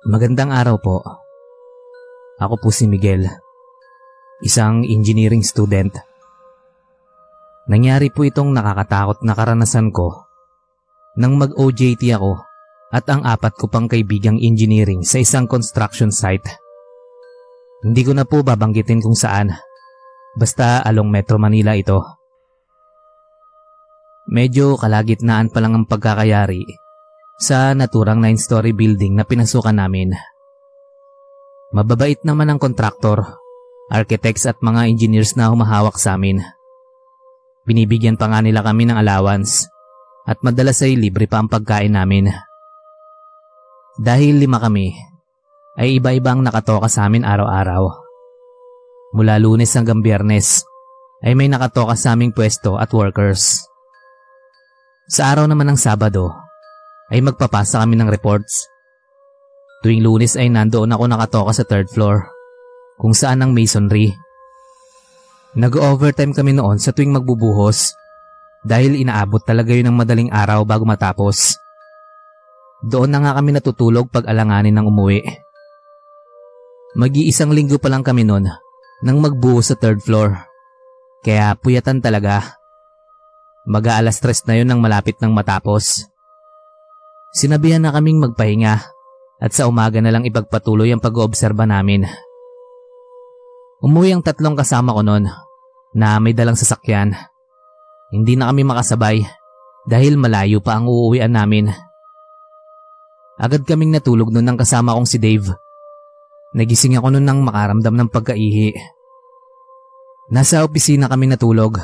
Magandang araw po. Ako po si Miguel, isang engineering student. Nangyari po itong nakakatakot na karanasan ko nang mag-OJT ako at ang apat ko pang kaibigang engineering sa isang construction site. Hindi ko na po babanggitin kung saan, basta along Metro Manila ito. Medyo kalagitnaan pa lang ang pagkakayari sa naturang 9-story building na pinasukan namin. Mababait naman ang kontraktor, architects at mga engineers na humahawak sa amin. Binibigyan pa nga nila kami ng allowance at madalas ay libre pa ang pagkain namin. Dahil lima kami, ay iba-ibang nakatoka sa amin araw-araw. Mula lunes hanggang biyernes ay may nakatoka sa aming pwesto at workers. Sa araw naman ng Sabado ay magpapasa kami ng reports. Tuwing lunes ay nandoon ako nakatoka sa third floor, kung saan ang masonry. Nag-overtime kami noon sa tuwing magbubuhos dahil inaabot talaga yun ng madaling araw bago matapos. Doon na nga kami natutulog pag alanganin ng umuwi. Mag-iisang linggo pa lang kami noon nang magbuhos sa third floor. Kaya puyatan talaga. Mag-aalas stress na yun nang malapit ng matapos. Sinabihan na kaming magpahinga at sa umaga na lang ipagpatuloy ang pag-oobserba namin. Umuwi ang tatlong kasama ko noon na may dalang sasakyan. Hindi na kami makasabay dahil malayo pa ang uuwian namin. Agad kaming natulog noon ng kasama kong si Dave. Nagising ako noon nang makaramdam ng pagkaihi. Nasa opisina kami natulog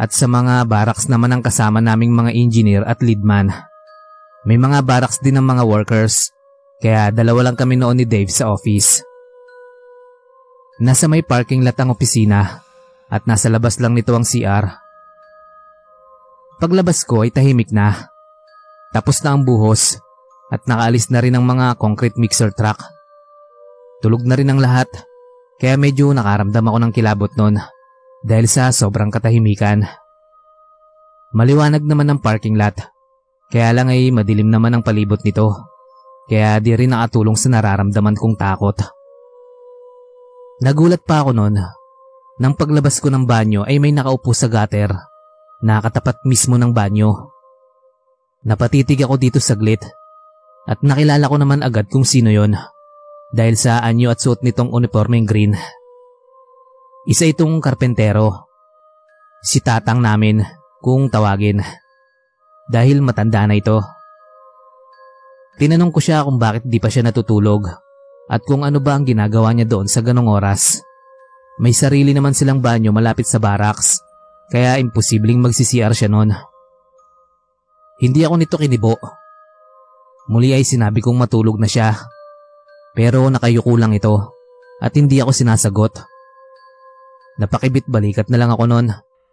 at sa mga barracks naman ang kasama naming mga engineer at leadman. May mga barracks din ng mga workers, kaya dalawa lang kami noon ni Dave sa office. Nasa may parking lot ang opisina at nasa labas lang nito ang CR. Paglabas ko ay tahimik na. Tapos na ang buhos at nakaalis na rin ang mga concrete mixer truck. Tulog na rin ang lahat kaya medyo nakaramdam ako ng kilabot noon dahil sa sobrang katahimikan. Maliwanag naman ang parking lot kaya lang ay madilim naman ang palibot nito. Kaya di rin nakatulong sa nararamdaman kong takot. Nagulat pa ako noon. Nang paglabas ko ng banyo ay may nakaupo sa gutter. Nakatapat mismo ng banyo. Napatitig ako dito saglit. At nakilala ko naman agad kung sino yon. Dahil sa anyo at suot nitong uniformeng green. Isa itong karpentero. Si tatang namin kung tawagin dahil matanda na ito. Tinanong ko siya kung bakit di pa siya natutulog at kung ano ba ang ginagawa niya doon sa ganong oras. May sarili naman silang banyo malapit sa barracks kaya imposibleng magsi-CR siya noon. Hindi ako nito kinibo. Muli ay sinabi kong matulog na siya pero nakayuko lang ito at hindi ako sinasagot. Napakibit balikat na lang ako noon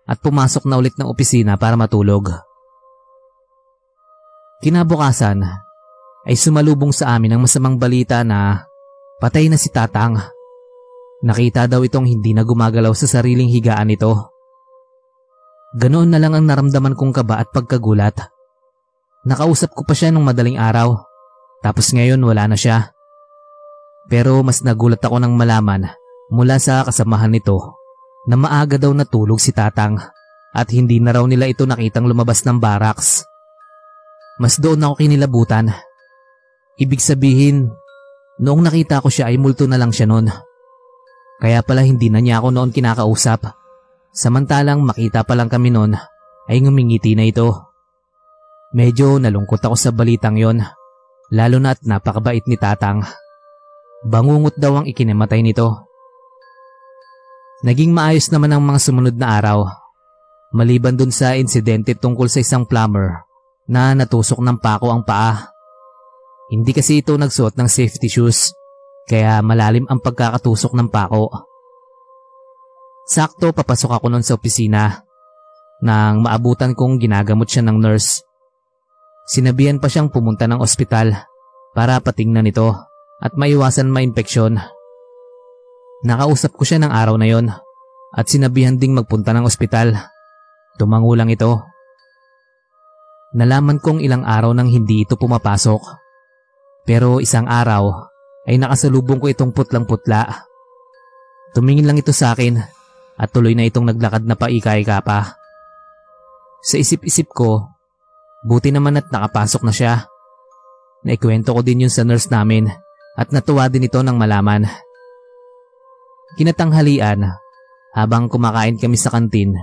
at pumasok na ulit ng opisina para matulog. Kinabukasan ay sumalubong sa amin ang masamang balita na patay na si Tatang. Nakita daw itong hindi na gumagalaw sa sariling higaan nito. Ganoon na lang ang naramdaman kong kaba at pagkagulat. Nakausap ko pa siya nung madaling araw, tapos ngayon wala na siya. Pero mas nagulat ako nang malaman mula sa kasamahan nito na maaga daw natulog si Tatang at hindi na raw nila ito nakitang lumabas ng barracks. Mas doon ako kinilabutan. Ibig sabihin, noong nakita ko siya ay multo na lang siya noon. Kaya pala hindi na niya ako noon kinakausap. Samantalang makita pa lang kami noon ay ngumingiti na ito. Medyo nalungkot ako sa balitang yon, lalo na at napakabait ni Tatang. Bangungot daw ang ikinamatay nito. Naging maayos naman ang mga sumunod na araw. Maliban dun sa insidente tungkol sa isang plumber na natusok ng pako ang paa. Hindi kasi ito nagsuot ng safety shoes kaya malalim ang pagkakatusok ng pako. Sakto papasok ako noon sa opisina nang maabutan kong ginagamot siya ng nurse. Sinabihan pa siyang pumunta ng ospital para patingnan ito at maiwasan ma-impeksyon. Nakausap ko siya ng araw na yon at sinabihan ding magpunta ng ospital. Tumango ito Nalaman kong ilang araw nang hindi ito pumapasok. Pero isang araw ay nakasalubong ko itong putlang-putla. Tumingin lang ito sa akin at tuloy na itong naglakad na paika-ika pa. Sa isip-isip ko, buti naman at nakapasok na siya. Naikwento ko din yun sa nurse namin at natuwa din ito nang malaman. Kinatanghalian, habang kumakain kami sa kantin,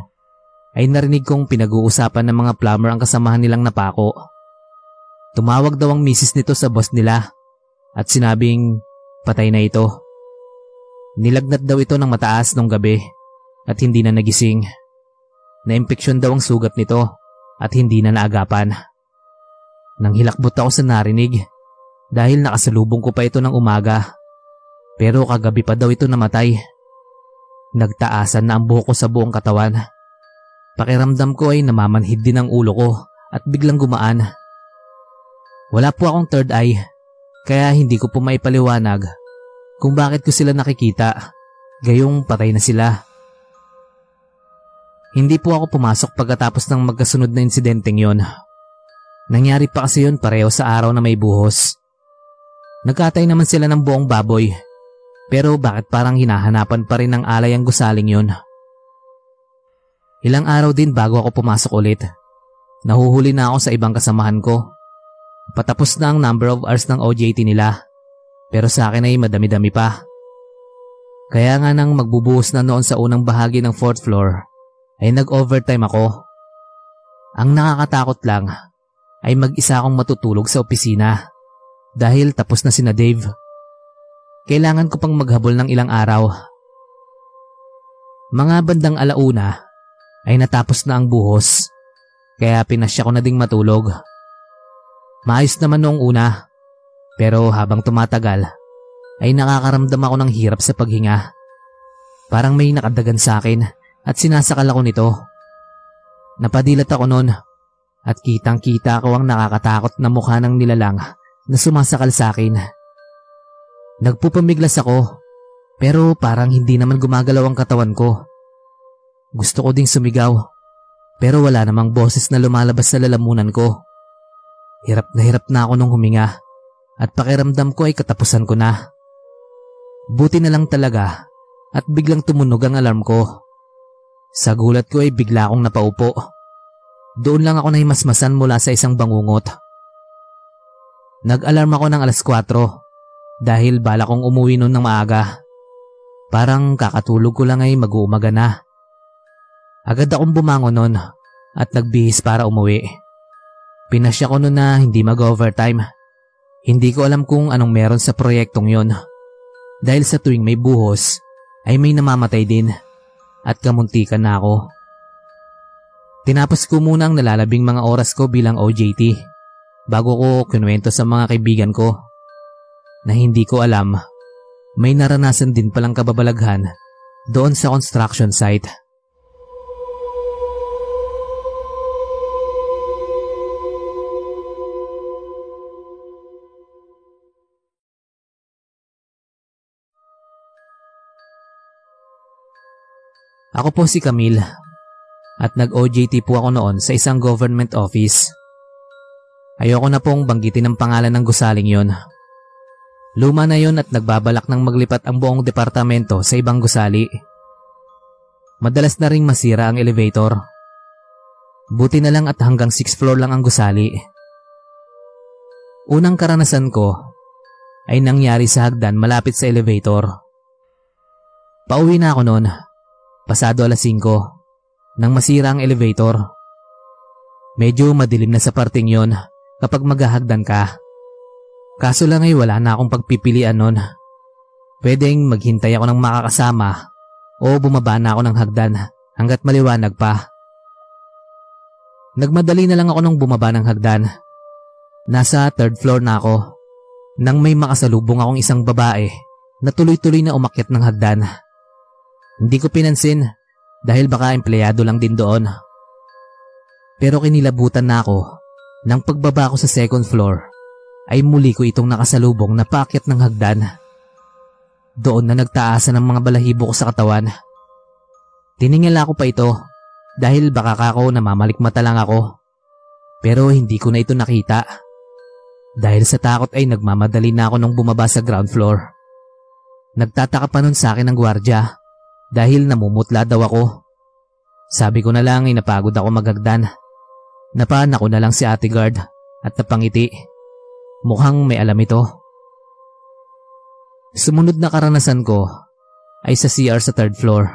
ay narinig kong pinag-uusapan ng mga plumber ang kasamahan nilang napako. Tumawag daw ang misis nito sa boss nila at sinabing patay na ito. Nilagnat daw ito ng mataas nung gabi at hindi na nagising. Na-impeksyon daw ang sugat nito at hindi na naagapan. Nang hilakbot ako sa narinig dahil nakasalubong ko pa ito ng umaga. Pero kagabi pa daw ito namatay. Nagtaasan na ang buhok ko sa buong katawan. Pakiramdam ko ay namamanhid din ang ulo ko at biglang gumaan. Wala po akong third eye kaya hindi ko po maipaliwanag kung bakit ko sila nakikita gayong patay na sila. Hindi po ako pumasok pagkatapos ng magkasunod na insidenteng yon. Nangyari pa kasi yun pareho sa araw na may buhos. Nagkatay naman sila ng buong baboy. Pero bakit parang hinahanapan pa rin ng alay ang gusaling yun? Ilang araw din bago ako pumasok ulit. Nahuhuli na ako sa ibang kasamahan ko. Patapos na ang number of hours ng OJT nila. Pero sa akin ay madami-dami pa. Kaya nga nang magbubuhos na noon sa unang bahagi ng fourth floor, ay nag-overtime ako. Ang nakakatakot lang ay mag-isa akong matutulog sa opisina dahil tapos na sina Dave. Kailangan ko pang maghabol ng ilang araw. Mga bandang alauna ay natapos na ang buhos kaya pinasya ko na ding matulog. Maayos naman noong una pero habang tumatagal ay nakakaramdam ako ng hirap sa paghinga. Parang may nakadagan sa akin at sinasakal ako nito. Napadilat ako noon at kitang kita ko ang nakakatakot na mukha ng nilalang na sumasakal sa akin. Nagpupamiglas ako pero parang hindi naman gumagalaw ang katawan ko. Gusto ko ding sumigaw pero wala namang boses na lumalabas sa lalamunan ko. Hirap na hirap na ako nung huminga at pakiramdam ko ay katapusan ko na. Buti na lang talaga at biglang tumunog ang alarm ko. Sa gulat ko ay bigla akong napaupo. Doon lang ako nahimasmasan mula sa isang bangungot. Nag-alarm ako ng alas 4 dahil bala kong umuwi noon ng maaga. Parang kakatulog ko lang ay mag-uumaga na. Agad akong bumangon noon at nagbihis para umuwi. Pinasya ko noon na hindi mag-overtime. Hindi ko alam kung anong meron sa proyektong yon. Dahil sa tuwing may buhos ay may namamatay din at kamuntikan na ako. Tinapos ko muna ang nalalabing mga oras ko bilang OJT bago ko kinuwento sa mga kaibigan ko na hindi ko alam may naranasan din palang kababalaghan doon sa construction site. Ako po si Camille at nag-OJT po ako noon sa isang government office. Ayoko na pong banggitin ang pangalan ng gusaling yon. Luma na yon at nagbabalak ng maglipat ang buong departamento sa ibang gusali. Madalas na ring masira ang elevator. Buti na lang at hanggang 6th floor lang ang gusali. Unang karanasan ko ay nangyari sa hagdan malapit sa elevator. Pauwi na ako noon, pasado alas 5 nang masira ang elevator. Medyo madilim na sa parting yon kapag maghahagdan ka. Kaso lang ay wala na akong pagpipilian nun. Pwedeng maghintay ako ng makakasama o bumaba na ako ng hagdan hanggat maliwanag pa. Nagmadali na lang ako nung bumaba ng hagdan. Nasa third floor na ako nang may makasalubong akong isang babae na tuloy-tuloy na umakyat ng hagdan. Hindi ko pinansin dahil baka empleyado lang din doon. Pero kinilabutan na ako nang pagbaba ko sa second floor ay muli ko itong nakasalubong na paakyat ng hagdan. Doon na nagtaasan ang mga balahibo ko sa katawan. Tiningala ko pa ito dahil baka kako namamalikmata lang ako. Pero hindi ko na ito nakita. Dahil sa takot ay nagmamadali na ako nung bumaba sa ground floor. Nagtataka pa nun sa akin ng gwardya dahil namumutla daw ako. Sabi ko na lang ay napagod ako maghagdan. Napaan ako na lang si ate guard at napangiti. Mukhang may alam ito. Sumunod na karanasan ko ay sa CR sa third floor.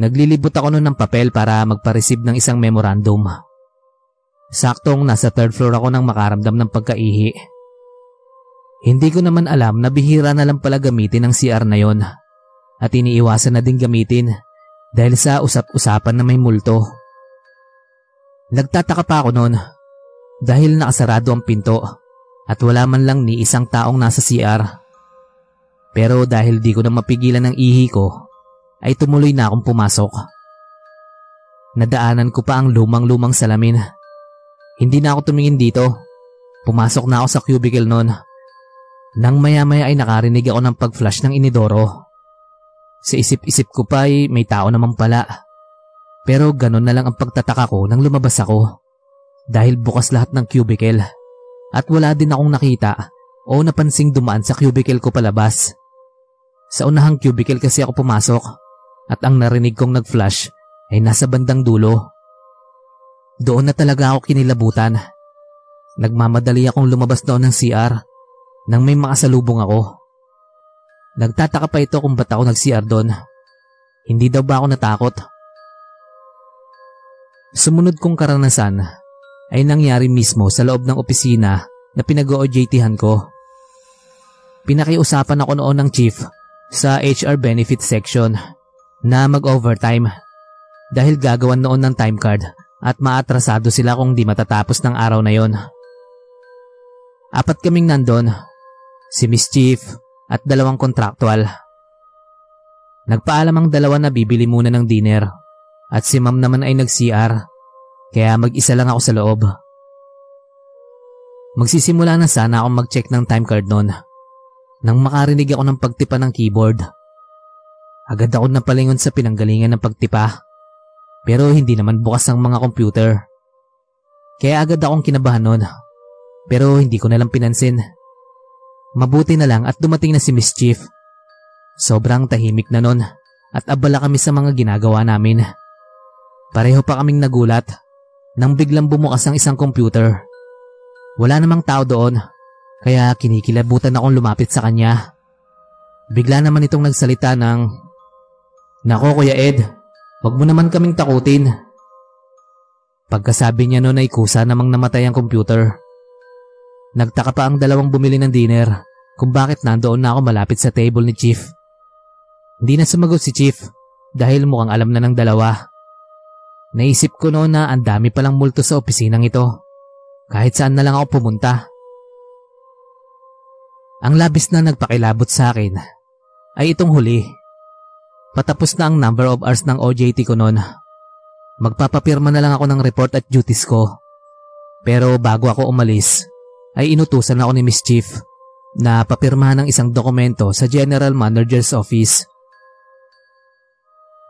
Naglilibot ako noon ng papel para magpa-receive ng isang memorandum. Saktong nasa third floor ako nang makaramdam ng pagkaihi. Hindi ko naman alam na bihira na lang pala gamitin ang CR na yon at iniiwasan na din gamitin dahil sa usap-usapan na may multo. Nagtataka pa ako noon dahil nakasarado ang pinto at wala man lang ni isang taong nasa CR. Pero dahil di ko na mapigilan ang ihi ko, ay tumuloy na akong pumasok. Nadaanan ko pa ang lumang-lumang salamin. Hindi na ako tumingin dito. Pumasok na ako sa cubicle noon. Nang maya-maya ay nakarinig ako ng pag-flash ng inidoro. Sa isip-isip ko pa ay may tao naman pala. Pero ganun na lang ang pagtataka ko nang lumabas ako. Dahil bukas lahat ng cubicle. At wala din akong nakita o napansing dumaan sa cubicle ko palabas. Sa unahang cubicle kasi ako pumasok at ang narinig kong nag-flash ay nasa bandang dulo. Doon na talaga ako kinilabutan. Nagmamadali akong lumabas doon ng CR nang may makasalubong ako. Nagtataka pa ito kung ba't ako nag-CR doon. Hindi daw ba ako natakot? Sumunod kong karanasan ay nangyari mismo sa loob ng opisina na pinag-OJT-han ko. Pinakiusapan ako noon ng chief sa HR benefit section na mag-overtime dahil gagawan noon ng time card at maatrasado sila kung di matatapos ng araw na yon. Apat kaming nandon, si Miss Chief, at dalawang kontraktual. Nagpaalam ang dalawa na bibili muna ng dinner at si ma'am naman ay nag-CR kaya mag-isa lang ako sa loob. Magsisimula na sana akong mag-check ng time card noon nang makarinig ako ng pagtipa ng keyboard. Agad ako napalingon sa pinanggalingan ng pagtipa pero hindi naman bukas ang mga computer. Kaya agad akong kinabahan noon pero hindi ko nalang pinansin. Mabuti na lang at dumating na si Miss Chief. Sobrang tahimik na nun at abala kami sa mga ginagawa namin. Pareho pa kaming nagulat nang biglang bumukas ang isang computer. Wala namang tao doon kaya kinikilabutan akong lumapit sa kanya. Bigla naman itong nagsalita ng, Nako Kuya Ed, wag mo naman kaming takutin. Pagkasabi niya noon ay kusa namang namatay ang computer. Nagtaka pa ang dalawang bumili ng dinner kung bakit nandoon na ako malapit sa table ni Chief. Hindi na sumagot si Chief dahil mukhang alam na ng dalawa. Naisip ko noon na ang dami palang multo sa opisinang ito. Kahit saan na lang ako pumunta. Ang labis na nagpakilabot sa akin ay itong huli. Patapos na ang number of hours ng OJT ko noon. Magpapapirma na lang ako ng report at duties ko. Pero bago ako umalis, ay inutusan ako ni Miss Chief na papirmahan ng isang dokumento sa General Manager's Office.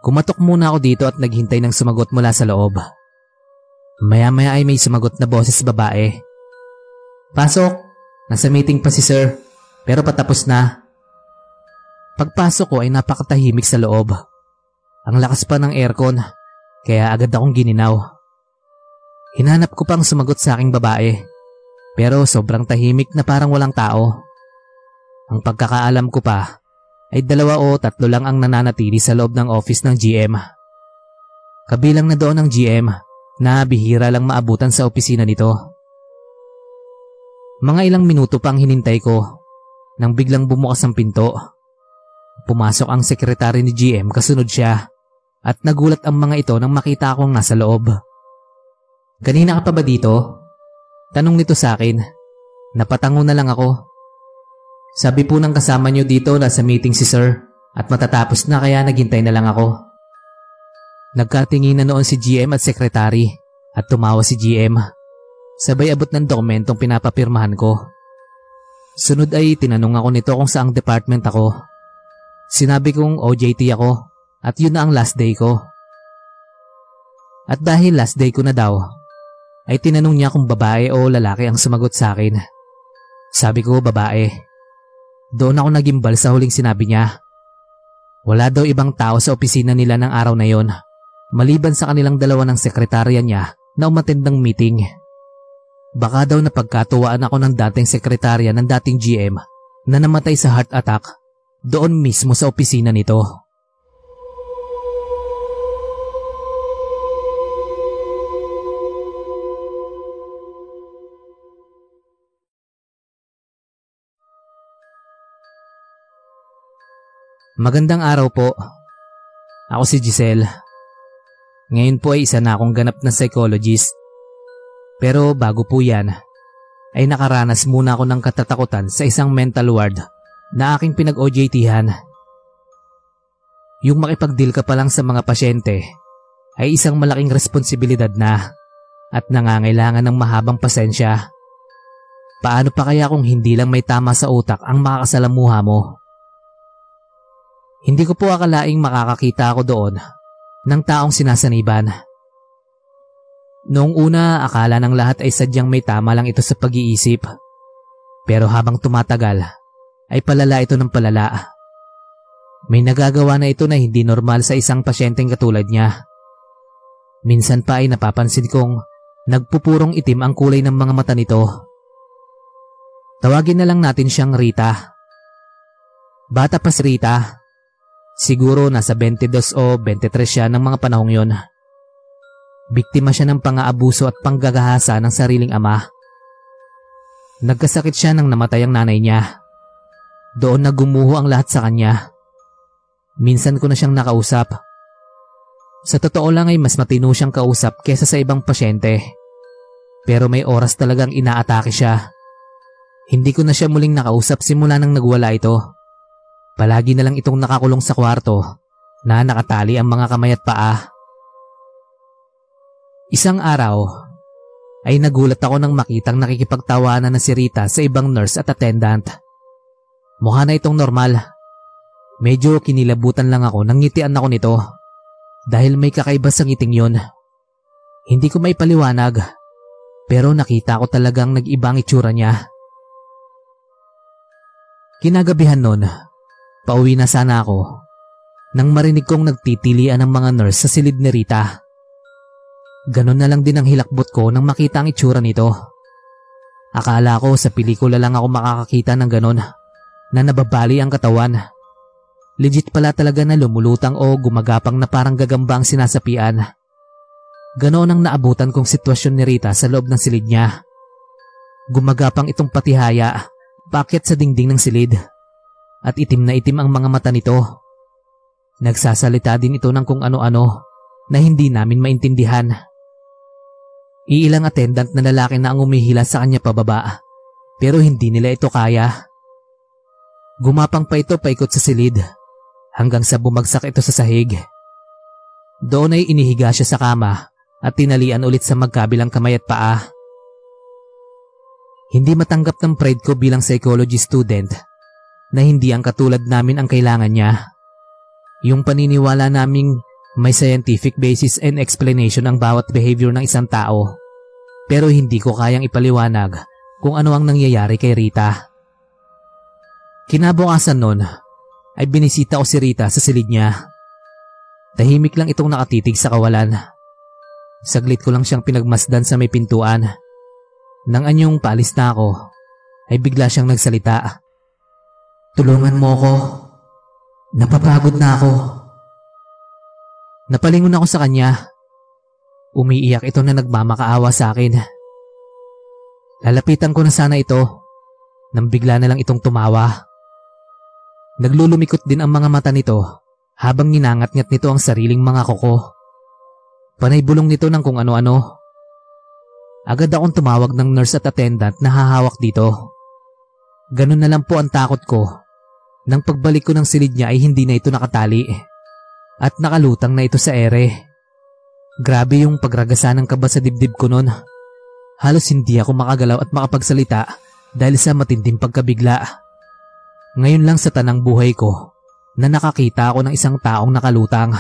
Kumatok muna ako dito at naghintay ng sumagot mula sa loob. Maya-maya ay may sumagot na boses babae. Pasok, nasa meeting pa si sir, pero patapos na. Pagpasok ko ay napakatahimik sa loob. Ang lakas pa ng aircon, kaya agad akong gininaw. Hinanap ko pang sumagot sa aking babae pero sobrang tahimik na parang walang tao. Ang pagkakaalam ko pa ay dalawa o tatlo lang ang nananatili sa loob ng office ng GM. Kabilang na doon ang GM na bihira lang maabutan sa opisina nito. Mga ilang minuto pang hinintay ko nang biglang bumukas ang pinto. Pumasok ang sekretary ni GM kasunod siya at nagulat ang mga ito nang makita akong nasa loob. Kanina ka pa ba dito? Tanong nito sa akin. Napatango na lang ako. Sabi po ng kasama niyo dito na sa meeting si sir at matatapos na kaya naghintay na lang ako. Nagkatingin na noon si GM at sekretary at tumawa si GM. Sabay abot ng dokumentong pinapapirmahan ko. Sunod ay tinanong ako nito kung saang department ako. Sinabi kong OJT ako at yun na ang last day ko. At dahil last day ko na daw, ay tinanong niya kung babae o lalaki ang sumagot sa akin. Sabi ko babae. Doon ako nagimbal sa huling sinabi niya. Wala daw ibang tao sa opisina nila ng araw na yon, maliban sa kanilang dalawa ng sekretarya niya na umatend ng meeting. Baka daw napagkatuwaan ako ng dating sekretarya ng dating GM na namatay sa heart attack doon mismo sa opisina nito. Magandang araw po. Ako si Giselle. Ngayon po ay isa na akong ganap na psychologist. Pero bago po yan, ay nakaranas muna ako ng katatakutan sa isang mental ward na aking pinag-OJT-han. Yung makipag-deal ka pa lang sa mga pasyente ay isang malaking responsibilidad na at nangangailangan ng mahabang pasensya. Paano pa kaya kung hindi lang may tama sa utak ang makakasalamuha mo? Hindi ko po akalaing makakakita ako doon ng taong sinasaniban. Noong una, akala ng lahat ay sadyang may tama lang ito sa pag-iisip. Pero habang tumatagal, ay palala ito ng palala. May nagagawa na ito na hindi normal sa isang pasyenteng katulad niya. Minsan pa ay napapansin kong nagpupurong itim ang kulay ng mga mata nito. Tawagin na lang natin siyang Rita. Bata pa si Rita Siguro nasa 22 o 23 siya ng mga panahong yon. Biktima siya ng pang-aabuso at panggagahasa ng sariling ama. Nagkasakit siya nang namatay ang nanay niya. Doon na gumuho ang lahat sa kanya. Minsan ko na siyang nakausap. Sa totoo lang ay mas matino siyang kausap kesa sa ibang pasyente. Pero may oras talagang inaatake siya. Hindi ko na siya muling nakausap simula nang nagwala ito. Palagi na lang itong nakakulong sa kwarto na nakatali ang mga kamay at paa. Isang araw ay nagulat ako nang makitang nakikipagtawanan na si Rita sa ibang nurse at attendant. Mukha na itong normal. Medyo kinilabutan lang ako nang ngitian ako nito dahil may kakaiba sa ngiting yon. Hindi ko may paliwanag pero nakita ko talagang nag-ibang itsura niya. Kinagabihan nun, Pauwi na sana ako nang marinig kong nagtitilian ng mga nurse sa silid ni Rita. Ganon na lang din ang hilakbot ko nang makita ang itsura nito. Akala ko sa pelikula lang ako makakakita ng ganon na nababali ang katawan. Legit pala talaga na lumulutang o gumagapang na parang gagamba ang sinasapian. Ganon ang naabutan kong sitwasyon ni Rita sa loob ng silid niya. Gumagapang itong patihaya, pakyat sa dingding ng silid at itim na itim ang mga mata nito. Nagsasalita din ito ng kung ano-ano na hindi namin maintindihan. Iilang attendant na lalaki na ang umihila sa kanya pababa pero hindi nila ito kaya. Gumapang pa ito paikot sa silid hanggang sa bumagsak ito sa sahig. Doon ay inihiga siya sa kama at tinalian ulit sa magkabilang kamay at paa. Hindi matanggap ng pride ko bilang psychology student na hindi ang katulad namin ang kailangan niya. Yung paniniwala naming may scientific basis and explanation ang bawat behavior ng isang tao. Pero hindi ko kayang ipaliwanag kung ano ang nangyayari kay Rita. Kinabukasan nun ay binisita ko si Rita sa silid niya. Tahimik lang itong nakatitig sa kawalan. Saglit ko lang siyang pinagmasdan sa may pintuan. Nang anyong paalis na ako, ay bigla siyang nagsalita. Tulungan mo ako. Napapagod na ako. Napalingon ako sa kanya. Umiiyak ito na nagmamakaawa sa akin. Lalapitan ko na sana ito nang bigla na lang itong tumawa. Naglulumikot din ang mga mata nito habang ninangat-ngat nito ang sariling mga koko. Panay bulong nito ng kung ano-ano. Agad akong tumawag ng nurse at attendant na hahawak dito. Ganun na lang po ang takot ko. Nang pagbalik ko ng silid niya ay hindi na ito nakatali. At nakalutang na ito sa ere. Grabe yung pagragasa ng kaba sa dibdib ko noon. Halos hindi ako makagalaw at makapagsalita dahil sa matinding pagkabigla. Ngayon lang sa tanang buhay ko na nakakita ako ng isang taong nakalutang.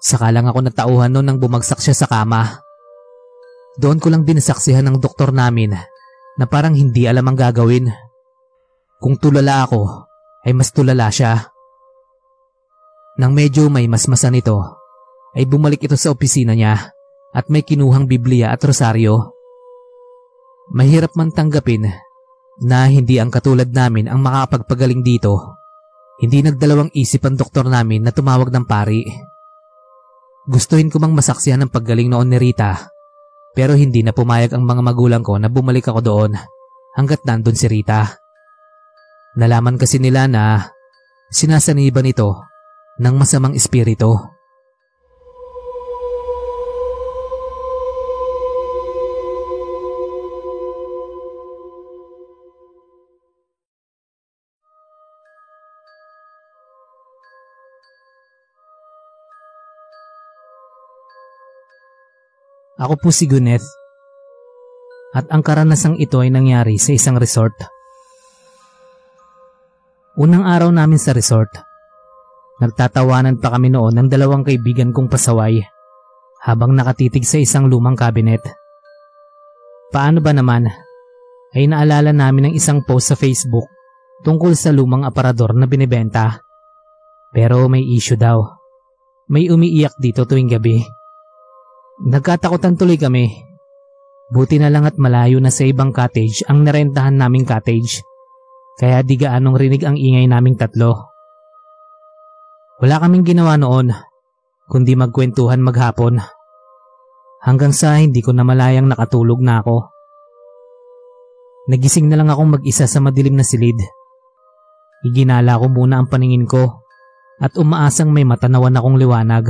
Saka lang ako natauhan noon nang bumagsak siya sa kama. Doon ko lang din nasaksihan ng doktor namin na parang hindi alam ang gagawin. Kung tulala ako, ay mas tulala siya. Nang medyo may masmasan ito, ay bumalik ito sa opisina niya at may kinuhang Biblia at rosaryo. Mahirap man tanggapin na hindi ang katulad namin ang makapagpagaling dito. Hindi nagdalawang isip ang doktor namin na tumawag ng pari. Gustuhin ko mang masaksihan ang paggaling noon ni Rita pero hindi na pumayag ang mga magulang ko na bumalik ako doon hanggat nandun si Rita. Nalaman kasi nila na sinasaniban ito ng masamang espiritu. Ako po si Gwyneth. At ang karanasang ito ay nangyari sa isang resort. Unang araw namin sa resort, nagtatawanan pa kami noon ng dalawang kaibigan kong pasaway habang nakatitig sa isang lumang kabinet. Paano ba naman ay naalala namin ng isang post sa Facebook tungkol sa lumang aparador na binibenta. Pero may issue daw. May umiiyak dito tuwing gabi. Nagkatakutan tuloy kami. Buti na lang at malayo na sa ibang cottage ang narentahan naming cottage. Kaya di gaanong rinig ang ingay naming tatlo. Wala kaming ginawa noon, kundi magkwentuhan maghapon. Hanggang sa hindi ko na malayang nakatulog na ako. Nagising na lang akong mag-isa sa madilim na silid. Iginala ko muna ang paningin ko at umaasang may matanawan akong liwanag.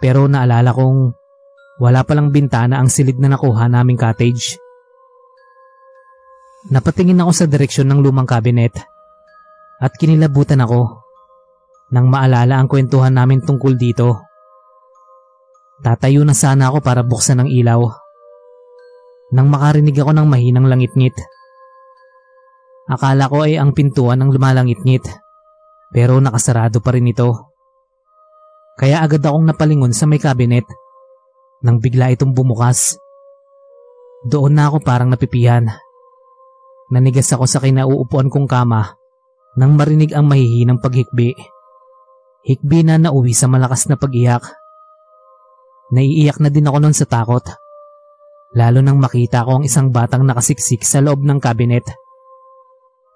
Pero naalala kong wala palang bintana ang silid na nakuha naming cottage. Napatingin ako sa direksyon ng lumang kabinet at kinilabutan ako nang maalala ang kwentuhan namin tungkol dito. Tatayo na sana ako para buksan ang ilaw. Nang makarinig ako ng mahinang langit-ngit. Akala ko ay ang pintuan ng lumalangit-ngit pero nakasarado pa rin ito. Kaya agad akong napalingon sa may kabinet nang bigla itong bumukas. Doon na ako parang napipihan. Nanigas ako sa kinauupuan kong kama nang marinig ang mahihinang paghikbi. Hikbi na nauwi sa malakas na pag-iyak. Naiiyak na din ako noon sa takot. Lalo nang makita ko ang isang batang nakasiksik sa loob ng kabinet.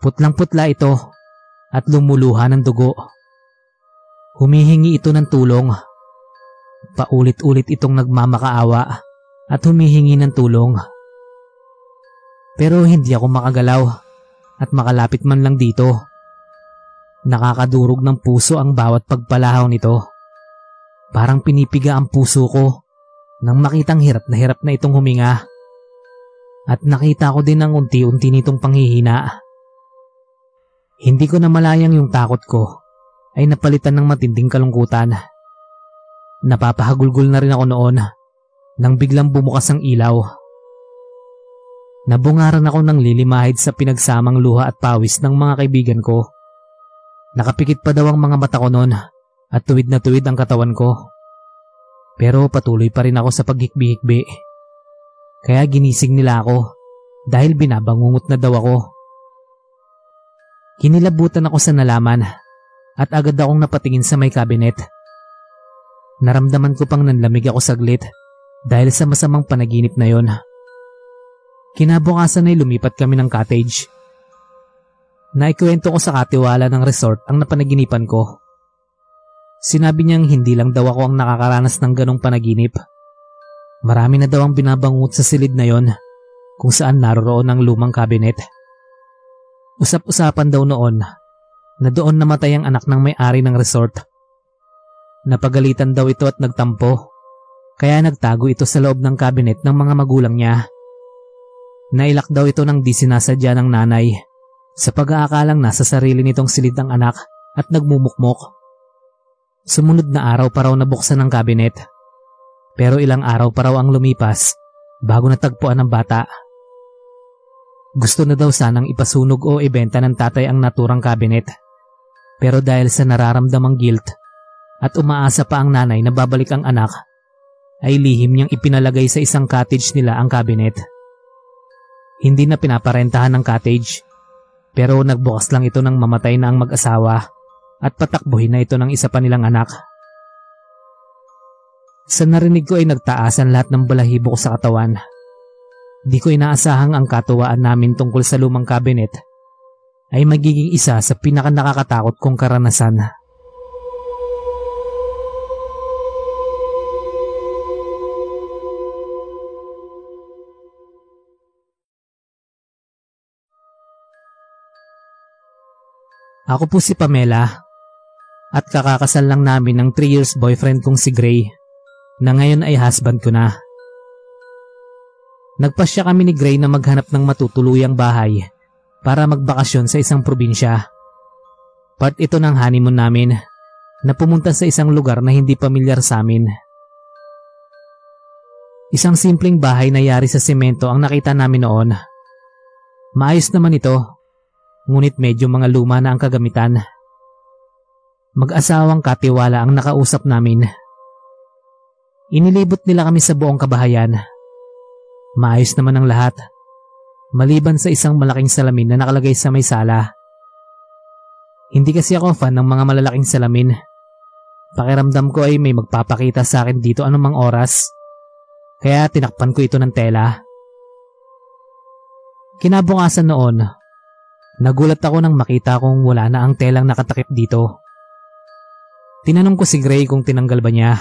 Putlang-putla ito at lumuluha ng dugo. Humihingi ito ng tulong. Paulit-ulit itong nagmamakaawa at humihingi ng tulong. Pero hindi ako makagalaw at makalapit man lang dito. Nakakadurog ng puso ang bawat pagpalahaw nito. Parang pinipiga ang puso ko nang makitang hirap na hirap na itong huminga. At nakita ko din ang unti-unti nitong panghihina. Hindi ko na malayang yung takot ko ay napalitan ng matinding kalungkutan. Napapahagulgol na rin ako noon nang biglang bumukas ang ilaw. Nabungaran ako ng lilimahid sa pinagsamang luha at pawis ng mga kaibigan ko. Nakapikit pa daw ang mga mata ko noon at tuwid na tuwid ang katawan ko. Pero patuloy pa rin ako sa paghikbi-hikbi. Kaya ginising nila ako dahil binabangungot na daw ako. Kinilabutan ako sa nalaman at agad akong napatingin sa may kabinet. Naramdaman ko pang nanlamig ako saglit dahil sa masamang panaginip na yon. Kinabukasan ay lumipat kami ng cottage. Naikwento ko sa katiwala ng resort ang napanaginipan ko. Sinabi niyang hindi lang daw ako ang nakakaranas ng ganong panaginip. Marami na daw ang binabangut sa silid na yon kung saan naroroon ang lumang kabinet. Usap-usapan daw noon na doon namatay ang anak ng may-ari ng resort. Napagalitan daw ito at nagtampo, kaya nagtago ito sa loob ng kabinet ng mga magulang niya. Nailak daw ito ng di sinasadya ng nanay sa pag-aakalang nasa sarili nitong silid ang anak at nagmumukmok. Sumunod na araw pa raw nabuksan ang kabinet. Pero ilang araw pa raw ang lumipas bago natagpuan ng bata. Gusto na daw sanang ipasunog o ibenta ng tatay ang naturang kabinet. Pero dahil sa nararamdamang guilt at umaasa pa ang nanay na babalik ang anak, ay lihim niyang ipinalagay sa isang cottage nila ang cabinet. Hindi na pinaparentahan ng cottage pero nagbukas lang ito ng mamatay na ang mag-asawa at patakbuhin na ito ng isa pa nilang anak. Sa narinig ko ay nagtaasan lahat ng balahibo ko sa katawan. Di ko inaasahang ang katuwaan namin tungkol sa lumang cabinet ay magiging isa sa pinaka nakakatakot kong karanasan. Ako po si Pamela at kakakasal lang namin ng 3 years boyfriend kong si Gray na ngayon ay husband ko na. Nagpasya kami ni Gray na maghanap ng matutuluyang bahay para magbakasyon sa isang probinsya. Part ito ng honeymoon namin na pumunta sa isang lugar na hindi pamilyar sa amin. Isang simpleng bahay na yari sa semento ang nakita namin noon. Maayos naman ito ngunit medyo mga luma na ang kagamitan. Mag-asawang katiwala ang nakausap namin. Inilibot nila kami sa buong kabahayan. Maayos naman ang lahat. Maliban sa isang malaking salamin na nakalagay sa may sala. Hindi kasi ako fan ng mga malalaking salamin. Pakiramdam ko ay may magpapakita sa akin dito anumang oras. Kaya tinakpan ko ito ng tela. Kinabukasan noon, Nagulat ako nang makita kong wala na ang telang nakatakip dito. Tinanong ko si Gray kung tinanggal ba niya,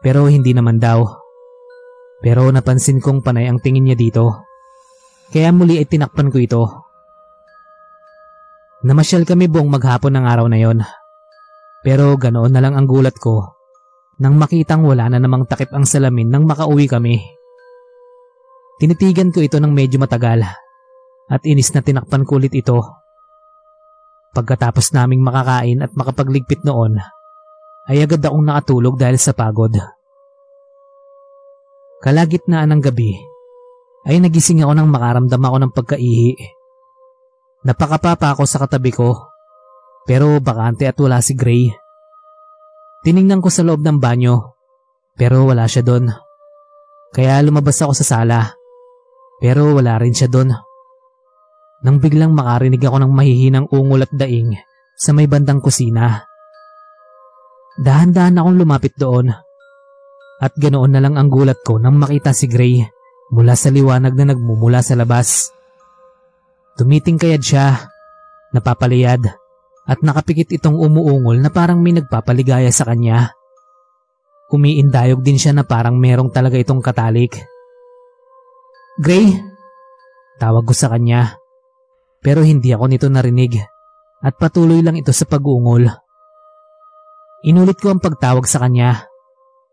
pero hindi naman daw. Pero napansin kong panay ang tingin niya dito. Kaya muli ay tinakpan ko ito. Namasyal kami buong maghapon ng araw na yon. Pero ganoon na lang ang gulat ko nang makitang wala na namang takip ang salamin nang makauwi kami. Tinitigan ko ito ng medyo matagal at inis na tinakpan ko ulit ito. Pagkatapos naming makakain at makapagligpit noon, ay agad akong nakatulog dahil sa pagod. Kalagitnaan ng gabi, ay nagising ako nang makaramdam ako ng pagkaihi. Napakapapa ako sa katabi ko, pero bakante at wala si Gray. Tiningnan ko sa loob ng banyo, pero wala siya doon. Kaya lumabas ako sa sala, pero wala rin siya doon nang biglang makarinig ako ng mahihinang ungol at daing sa may bandang kusina. Dahan-dahan akong lumapit doon at ganoon na lang ang gulat ko nang makita si Gray mula sa liwanag na nagmumula sa labas. Tumiting kayad siya, napapaliyad at nakapikit itong umuungol na parang may nagpapaligaya sa kanya. Umiindayog din siya na parang merong talaga itong katalik. Gray! Tawag ko sa kanya. Pero hindi ako nito narinig at patuloy lang ito sa pag-uungol. Inulit ko ang pagtawag sa kanya.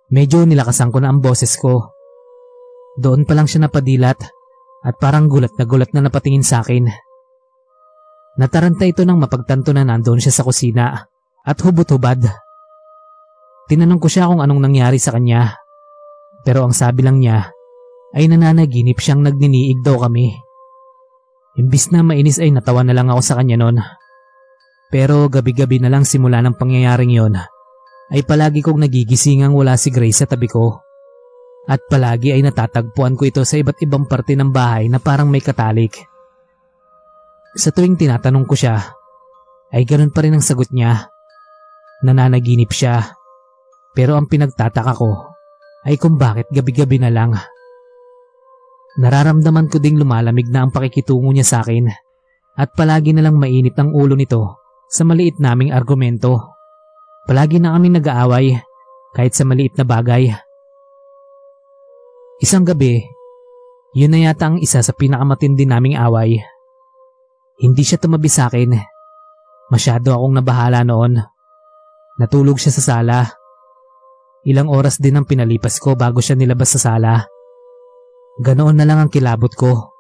Medyo nilakasan ko na ang boses ko. Doon pa lang siya napadilat at parang gulat na gulat na napatingin sa akin. Nataranta ito nang mapagtanto na nandoon siya sa kusina at hubot-hubad. Tinanong ko siya kung anong nangyari sa kanya. Pero ang sabi lang niya ay nananaginip siyang nagniniig daw kami. Imbis na mainis ay natawa na lang ako sa kanya noon. Pero gabi-gabi na lang simula ng pangyayaring yon ay palagi kong nagigisingang wala si Grace sa tabi ko. At palagi ay natatagpuan ko ito sa iba't ibang parte ng bahay na parang may katalik. Sa tuwing tinatanong ko siya, ay ganun pa rin ang sagot niya. Nananaginip siya. Pero ang pinagtataka ko ay kung bakit gabi-gabi na lang. Nararamdaman ko ding lumalamig na ang pakikitungo niya sa akin at palagi na lang mainit ang ulo nito sa maliit naming argumento. Palagi na kaming nag-aaway kahit sa maliit na bagay. Isang gabi, yun na yata ang isa sa pinakamatindi naming away. Hindi siya tumabi sa akin. Masyado akong nabahala noon. Natulog siya sa sala. Ilang oras din ang pinalipas ko bago siya nilabas sa sala. Ganoon na lang ang kilabot ko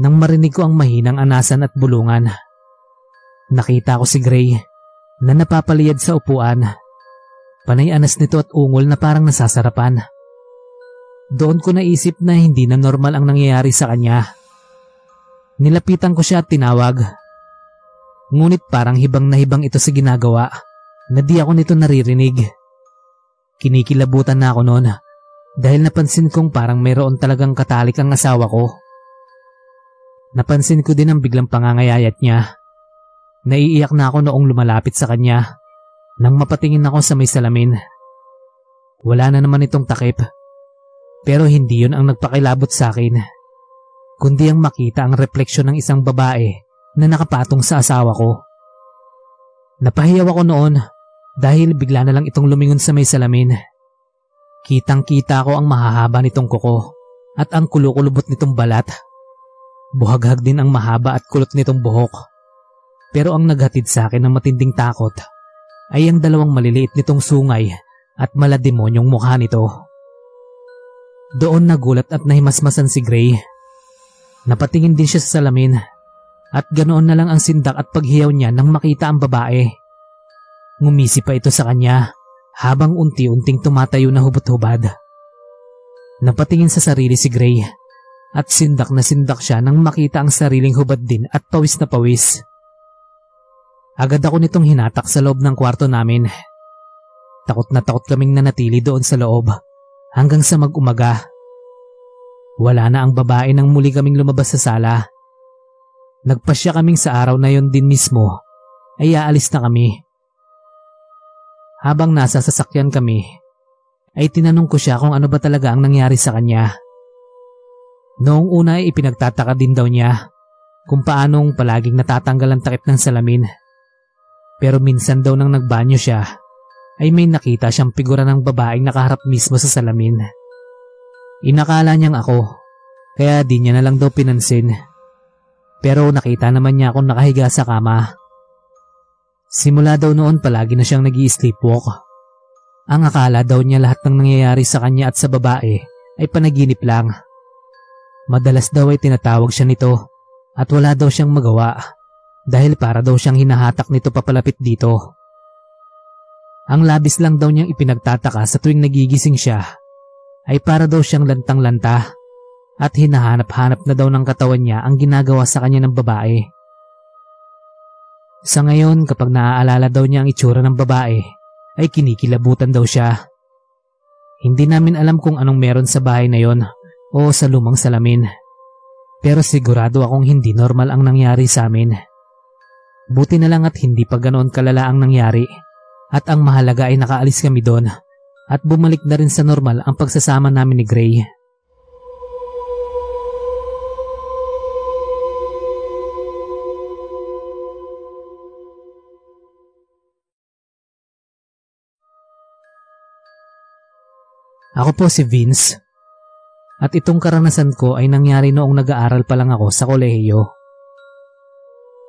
nang marinig ko ang mahinang anasan at bulungan. Nakita ko si Gray na napapaliyad sa upuan. Panay anas nito at ungol na parang nasasarapan. Doon ko naisip na hindi na normal ang nangyayari sa kanya. Nilapitan ko siya at tinawag. Ngunit parang hibang na hibang ito sa ginagawa na di ako nito naririnig. Kinikilabutan na ako noon dahil napansin kong parang mayroon talagang katalik ang asawa ko. Napansin ko din ang biglang pangangayayat niya. Naiiyak na ako noong lumalapit sa kanya nang mapatingin ako sa may salamin. Wala na naman itong takip. Pero hindi yun ang nagpakilabot sa akin. Kundi ang makita ang refleksyon ng isang babae na nakapatong sa asawa ko. Napahiyaw ako noon dahil bigla na lang itong lumingon sa may salamin. Kitang kita ko ang mahahaba nitong kuko at ang kulukulubot nitong balat. Buhaghag din ang mahaba at kulot nitong buhok. Pero ang naghatid sa akin ng matinding takot ay ang dalawang maliliit nitong sungay at malademonyong mukha nito. Doon nagulat at nahimasmasan si Gray. Napatingin din siya sa salamin at ganoon na lang ang sindak at paghiyaw niya nang makita ang babae. Ngumisi pa ito sa kanya habang unti-unting tumatayo na hubot-hubad. Napatingin sa sarili si Gray at sindak na sindak siya nang makita ang sariling hubad din at pawis na pawis. Agad ako nitong hinatak sa loob ng kwarto namin Takot na takot kaming nanatili doon sa loob hanggang sa mag-umaga. Wala na ang babae nang muli kaming lumabas sa sala. Nagpasya kaming sa araw na yon din mismo ay aalis na kami. Habang nasa sasakyan kami, ay tinanong ko siya kung ano ba talaga ang nangyari sa kanya. Noong una ay ipinagtataka din daw niya kung paanong palaging natatanggal ang takip ng salamin. Pero minsan daw nang nagbanyo siya, ay may nakita siyang figura ng babaeng nakaharap mismo sa salamin. Inakala niyang ako, kaya di niya na lang daw pinansin. Pero nakita naman niya akong nakahiga sa kama. Simula daw noon palagi na siyang nag sleepwalk Ang akala daw niya lahat ng nangyayari sa kanya at sa babae ay panaginip lang. Madalas daw ay tinatawag siya nito at wala daw siyang magawa dahil para daw siyang hinahatak nito papalapit dito. Ang labis lang daw niyang ipinagtataka sa tuwing nagigising siya ay para daw siyang lantang-lanta at hinahanap-hanap na daw ng katawan niya ang ginagawa sa kanya ng babae. Sa ngayon kapag naaalala daw niya ang itsura ng babae ay kinikilabutan daw siya. Hindi namin alam kung anong meron sa bahay na yon o sa lumang salamin. Pero sigurado akong hindi normal ang nangyari sa amin. Buti na lang at hindi pa ganoon kalala ang nangyari at ang mahalaga ay nakaalis kami doon at bumalik na rin sa normal ang pagsasama namin ni Gray. Ako po si Vince at itong karanasan ko ay nangyari noong nag-aaral pa lang ako sa kolehiyo.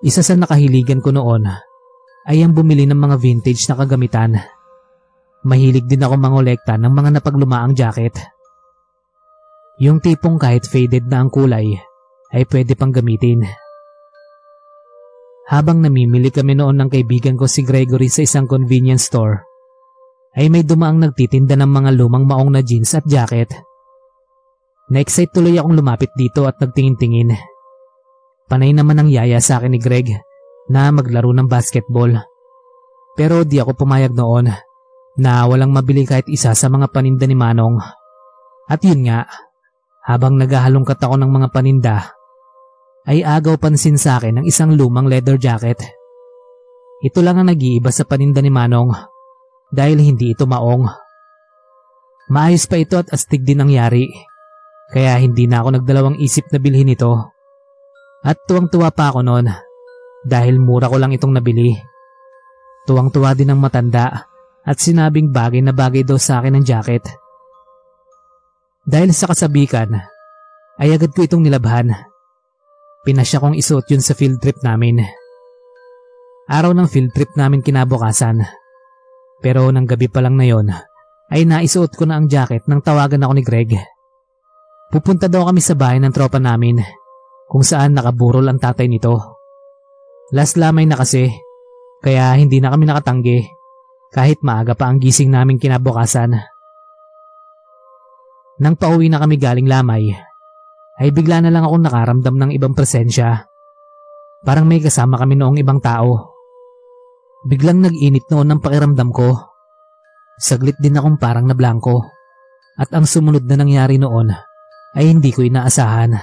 Isa sa nakahiligan ko noon ay ang bumili ng mga vintage na kagamitan. Mahilig din ako mangolekta ng mga napaglumaang jacket. Yung tipong kahit faded na ang kulay ay pwede pang gamitin. Habang namimili kami noon ng kaibigan ko si Gregory sa isang convenience store, ay may dumaang nagtitinda ng mga lumang maong na jeans at jacket. Na-excite tuloy akong lumapit dito at nagtingin-tingin. Panay naman ang yaya sa akin ni Greg na maglaro ng basketball. Pero di ako pumayag noon na walang mabili kahit isa sa mga paninda ni Manong. At yun nga, habang naghahalongkat ako ng mga paninda, ay agaw pansin sa akin ng isang lumang leather jacket. Ito lang ang nag-iiba sa paninda ni Manong dahil hindi ito maong. Maayos pa ito at astig din ang yari, kaya hindi na ako nagdalawang isip na bilhin ito. At tuwang-tuwa pa ako noon dahil mura ko lang itong nabili. Tuwang-tuwa din ang matanda at sinabing bagay na bagay daw sa akin ang jacket. Dahil sa kasabikan, ay agad ko itong nilabhan. Pinasya kong isuot yun sa field trip namin. Araw ng field trip namin kinabukasan. Pero nang gabi pa lang na yon, ay naisuot ko na ang jacket nang tawagan ako ni Greg. Pupunta daw kami sa bahay ng tropa namin kung saan nakaburol ang tatay nito. Last lamay na kasi, kaya hindi na kami nakatanggi kahit maaga pa ang gising namin kinabukasan. Nang pauwi na kami galing lamay, ay bigla na lang akong nakaramdam ng ibang presensya. Parang may kasama kami noong ibang tao. Biglang nag-init noon ang pakiramdam ko. Saglit din akong parang nablangko. at ang sumunod na nangyari noon ay hindi ko inaasahan.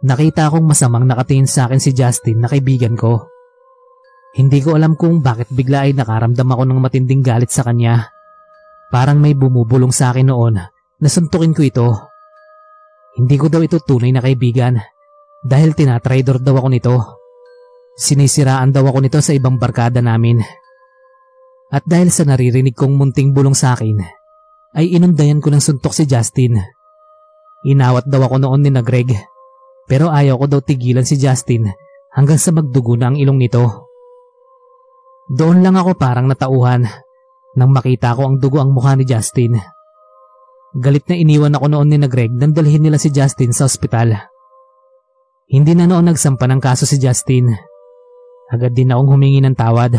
Nakita kong masamang nakatingin sa akin si Justin na kaibigan ko. Hindi ko alam kung bakit bigla ay nakaramdam ako ng matinding galit sa kanya. Parang may bumubulong sa akin noon na suntukin ko ito. Hindi ko daw ito tunay na kaibigan dahil tinatraidor daw ako nito. Sinisiraan daw ako nito sa ibang barkada namin. At dahil sa naririnig kong munting bulong sa akin, ay inundayan ko ng suntok si Justin. Inawat daw ako noon ni na Greg pero ayaw ko daw tigilan si Justin hanggang sa magdugo na ang ilong nito. Doon lang ako parang natauhan nang makita ko ang dugo ang mukha ni Justin. Galit na iniwan ako noon ni na Greg nang dalhin nila si Justin sa ospital. Hindi na noon nagsampa ng kaso si Justin. Agad din akong humingi ng tawad.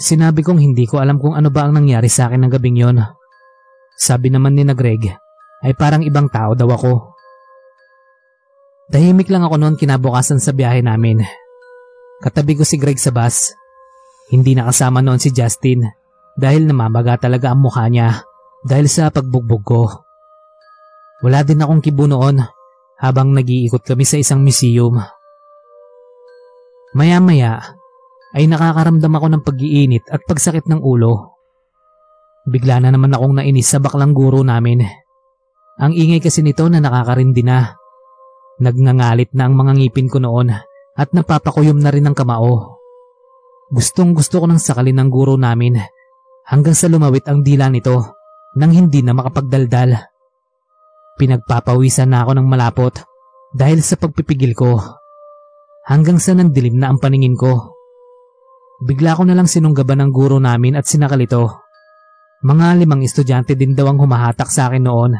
Sinabi kong hindi ko alam kung ano ba ang nangyari sa akin ng gabing yon. Sabi naman ni na Greg ay parang ibang tao daw ako. Tahimik lang ako noon kinabukasan sa biyahe namin. Katabi ko si Greg sa bus. Hindi nakasama noon si Justin dahil namamaga talaga ang mukha niya dahil sa pagbugbog ko. Wala din akong kibo noon habang nag-iikot kami sa isang museum. Maya-maya ay nakakaramdam ako ng pag-iinit at pagsakit ng ulo. Bigla na naman akong nainis sa baklang guro namin. Ang ingay kasi nito na nakakarindi na. Nagngangalit na ang mga ngipin ko noon at napapakuyom na rin ang kamao. Gustong gusto ko nang sakalin ng guro namin hanggang sa lumawit ang dila nito nang hindi na makapagdaldal. Pinagpapawisan na ako ng malapot dahil sa pagpipigil ko. Hanggang sa nandilim na ang paningin ko. Bigla ko na lang sinunggaban ng guro namin at sinakal ito. Mga limang estudyante din daw ang humahatak sa akin noon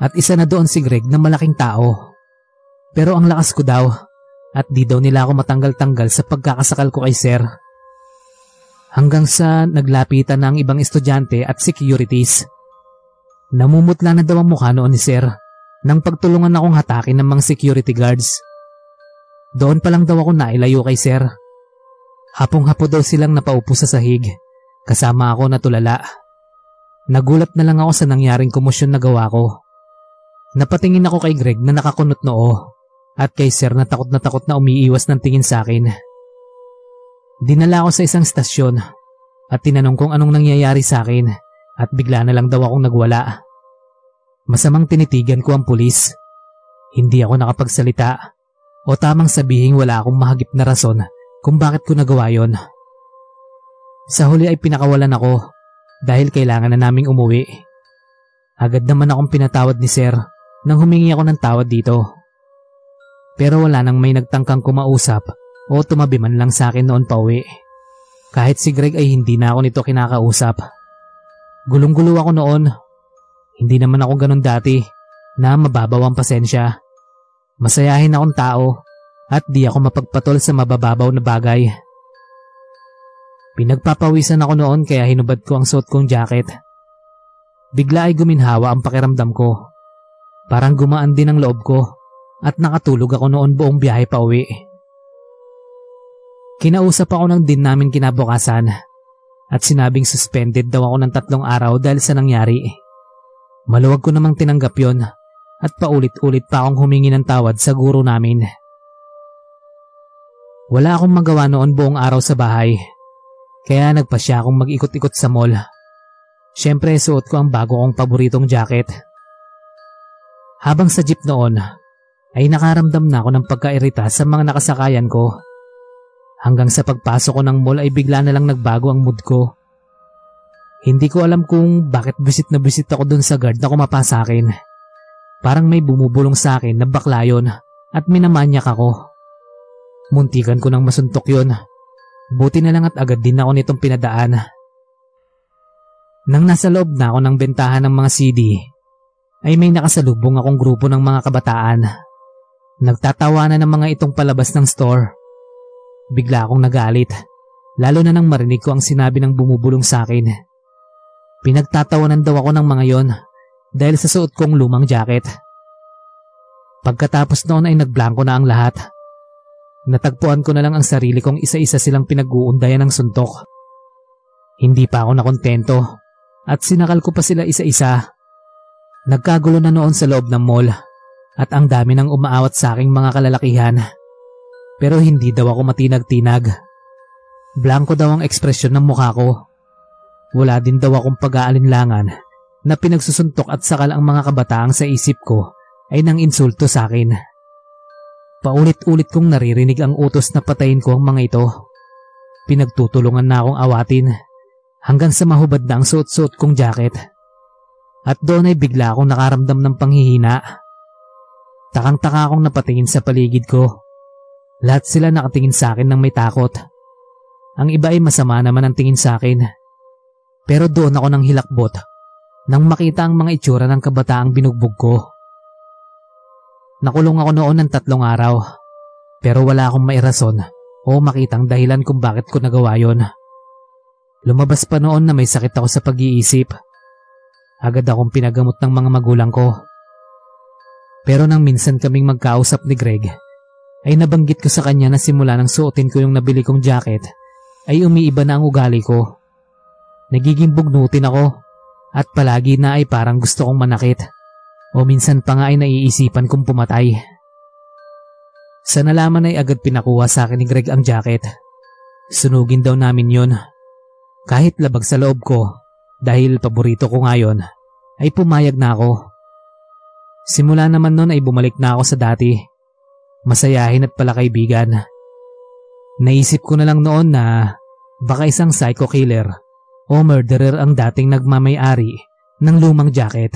at isa na doon si Greg na malaking tao. Pero ang lakas ko daw at di daw nila ako matanggal-tanggal sa pagkakasakal ko kay sir. Hanggang sa naglapitan na ang ibang estudyante at securities. Namumutla na daw ang mukha noon ni sir nang pagtulungan akong hatakin ng mga security guards. Doon pa lang daw ako nailayo kay sir. Hapong-hapo daw silang napaupo sa sahig. Kasama ako natulala. Nagulat na lang ako sa nangyaring komosyon na gawa ko. Napatingin ako kay Greg na nakakunot noo at kay sir na takot na takot na umiiwas ng tingin sa akin. Dinala ako sa isang stasyon at tinanong kung anong nangyayari sa akin at bigla na lang daw akong nagwala. Masamang tinitigan ko ang pulis. Hindi ako nakapagsalita o tamang sabihin wala akong mahagip na rason kung bakit ko nagawa yon. Sa huli ay pinakawalan ako dahil kailangan na naming umuwi. Agad naman akong pinatawad ni sir nang humingi ako ng tawad dito. Pero wala nang may nagtangkang kumausap o tumabi man lang sa akin noon pa uwi. Kahit si Greg ay hindi na ako nito kinakausap. Gulong-gulo ako noon. Hindi naman ako ganun dati na mababaw ang pasensya. Masayahin akong tao at di ako mapagpatol sa mabababaw na bagay. Pinagpapawisan ako noon kaya hinubad ko ang suot kong jacket. Bigla ay guminhawa ang pakiramdam ko. Parang gumaan din ang loob ko at nakatulog ako noon buong biyahe pa uwi. Kinausap ako ng din namin kinabukasan at sinabing suspended daw ako ng tatlong araw dahil sa nangyari. Maluwag ko namang tinanggap yon at paulit-ulit pa akong humingi ng tawad sa guro namin. Wala akong magawa noon buong araw sa bahay kaya nagpasya akong mag-ikot-ikot sa mall. Siyempre suot ko ang bago kong paboritong jacket. Habang sa jeep noon, ay nakaramdam na ako ng pagkairita sa mga nakasakayan ko. Hanggang sa pagpasok ko ng mall ay bigla na lang nagbago ang mood ko. Hindi ko alam kung bakit bisit na bisit ako dun sa guard na kumapa sa akin. Parang may bumubulong sa akin na bakla yun at minamanyak ako. Muntikan ko nang masuntok yun. Buti na lang at agad din ako nitong pinadaan. Nang nasa loob na ako ng bentahan ng mga CD, ay may nakasalubong akong grupo ng mga kabataan. Nagtatawanan ng mga itong palabas ng store. Bigla akong nagalit, lalo na nang marinig ko ang sinabi ng bumubulong sa akin. Pinagtatawanan daw ako ng mga yon dahil sa suot kong lumang jacket. Pagkatapos noon ay nagblanko na ang lahat. Natagpuan ko na lang ang sarili kong isa-isa silang pinag-uundayan ng suntok. Hindi pa ako nakontento at sinakal ko pa sila isa-isa Nagkagulo na noon sa loob ng mall at ang dami nang umaawat sa aking mga kalalakihan. Pero hindi daw ako matinag-tinag. Blanco daw ang ekspresyon ng mukha ko. Wala din daw akong pag-aalinlangan na pinagsusuntok at sakal ang mga kabataang sa isip ko ay nang insulto sa akin. Paulit-ulit kong naririnig ang utos na patayin ko ang mga ito. Pinagtutulungan na akong awatin hanggang sa mahubad na ang suot-suot kong jacket. At doon ay bigla akong nakaramdam ng panghihina. Takang-taka akong napatingin sa paligid ko. Lahat sila nakatingin sa akin ng may takot. Ang iba ay masama naman ang tingin sa akin. Pero doon ako nang hilakbot nang makita ang mga itsura ng kabataang binugbog ko. Nakulong ako noon ng tatlong araw pero wala akong mairason o makitang dahilan kung bakit ko nagawa yon. Lumabas pa noon na may sakit ako sa pag-iisip Agad akong pinagamot ng mga magulang ko. Pero nang minsan kaming magkausap ni Greg, ay nabanggit ko sa kanya na simula nang suotin ko yung nabili kong jacket, ay umiiba na ang ugali ko. Nagiging bugnutin ako at palagi na ay parang gusto kong manakit o minsan pa nga ay naiisipan kong pumatay. Sa nalaman ay agad pinakuha sa akin ni Greg ang jacket. Sunugin daw namin yon. Kahit labag sa loob ko dahil paborito ko ngayon, ay pumayag na ako. Simula naman noon ay bumalik na ako sa dati. Masayahin at pala kaibigan. Naisip ko na lang noon na baka isang psycho killer o murderer ang dating nagmamay-ari ng lumang jacket.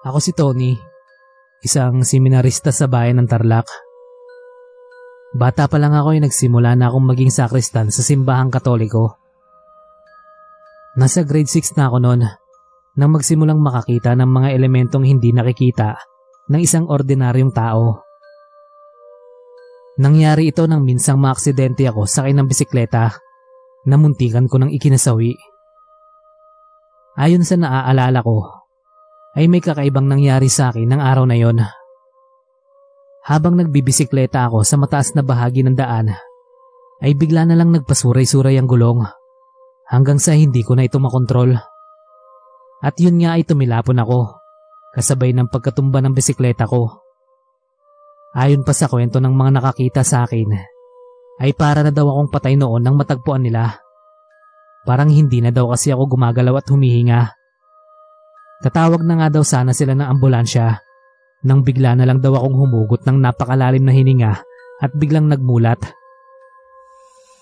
Ako si Tony, isang seminarista sa bayan ng Tarlac. Bata pa lang ako ay nagsimula na akong maging sakristan sa simbahang katoliko. Nasa grade 6 na ako noon nang magsimulang makakita ng mga elementong hindi nakikita ng isang ordinaryong tao. Nangyari ito nang minsang maaksidente ako sa ng bisikleta na muntikan ko ng ikinasawi. Ayon sa naaalala ko, ay may kakaibang nangyari sa akin ng araw na yon. Habang nagbibisikleta ako sa mataas na bahagi ng daan, ay bigla na lang nagpasuray-suray ang gulong hanggang sa hindi ko na ito makontrol. At yun nga ay tumilapon ako, kasabay ng pagkatumba ng bisikleta ko. Ayon pa sa kwento ng mga nakakita sa akin, ay para na daw akong patay noon nang matagpuan nila. Parang hindi na daw kasi ako gumagalaw at humihinga. Tatawag na nga daw sana sila ng ambulansya nang bigla na lang daw akong humugot ng napakalalim na hininga at biglang nagmulat.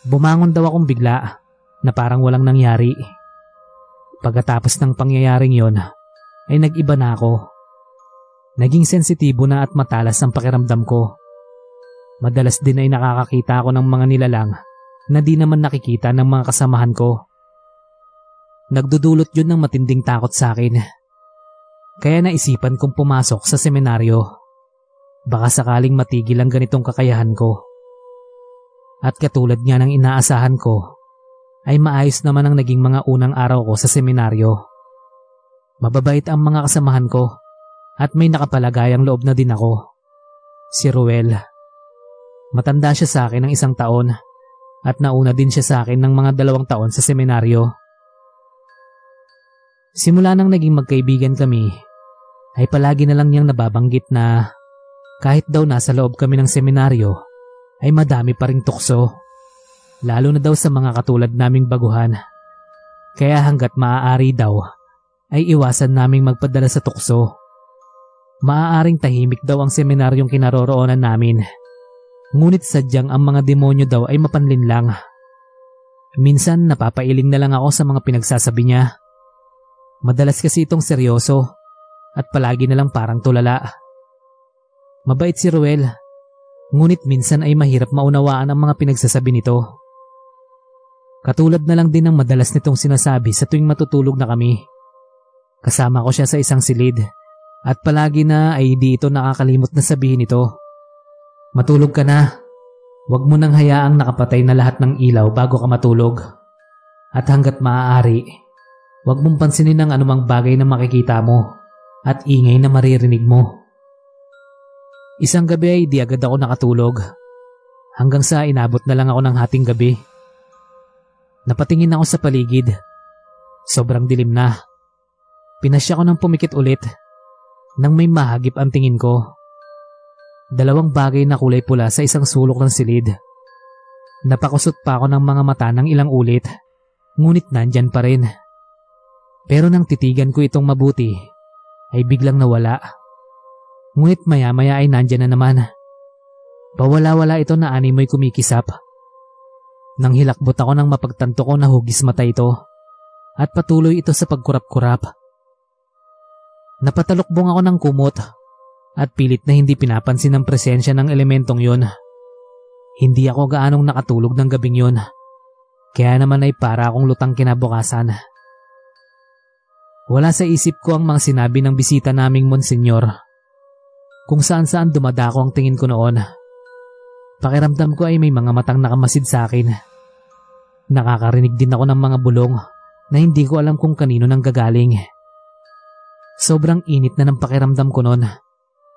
Bumangon daw akong bigla na parang walang nangyari. Pagkatapos ng pangyayaring yon ay nag-iba na ako. Naging sensitibo na at matalas ang pakiramdam ko. Madalas din ay nakakakita ako ng mga nilalang na di naman nakikita ng mga kasamahan ko. Nagdudulot yun ng matinding takot sa akin kaya naisipan kong pumasok sa seminaryo. Baka sakaling matigil ang ganitong kakayahan ko. At katulad nga ng inaasahan ko, ay maayos naman ang naging mga unang araw ko sa seminaryo. Mababait ang mga kasamahan ko at may nakapalagayang loob na din ako. Si Ruel. Matanda siya sa akin ng isang taon at nauna din siya sa akin ng mga dalawang taon sa seminaryo. Simula nang naging magkaibigan kami, ay palagi na lang niyang nababanggit na kahit daw nasa loob kami ng seminaryo ay madami pa ring tukso. Lalo na daw sa mga katulad naming baguhan. Kaya hanggat maaari daw ay iwasan naming magpadala sa tukso. Maaaring tahimik daw ang seminaryong kinaroroonan namin. Ngunit sadyang ang mga demonyo daw ay mapanlin lang. Minsan napapailing na lang ako sa mga pinagsasabi niya. Madalas kasi itong seryoso at palagi na lang parang tulala. Mabait si Ruel, ngunit minsan ay mahirap maunawaan ang mga pinagsasabi nito. Katulad na lang din ng madalas nitong sinasabi sa tuwing matutulog na kami. Kasama ko siya sa isang silid at palagi na ay di ito nakakalimot na sabihin ito. Matulog ka na. Huwag mo nang hayaang nakapatay na lahat ng ilaw bago ka matulog. At hanggat maaari, huwag mong pansinin ang anumang bagay na makikita mo at ingay na maririnig mo. Isang gabi ay di agad ako nakatulog hanggang sa inabot na lang ako ng hating gabi. Napatingin ako sa paligid. Sobrang dilim na. Pinasya ko ng pumikit ulit nang may mahagip ang tingin ko. Dalawang bagay na kulay pula sa isang sulok ng silid. Napakusot pa ako ng mga mata ng ilang ulit, ngunit nandyan pa rin. Pero nang titigan ko itong mabuti, ay biglang nawala. Ngunit maya-maya ay nandyan na naman. Pawala-wala ito na animoy kumikisap. Nang hilakbot ako nang mapagtanto ko na hugis mata ito at patuloy ito sa pagkurap-kurap. Napatalukbong ako ng kumot at pilit na hindi pinapansin ang presensya ng elementong yon. Hindi ako gaanong nakatulog ng gabing yon. Kaya naman ay para akong lutang kinabukasan. Wala sa isip ko ang mga sinabi ng bisita naming monsenyor. Kung saan saan dumadako ang tingin ko noon. Pakiramdam ko ay may mga matang nakamasid sa akin. Nakakarinig din ako ng mga bulong na hindi ko alam kung kanino nang gagaling. Sobrang init na ng pakiramdam ko noon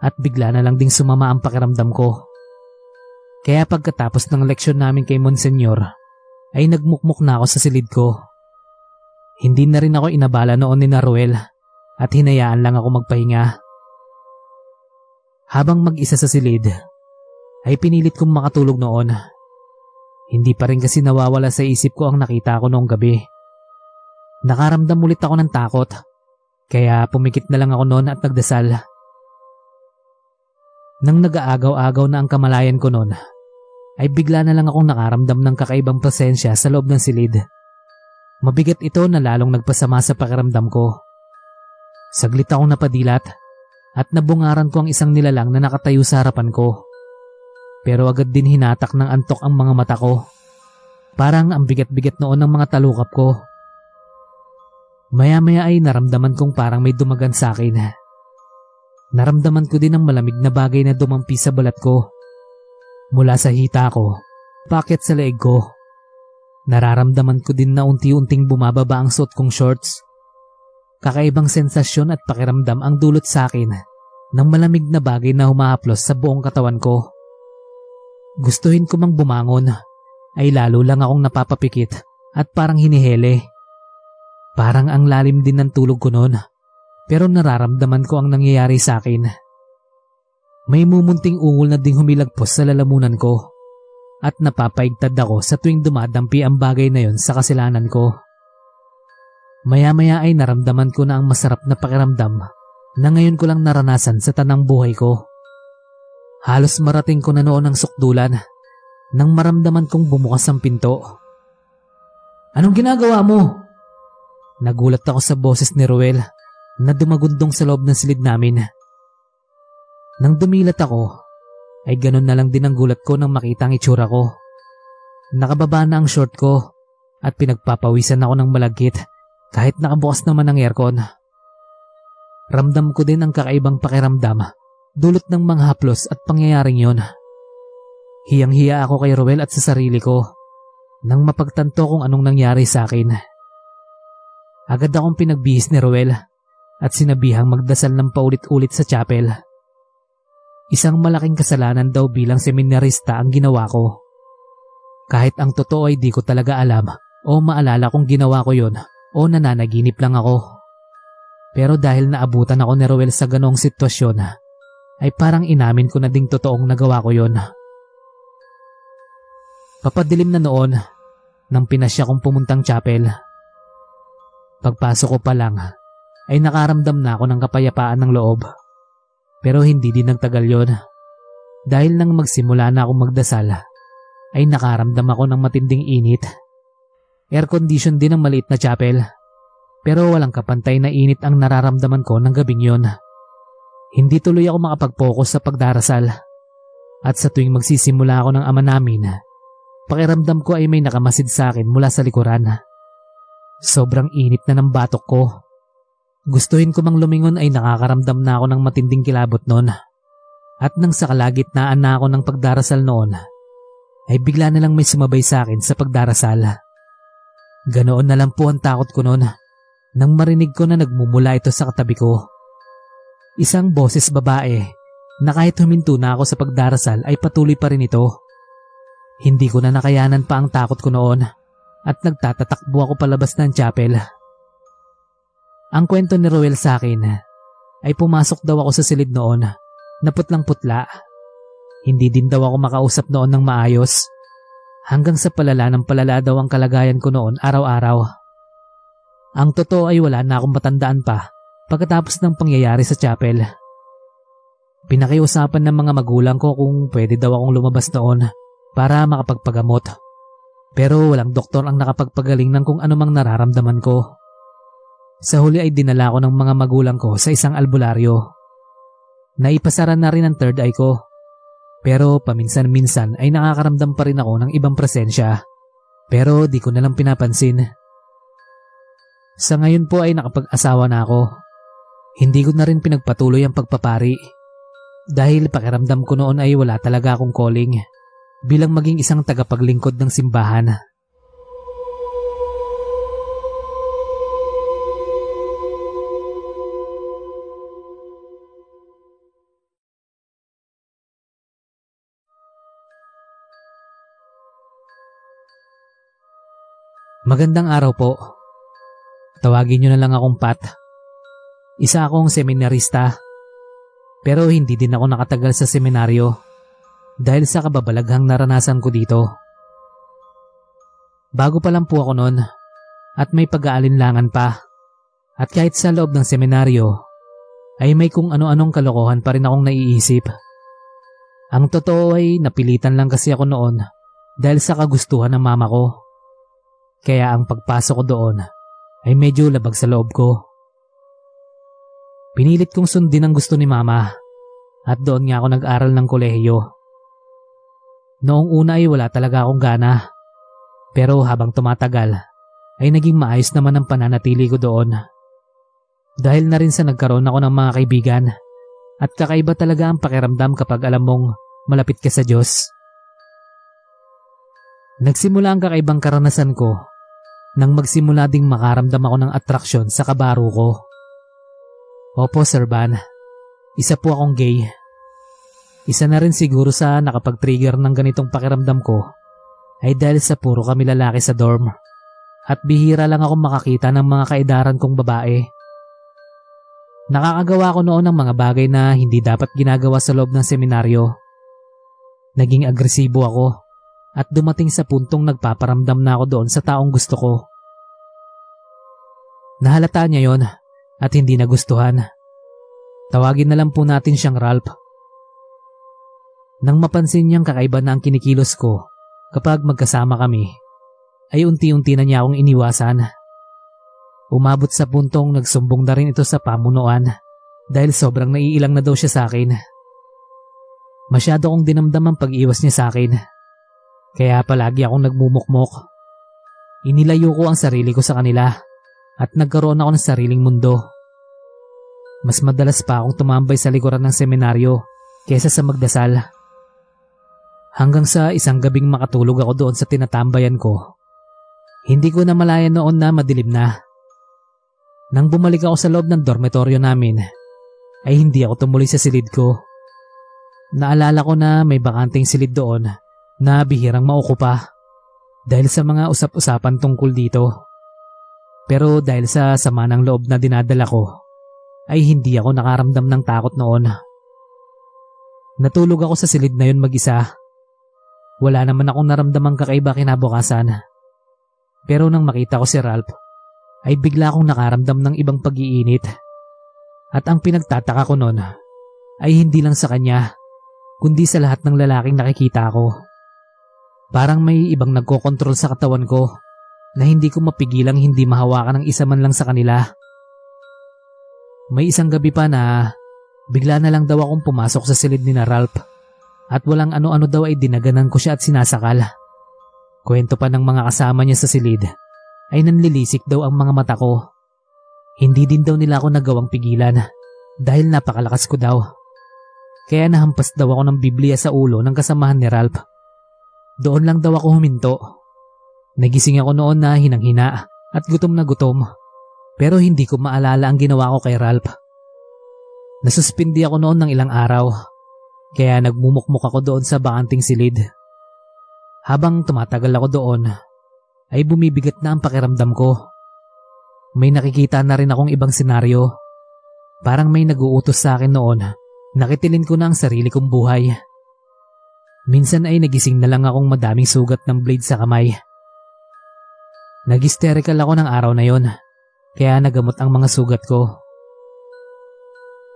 at bigla na lang ding sumama ang pakiramdam ko. Kaya pagkatapos ng leksyon namin kay Monsenyor ay nagmukmuk na ako sa silid ko. Hindi na rin ako inabala noon ni Naruel at hinayaan lang ako magpahinga. Habang mag-isa sa silid, ay pinilit kong makatulog noon. Hindi pa rin kasi nawawala sa isip ko ang nakita ko noong gabi. Nakaramdam ulit ako ng takot, kaya pumikit na lang ako noon at nagdasal. Nang nag-aagaw-agaw na ang kamalayan ko noon, ay bigla na lang akong nakaramdam ng kakaibang presensya sa loob ng silid. Mabigat ito na lalong nagpasama sa pakiramdam ko. Saglit akong napadilat at nabungaran ko ang isang nilalang na nakatayo sa harapan ko. Pero agad din hinatak ng antok ang mga mata ko. Parang ang bigat-bigat noon ng mga talukap ko. Maya-maya ay naramdaman kong parang may dumagan sa akin. Naramdaman ko din ang malamig na bagay na dumampi sa balat ko. Mula sa hita ko, pakit sa leeg ko. Nararamdaman ko din na unti-unting bumababa ang suot kong shorts. Kakaibang sensasyon at pakiramdam ang dulot sa akin ng malamig na bagay na humahaplos sa buong katawan ko. Gustuhin ko mang bumangon ay lalo lang akong napapapikit at parang hinihele. Parang ang lalim din ng tulog ko noon pero nararamdaman ko ang nangyayari sa akin. May mumunting ungol na ding humilagpos sa lalamunan ko at napapaigtad ako sa tuwing dumadampi ang bagay na yon sa kasalanan ko. Maya-maya ay naramdaman ko na ang masarap na pakiramdam na ngayon ko lang naranasan sa tanang buhay ko. Halos marating ko na noon ang sukdulan nang maramdaman kong bumukas ang pinto. Anong ginagawa mo? Nagulat ako sa boses ni Ruel na dumagundong sa loob ng silid namin. Nang dumilat ako, ay ganun na lang din ang gulat ko nang makita ang itsura ko. Nakababa na ang short ko at pinagpapawisan ako ng malagkit kahit nakabukas naman ang aircon. Ramdam ko din ang kakaibang pakiramdam dulot ng mga haplos at pangyayaring yon. Hiyang-hiya ako kay Roel at sa sarili ko nang mapagtanto kung anong nangyari sa akin. Agad akong pinagbihis ni Roel at sinabihang magdasal ng paulit-ulit sa chapel. Isang malaking kasalanan daw bilang seminarista ang ginawa ko. Kahit ang totoo ay di ko talaga alam o maalala kung ginawa ko yon o nananaginip lang ako. Pero dahil naabutan ako ni Roel sa ganong sitwasyon, ay parang inamin ko na ding totoong nagawa ko yon. Papadilim na noon nang pinasya kong pumuntang chapel. Pagpasok ko pa lang ay nakaramdam na ako ng kapayapaan ng loob. Pero hindi din nagtagal yon. Dahil nang magsimula na akong magdasal, ay nakaramdam ako ng matinding init Air condition din ang maliit na chapel. Pero walang kapantay na init ang nararamdaman ko ng gabing yon. Hindi tuloy ako makapag-focus sa pagdarasal. At sa tuwing magsisimula ako ng ama namin, pakiramdam ko ay may nakamasid sa akin mula sa likuran. Sobrang init na ng batok ko. Gustuhin ko mang lumingon ay nakakaramdam na ako ng matinding kilabot noon. At nang sa kalagitnaan na ako ng pagdarasal noon, ay bigla na lang may sumabay sa akin sa pagdarasal. Ganoon na lang po ang takot ko noon nang marinig ko na nagmumula ito sa katabi ko. Isang boses babae na kahit huminto na ako sa pagdarasal ay patuloy pa rin ito. Hindi ko na nakayanan pa ang takot ko noon at nagtatatakbo ako palabas ng chapel. Ang kwento ni Roel sa akin ay pumasok daw ako sa silid noon na putlang putla. Hindi din daw ako makausap noon ng maayos hanggang sa palala ng palala daw ang kalagayan ko noon araw-araw. Ang totoo ay wala na akong matandaan pa pagkatapos ng pangyayari sa chapel. Pinakiusapan ng mga magulang ko kung pwede daw akong lumabas noon para makapagpagamot. Pero walang doktor ang nakapagpagaling ng kung anumang nararamdaman ko. Sa huli ay dinala ko ng mga magulang ko sa isang albularyo. Naipasara na rin ang third eye ko. Pero paminsan-minsan ay nakakaramdam pa rin ako ng ibang presensya. Pero di ko nalang pinapansin. Sa ngayon po ay nakapag-asawa na ako hindi ko na rin pinagpatuloy ang pagpapari dahil pakiramdam ko noon ay wala talaga akong calling bilang maging isang tagapaglingkod ng simbahan. Magandang araw po. Tawagin niyo na lang akong Pat. Isa akong seminarista. Pero hindi din ako nakatagal sa seminaryo dahil sa kababalaghang naranasan ko dito. Bago pa lang po ako noon at may pag-aalinlangan pa. At kahit sa loob ng seminaryo ay may kung ano-anong kalokohan pa rin akong naiisip. Ang totoo ay napilitan lang kasi ako noon dahil sa kagustuhan ng mama ko. Kaya ang pagpasok ko doon ay medyo labag sa loob ko. Pinilit kong sundin ang gusto ni mama at doon nga ako nag-aral ng kolehiyo. Noong una ay wala talaga akong gana pero habang tumatagal ay naging maayos naman ang pananatili ko doon. Dahil na rin sa nagkaroon ako ng mga kaibigan at kakaiba talaga ang pakiramdam kapag alam mong malapit ka sa Diyos. Nagsimula ang kakaibang karanasan ko nang magsimula ding makaramdam ako ng atraksyon sa kabaro ko. Opo, Sir Van. Isa po akong gay. Isa na rin siguro sa nakapag-trigger ng ganitong pakiramdam ko ay dahil sa puro kami lalaki sa dorm at bihira lang ako makakita ng mga kaidaran kong babae. Nakakagawa ko noon ng mga bagay na hindi dapat ginagawa sa loob ng seminaryo. Naging agresibo ako at dumating sa puntong nagpaparamdam na ako doon sa taong gusto ko. Nahalata niya yon at hindi nagustuhan. Tawagin na lang po natin siyang Ralph. Nang mapansin niyang kakaiba na ang kinikilos ko kapag magkasama kami, ay unti-unti na niya akong iniwasan. Umabot sa puntong nagsumbong na rin ito sa pamunuan dahil sobrang naiilang na daw siya sa akin. Masyado kong dinamdam ang pag-iwas niya sa akin. Kaya palagi akong nagmumukmok. Inilayo ko ang sarili ko sa kanila at nagkaroon ako ng sariling mundo. Mas madalas pa akong tumambay sa likuran ng seminaryo kesa sa magdasal. Hanggang sa isang gabing makatulog ako doon sa tinatambayan ko. Hindi ko na malaya noon na madilim na. Nang bumalik ako sa loob ng dormitoryo namin, ay hindi ako tumuloy sa silid ko. Naalala ko na may bakanting silid doon na bihirang maukupa dahil sa mga usap-usapan tungkol dito. Pero dahil sa sama ng loob na dinadala ko, ay hindi ako nakaramdam ng takot noon. Natulog ako sa silid na yun mag-isa. Wala naman akong naramdamang kakaiba kinabukasan. Pero nang makita ko si Ralph, ay bigla akong nakaramdam ng ibang pag-iinit. At ang pinagtataka ko noon ay hindi lang sa kanya, kundi sa lahat ng lalaking nakikita ko. Parang may ibang nagkokontrol sa katawan ko na hindi ko mapigilang hindi mahawakan ng isa man lang sa kanila. May isang gabi pa na bigla na lang daw akong pumasok sa silid ni na Ralph at walang ano-ano daw ay dinaganan ko siya at sinasakal. Kwento pa ng mga kasama niya sa silid ay nanlilisik daw ang mga mata ko. Hindi din daw nila ako nagawang pigilan dahil napakalakas ko daw. Kaya nahampas daw ako ng Biblia sa ulo ng kasamahan ni Ralph. Doon lang daw ako huminto Nagising ako noon na hinang-hina at gutom na gutom. Pero hindi ko maalala ang ginawa ko kay Ralph. Nasuspindi ako noon ng ilang araw, kaya nagmumukmuk ako doon sa bakanting silid. Habang tumatagal ako doon, ay bumibigat na ang pakiramdam ko. May nakikita na rin akong ibang senaryo. Parang may naguutos sa akin noon. Nakitilin ko na ang sarili kong buhay. Minsan ay nagising na lang akong madaming sugat ng blade sa kamay. Nag-hysterical ako ng araw na yon, kaya nagamot ang mga sugat ko.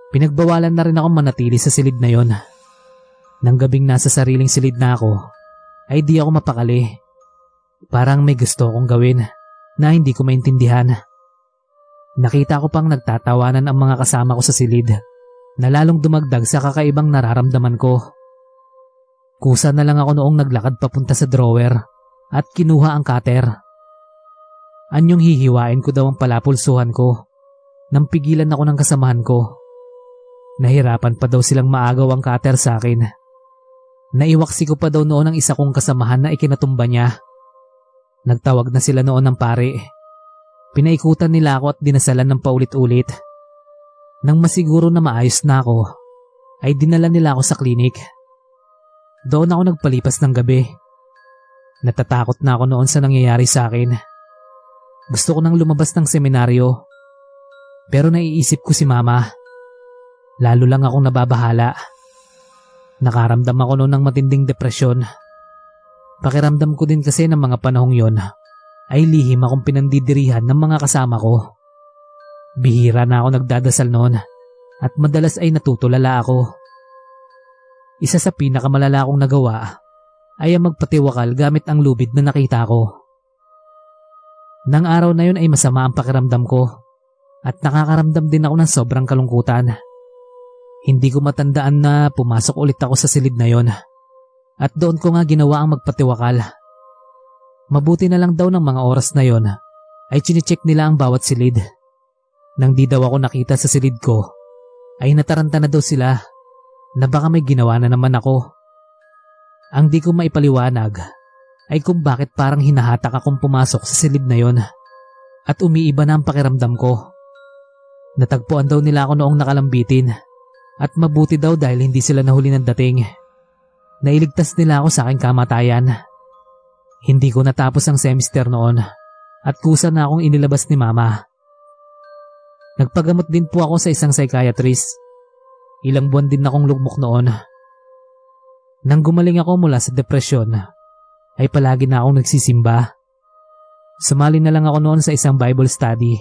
Pinagbawalan na rin ako manatili sa silid na yon. Nang gabing nasa sariling silid na ako, ay di ako mapakali. Parang may gusto akong gawin na hindi ko maintindihan. Nakita ko pang nagtatawanan ang mga kasama ko sa silid na lalong dumagdag sa kakaibang nararamdaman ko. Kusa na lang ako noong naglakad papunta sa drawer at kinuha ang cutter. Anyong hihiwain ko daw ang palapulsuhan ko nang pigilan ako ng kasamahan ko. Nahirapan pa daw silang maagaw ang cutter sa akin. Naiwaksi ko pa daw noon ang isa kong kasamahan na ikinatumba niya. Nagtawag na sila noon ng pare. Pinaikutan nila ako at dinasalan ng paulit-ulit. Nang masiguro na maayos na ako, ay dinala nila ako sa klinik. Doon ako nagpalipas ng gabi. Natatakot na ako noon sa nangyayari sa akin. Gusto ko nang lumabas ng seminaryo. Pero naiisip ko si mama. Lalo lang akong nababahala. Nakaramdam ako noon ng matinding depresyon. Pakiramdam ko din kasi ng mga panahong yon ay lihim akong pinandidirihan ng mga kasama ko. Bihira na ako nagdadasal noon at madalas ay natutulala ako. Isa sa pinakamalala kong nagawa ay ang magpatiwakal gamit ang lubid na nakita ko. Nang araw na yun ay masama ang pakiramdam ko at nakakaramdam din ako ng sobrang kalungkutan. Hindi ko matandaan na pumasok ulit ako sa silid na yon at doon ko nga ginawa ang magpatiwakal. Mabuti na lang daw ng mga oras na yon ay chinecheck nila ang bawat silid. Nang di daw ako nakita sa silid ko ay nataranta na daw sila na baka may ginawa na naman ako. Ang di ko maipaliwanag ay kung bakit parang hinahatak akong pumasok sa silid na yon at umiiba na ang pakiramdam ko. Natagpuan daw nila ako noong nakalambitin at mabuti daw dahil hindi sila nahuli ng dating. Nailigtas nila ako sa aking kamatayan. Hindi ko natapos ang semester noon at kusa na akong inilabas ni mama. Nagpagamot din po ako sa isang psychiatrist. Ilang buwan din akong lugmok noon. Nang gumaling ako mula sa depresyon, ay palagi na akong nagsisimba. Sumali na lang ako noon sa isang Bible study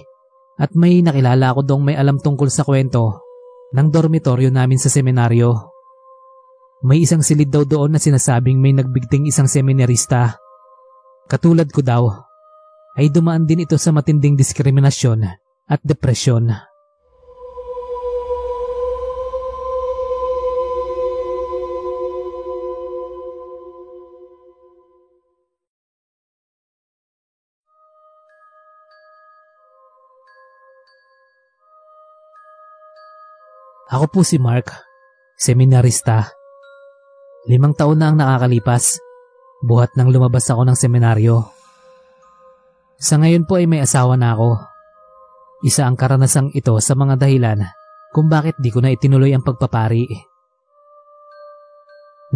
at may nakilala ako dong may alam tungkol sa kwento ng dormitoryo namin sa seminaryo. May isang silid daw doon na sinasabing may nagbigting isang seminarista. Katulad ko daw, ay dumaan din ito sa matinding diskriminasyon at depresyon. Ako po si Mark, seminarista. Limang taon na ang nakakalipas, buhat nang lumabas ako ng seminaryo. Sa ngayon po ay may asawa na ako. Isa ang karanasang ito sa mga dahilan kung bakit di ko na itinuloy ang pagpapari.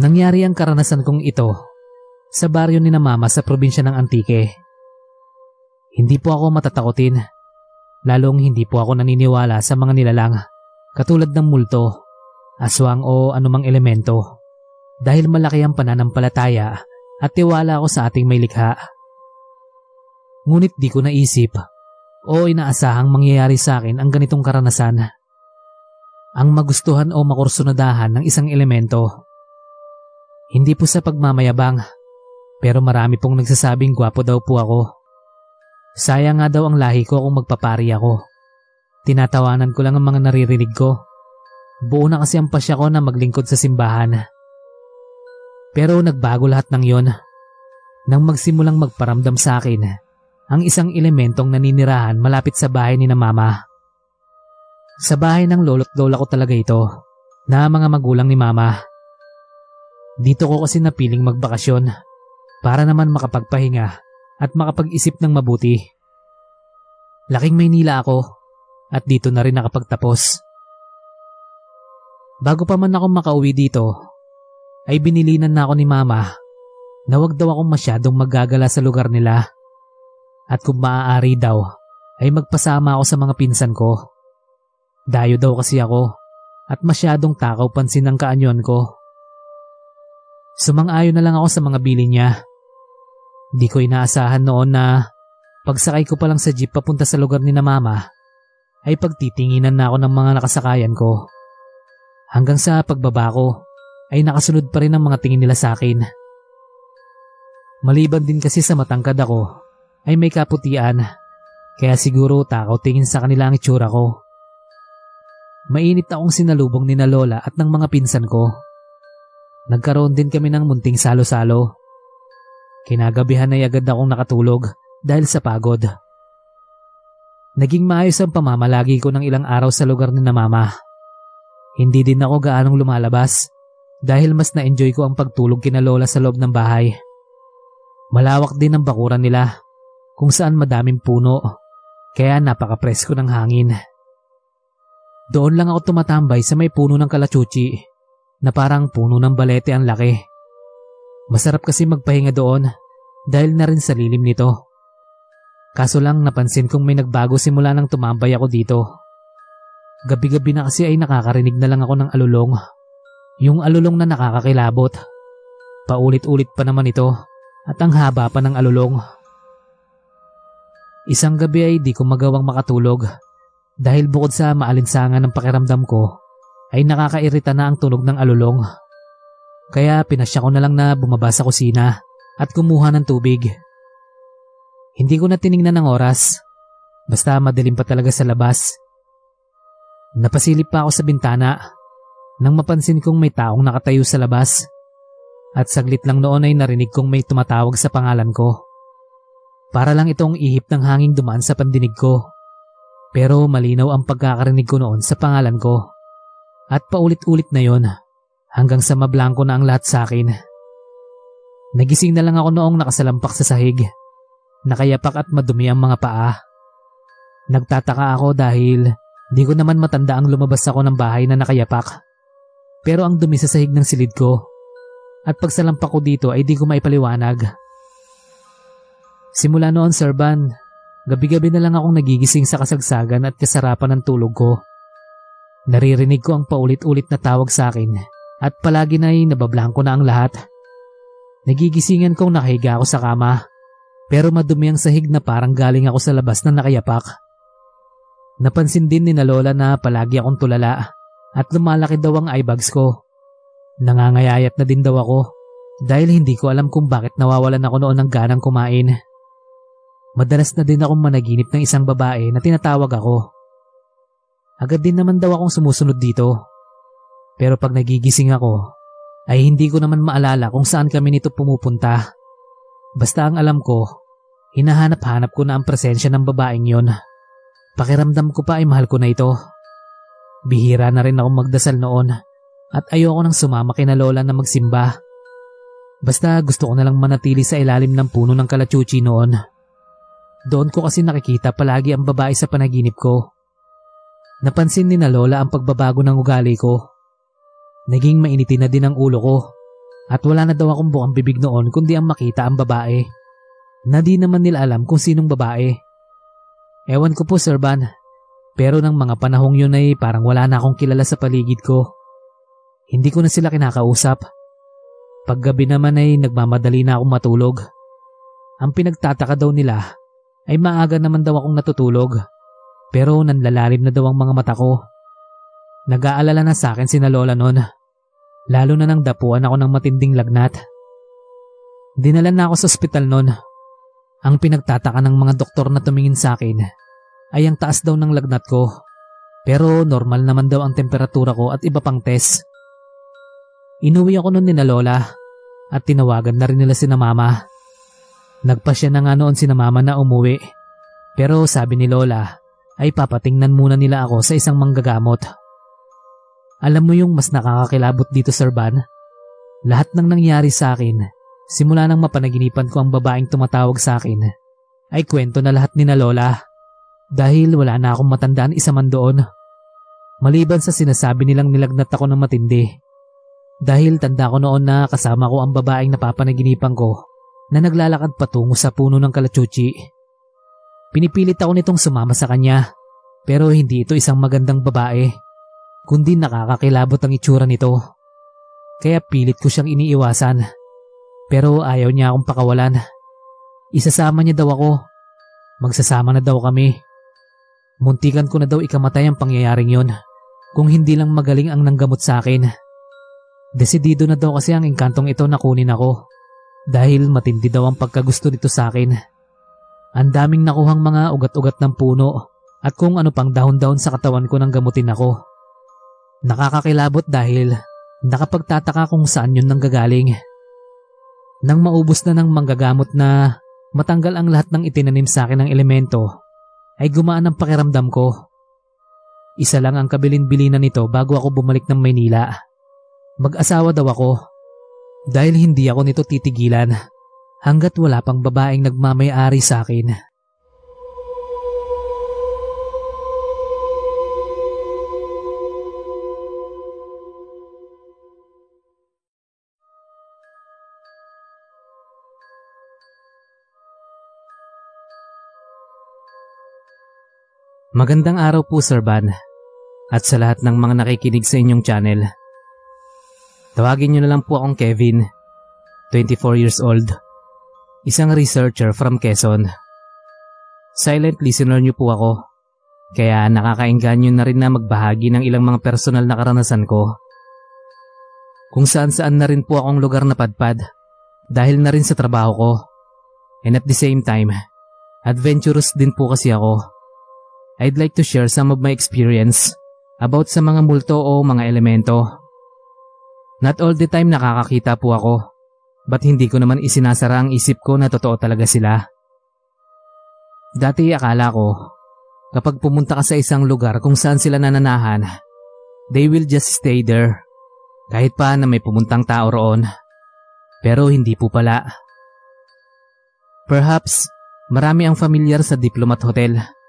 Nangyari ang karanasan kong ito sa baryo ni na mama sa probinsya ng Antique. Hindi po ako matatakotin, lalong hindi po ako naniniwala sa mga nilalang katulad ng multo, aswang o anumang elemento dahil malaki ang pananampalataya at tiwala ako sa ating may likha. Ngunit di ko naisip o inaasahang mangyayari sa akin ang ganitong karanasan. Ang magustuhan o makursunadahan ng isang elemento. Hindi po sa pagmamayabang, pero marami pong nagsasabing gwapo daw po ako. Sayang nga daw ang lahi ko kung magpapari ako. Tinatawanan ko lang ang mga naririnig ko. Buo na kasi ang pasya ko na maglingkod sa simbahan. Pero nagbago lahat ng yon. Nang magsimulang magparamdam sa akin ang isang elementong naninirahan malapit sa bahay ni na mama. Sa bahay ng lolo't lola ko talaga ito, na mga magulang ni mama. Dito ko kasi napiling magbakasyon para naman makapagpahinga at makapag-isip ng mabuti. Laking Maynila ako at dito na rin nakapagtapos. Bago pa man ako makauwi dito, ay binilinan na ako ni mama na wag daw akong masyadong magagala sa lugar nila. At kung maaari daw, ay magpasama ako sa mga pinsan ko. Dayo daw kasi ako at masyadong takaw pansin ang kaanyon ko. Sumang-ayon na lang ako sa mga bili niya. Di ko inaasahan noon na pagsakay ko pa lang sa jeep papunta sa lugar ni na mama, ay pagtitinginan na ako ng mga nakasakayan ko. Hanggang sa pagbaba ko, ay nakasunod pa rin ang mga tingin nila sa akin. Maliban din kasi sa matangkad ako, ay may kaputian, kaya siguro takaw tingin sa kanila ang itsura ko. Mainit akong sinalubong ni na Lola at ng mga pinsan ko. Nagkaroon din kami ng munting salo-salo. Kinagabihan ay agad akong nakatulog dahil sa pagod. Naging maayos ang pamamalagi ko ng ilang araw sa lugar ni na mama. Hindi din ako gaanong lumalabas dahil mas na-enjoy ko ang pagtulog kina Lola sa loob ng bahay. Malawak din ang bakuran nila kung saan madaming puno kaya napaka-presko ng hangin. Doon lang ako tumatambay sa may puno ng kalachuchi na parang puno ng balete ang laki. Masarap kasi magpahinga doon dahil na rin sa lilim nito. Kaso lang napansin kong may nagbago simula nang tumambay ako dito. Gabi-gabi na kasi ay nakakarinig na lang ako ng alulong. Yung alulong na nakakakilabot. Paulit-ulit pa naman ito at ang haba pa ng alulong. Isang gabi ay di ko magawang makatulog dahil bukod sa maalinsangan ng pakiramdam ko, ay nakakairita na ang tunog ng alulong. Kaya pinasya ko na lang na bumaba sa kusina at kumuha ng tubig. Hindi ko na tiningnan ng oras, basta madilim pa talaga sa labas. Napasilip pa ako sa bintana nang mapansin kong may taong nakatayo sa labas at saglit lang noon ay narinig kong may tumatawag sa pangalan ko. Para lang itong ihip ng hanging dumaan sa pandinig ko. Pero malinaw ang pagkakarinig ko noon sa pangalan ko. At paulit-ulit na yon hanggang sa mablangko na ang lahat sa akin. Nagising na lang ako noong nakasalampak sa sahig. Nakayapak at madumi ang mga paa. Nagtataka ako dahil di ko naman matanda ang lumabas ako ng bahay na nakayapak. Pero ang dumi sa sahig ng silid ko. At pagsalampak ko dito ay di ko maipaliwanag. Simula noon, Sir Van, Gabi-gabi na lang akong nagigising sa kasagsagan at kasarapan ng tulog ko. Naririnig ko ang paulit-ulit na tawag sa akin at palagi na ay nabablangko na ang lahat. Nagigisingan kong nakahiga ako sa kama pero madumi ang sahig na parang galing ako sa labas na nakayapak. Napansin din ni na Lola na palagi akong tulala at lumalaki daw ang eyebags ko. Nangangayayat na din daw ako dahil hindi ko alam kung bakit nawawalan ako noon ng ganang kumain. Madalas na din akong managinip ng isang babae na tinatawag ako. Agad din naman daw akong sumusunod dito. Pero pag nagigising ako, ay hindi ko naman maalala kung saan kami nito pumupunta. Basta ang alam ko, hinahanap-hanap ko na ang presensya ng babaeng yon. Pakiramdam ko pa ay mahal ko na ito. Bihira na rin akong magdasal noon at ayoko nang sumama kina lola na magsimba. Basta gusto ko na lang manatili sa ilalim ng puno ng kalachuchi noon. Doon ko kasi nakikita palagi ang babae sa panaginip ko. Napansin ni na Lola ang pagbabago ng ugali ko. Naging mainitin na din ang ulo ko at wala na daw akong bukang bibig noon kundi ang makita ang babae. Na di naman nila alam kung sinong babae. Ewan ko po Sir Van, pero ng mga panahong yun ay parang wala na akong kilala sa paligid ko. Hindi ko na sila kinakausap. Paggabi naman ay nagmamadali na akong matulog. Ang pinagtataka daw nila ay maaga naman daw akong natutulog. Pero nanlalalim na daw ang mga mata ko. Nag-aalala na sa akin si na Lola noon. Lalo na nang dapuan ako ng matinding lagnat. Dinala na ako sa ospital noon. Ang pinagtataka ng mga doktor na tumingin sa akin ay ang taas daw ng lagnat ko. Pero normal naman daw ang temperatura ko at iba pang test. Inuwi ako noon ni na Lola at tinawagan na rin nila si na Mama. Nagpasya na nga noon si na mama na umuwi. Pero sabi ni Lola ay papatingnan muna nila ako sa isang manggagamot. Alam mo yung mas nakakakilabot dito Sir Van? Lahat ng nangyari sa akin, simula nang mapanaginipan ko ang babaeng tumatawag sa akin, ay kwento na lahat ni na Lola. Dahil wala na akong matandaan isa man doon. Maliban sa sinasabi nilang nilagnat ako ng matindi. Dahil tanda ko noon na kasama ko ang babaeng napapanaginipan ko na naglalakad patungo sa puno ng kalachuchi. Pinipilit ako nitong sumama sa kanya pero hindi ito isang magandang babae kundi nakakakilabot ang itsura nito. Kaya pilit ko siyang iniiwasan pero ayaw niya akong pakawalan. Isasama niya daw ako. Magsasama na daw kami. Muntikan ko na daw ikamatay ang pangyayaring yon kung hindi lang magaling ang nanggamot sa akin. Desidido na daw kasi ang engkantong ito na kunin ako dahil matindi daw ang pagkagusto nito sa akin. Ang daming nakuhang mga ugat-ugat ng puno at kung ano pang dahon-dahon sa katawan ko nang gamutin ako. Nakakakilabot dahil nakapagtataka kung saan yun nanggagaling. Nang maubos na ng manggagamot na matanggal ang lahat ng itinanim sa akin ng elemento, ay gumaan ang pakiramdam ko. Isa lang ang kabilin-bilinan nito bago ako bumalik ng Maynila. Mag-asawa daw ako. Dahil hindi ako nito titigilan hanggat wala pang babaeng nagmamayari sa akin. Magandang araw po Sir Van at sa lahat ng mga nakikinig sa inyong channel. Tawagin niyo na lang po akong Kevin, 24 years old. Isang researcher from Quezon. Silent listener niyo po ako, kaya nakakainganyo na rin na magbahagi ng ilang mga personal na karanasan ko. Kung saan saan na rin po akong lugar na padpad dahil na rin sa trabaho ko. And at the same time, adventurous din po kasi ako. I'd like to share some of my experience about sa mga multo o mga elemento Not all the time nakakakita po ako. Ba't hindi ko naman isinasara ang isip ko na totoo talaga sila? Dati akala ko, kapag pumunta ka sa isang lugar kung saan sila nananahan, they will just stay there. Kahit pa na may pumuntang tao roon. Pero hindi po pala. Perhaps, marami ang familiar sa Diplomat Hotel.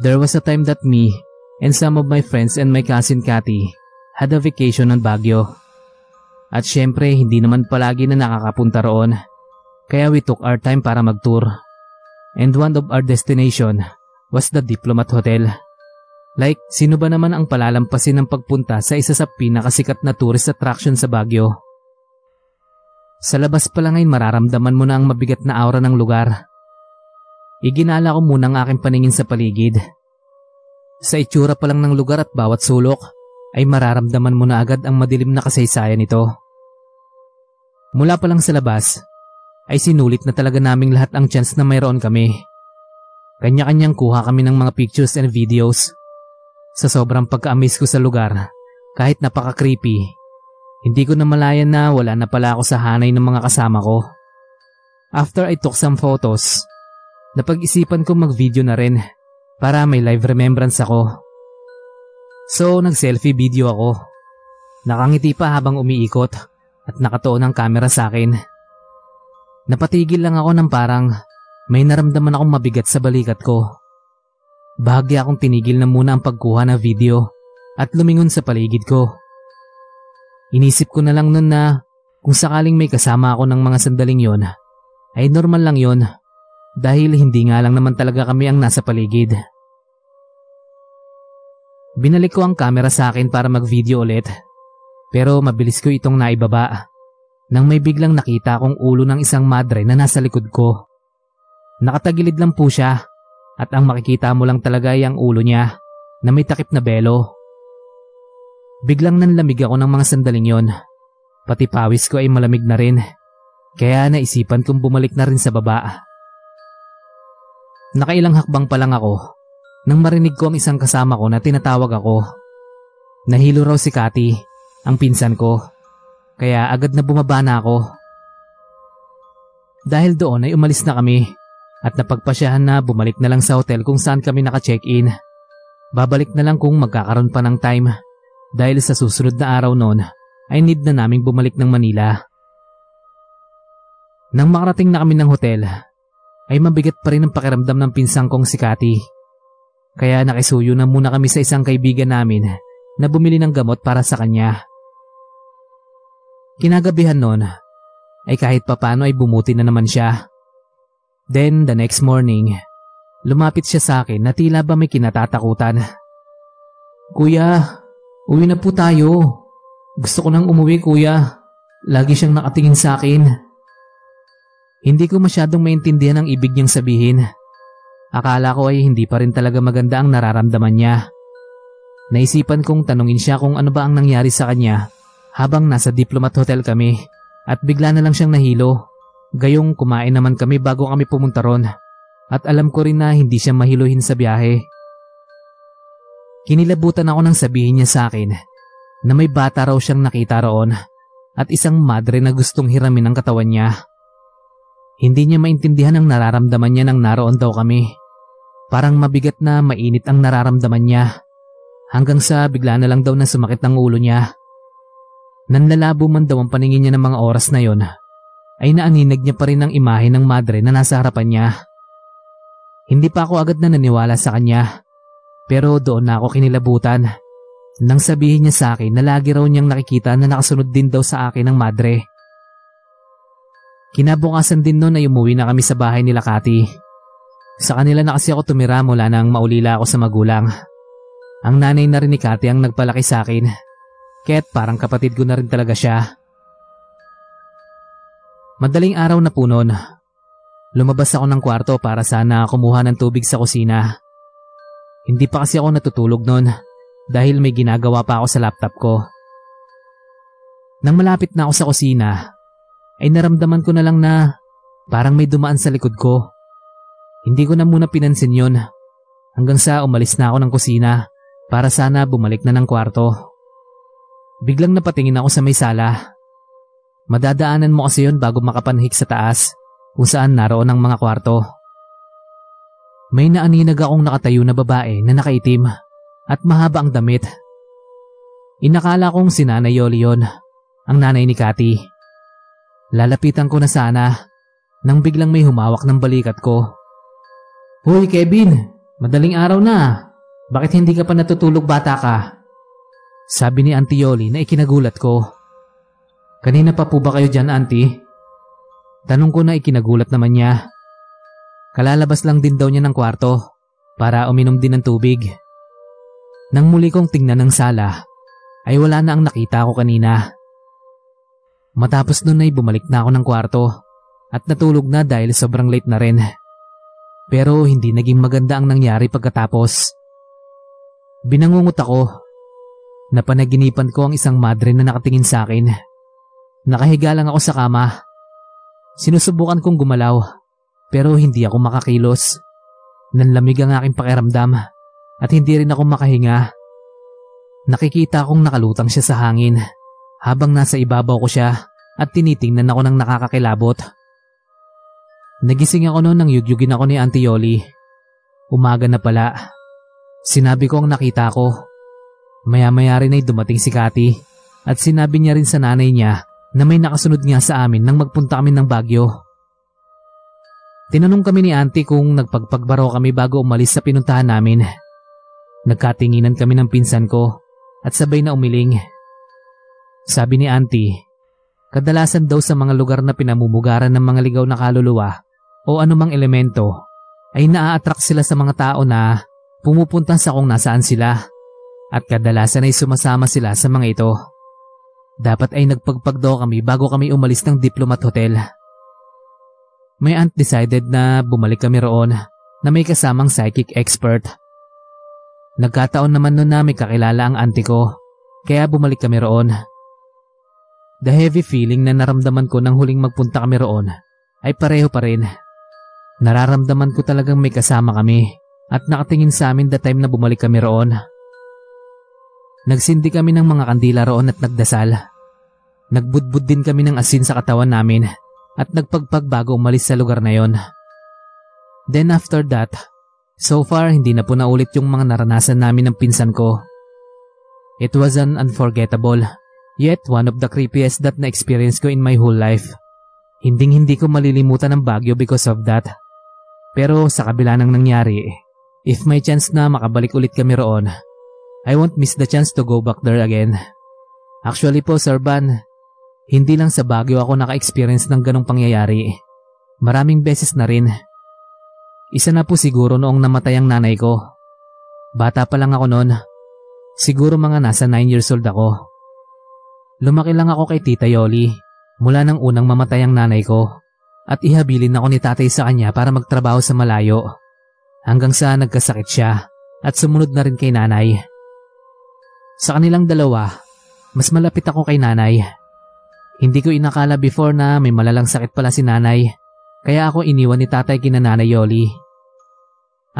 There was a time that me and some of my friends and my cousin Cathy had a vacation on Baguio. At syempre hindi naman palagi na nakakapunta roon. Kaya we took our time para mag-tour. And one of our destination was the Diplomat Hotel. Like, sino ba naman ang palalampasin ng pagpunta sa isa sa pinakasikat na tourist attraction sa Baguio? Sa labas pa lang ay mararamdaman mo na ang mabigat na aura ng lugar. Iginala ko muna ang aking paningin sa paligid. Sa itsura pa lang ng lugar at bawat sulok, ay mararamdaman mo na agad ang madilim na kasaysayan nito. Mula pa lang sa labas, ay sinulit na talaga naming lahat ang chance na mayroon kami. Kanya-kanyang kuha kami ng mga pictures and videos. Sa sobrang pagka-amaze ko sa lugar, kahit napaka-creepy, hindi ko na malayan na wala na pala ako sa hanay ng mga kasama ko. After I took some photos, napag-isipan ko mag-video na rin para may live remembrance ako. So nag-selfie video ako. Nakangiti pa habang umiikot at nakatuon ang camera sa akin. Napatigil lang ako ng parang may naramdaman akong mabigat sa balikat ko. Bahagya akong tinigil na muna ang pagkuha ng video at lumingon sa paligid ko. Inisip ko na lang nun na kung sakaling may kasama ako ng mga sandaling yon, ay normal lang yon dahil hindi nga lang naman talaga kami ang nasa paligid. Binalik ko ang camera sa akin para mag-video ulit. Pero mabilis ko itong naibaba. Nang may biglang nakita akong ulo ng isang madre na nasa likod ko. Nakatagilid lang po siya at ang makikita mo lang talaga ay ang ulo niya na may takip na belo. Biglang nanlamig ako ng mga sandaling yon. Pati pawis ko ay malamig na rin. Kaya naisipan kong bumalik na rin sa baba. Nakailang hakbang pa lang ako nang marinig ko ang isang kasama ko na tinatawag ako. Nahilo raw si Cathy, ang pinsan ko, kaya agad na bumaba na ako. Dahil doon ay umalis na kami at napagpasyahan na bumalik na lang sa hotel kung saan kami naka-check-in. Babalik na lang kung magkakaroon pa ng time dahil sa susunod na araw noon ay need na naming bumalik ng Manila. Nang makarating na kami ng hotel, ay mabigat pa rin ang pakiramdam ng pinsang kong si Cathy. Kaya nakisuyo na muna kami sa isang kaibigan namin na bumili ng gamot para sa kanya. Kinagabihan noon ay kahit papano ay bumuti na naman siya. Then the next morning, lumapit siya sa akin na tila ba may kinatatakutan. Kuya, uwi na po tayo. Gusto ko nang umuwi kuya. Lagi siyang nakatingin sa akin. Hindi ko masyadong maintindihan ang ibig niyang sabihin. Akala ko ay hindi pa rin talaga maganda ang nararamdaman niya. Naisipan kong tanungin siya kung ano ba ang nangyari sa kanya habang nasa Diplomat Hotel kami at bigla na lang siyang nahilo. Gayong kumain naman kami bago kami pumunta ron at alam ko rin na hindi siya mahiluhin sa biyahe. Kinilabutan ako nang sabihin niya sa akin na may bata raw siyang nakita roon at isang madre na gustong hiramin ang katawan niya. Hindi niya maintindihan ang nararamdaman niya nang naroon daw kami. Parang mabigat na mainit ang nararamdaman niya. Hanggang sa bigla na lang daw na sumakit ang ulo niya. Nanlalabo man daw ang paningin niya ng mga oras na yon, ay naaninag niya pa rin ang imahe ng madre na nasa harapan niya. Hindi pa ako agad na naniwala sa kanya, pero doon na ako kinilabutan. Nang sabihin niya sa akin na lagi raw niyang nakikita na nakasunod din daw sa akin ng madre. Kinabukasan din noon ay umuwi na kami sa bahay nila Kati. Sa kanila na kasi ako tumira mula nang maulila ako sa magulang. Ang nanay na rin ni Kati ang nagpalaki sa akin Kaya't parang kapatid ko na rin talaga siya. Madaling araw na po noon. Lumabas ako ng kwarto para sana kumuha ng tubig sa kusina. Hindi pa kasi ako natutulog noon dahil may ginagawa pa ako sa laptop ko. Nang malapit na ako sa kusina, ay naramdaman ko na lang na parang may dumaan sa likod ko. Hindi ko na muna pinansin yon hanggang sa umalis na ako ng kusina para sana bumalik na ng kwarto. Biglang napatingin ako sa may sala. Madadaanan mo kasi yon bago makapanhik sa taas kung saan naroon ang mga kwarto. May naaninag akong nakatayo na babae na nakaitim at mahaba ang damit. Inakala kong si Nanay Yoli yon, ang nanay ni Kati. Lalapitan ko na sana nang biglang may humawak ng balikat ko. Hoy Kevin, madaling araw na. Bakit hindi ka pa natutulog bata ka? Sabi ni Auntie Yoli na ikinagulat ko. Kanina pa po ba kayo dyan, Auntie? Tanong ko na ikinagulat naman niya. Kalalabas lang din daw niya ng kwarto para uminom din ng tubig. Nang muli kong tingnan ng sala, ay wala na ang nakita ko kanina. Matapos nun ay bumalik na ako ng kwarto at natulog na dahil sobrang late na rin. Pero hindi naging maganda ang nangyari pagkatapos. Binangungot ako Napanaginipan ko ang isang madre na nakatingin sa akin. Nakahiga lang ako sa kama. Sinusubukan kong gumalaw pero hindi ako makakilos. Nanlamig ang aking pakiramdam at hindi rin ako makahinga. Nakikita kong nakalutang siya sa hangin habang nasa ibabaw ko siya at tinitingnan ako ng nakakakilabot. Nagising ako noon nang yugyugin ako ni Auntie Yoli. Umaga na pala. Sinabi ko ang nakita ko Maya-maya rin ay dumating si Kati at sinabi niya rin sa nanay niya na may nakasunod nga sa amin nang magpunta kami ng Bagyo. Tinanong kami ni auntie kung nagpagpagbaro kami bago umalis sa pinuntahan namin. Nagkatinginan kami ng pinsan ko at sabay na umiling. Sabi ni auntie, kadalasan daw sa mga lugar na pinamumugaran ng mga ligaw na kaluluwa o anumang elemento ay naa-attract sila sa mga tao na pumupunta sa kung nasaan sila at kadalasan ay sumasama sila sa mga ito. Dapat ay nagpagpagdo kami bago kami umalis ng Diplomat Hotel. May aunt decided na bumalik kami roon na may kasamang psychic expert. Nagkataon naman noon na may kakilala ang auntie ko, kaya bumalik kami roon. The heavy feeling na naramdaman ko nang huling magpunta kami roon ay pareho pa rin. Nararamdaman ko talagang may kasama kami at nakatingin sa amin the time na bumalik kami roon. Nagsindi kami ng mga kandila roon at nagdasal. Nagbudbud din kami ng asin sa katawan namin at nagpagpag bago umalis sa lugar na yon. Then after that, so far hindi na po naulit yung mga naranasan namin ng pinsan ko. It was an unforgettable, yet one of the creepiest that na-experience ko in my whole life. Hinding hindi ko malilimutan ang Baguio because of that. Pero sa kabila ng nangyari, If may chance na makabalik ulit kami roon, I won't miss the chance to go back there again. Actually po, Sir Van, hindi lang sa Baguio ako naka-experience ng ganong pangyayari. Maraming beses na rin. Isa na po siguro noong namatay ang nanay ko. Bata pa lang ako noon. Siguro mga nasa 9 years old ako. Lumaki lang ako kay Tita Yoli mula nang unang mamatay ang nanay ko at ihabilin ako ni tatay sa kanya para magtrabaho sa malayo hanggang sa nagkasakit siya at sumunod na rin kay nanay. Sa kanilang dalawa, mas malapit ako kay nanay. Hindi ko inakala before na may malalang sakit pala si nanay, kaya ako iniwan ni tatay kina nanay Yoli.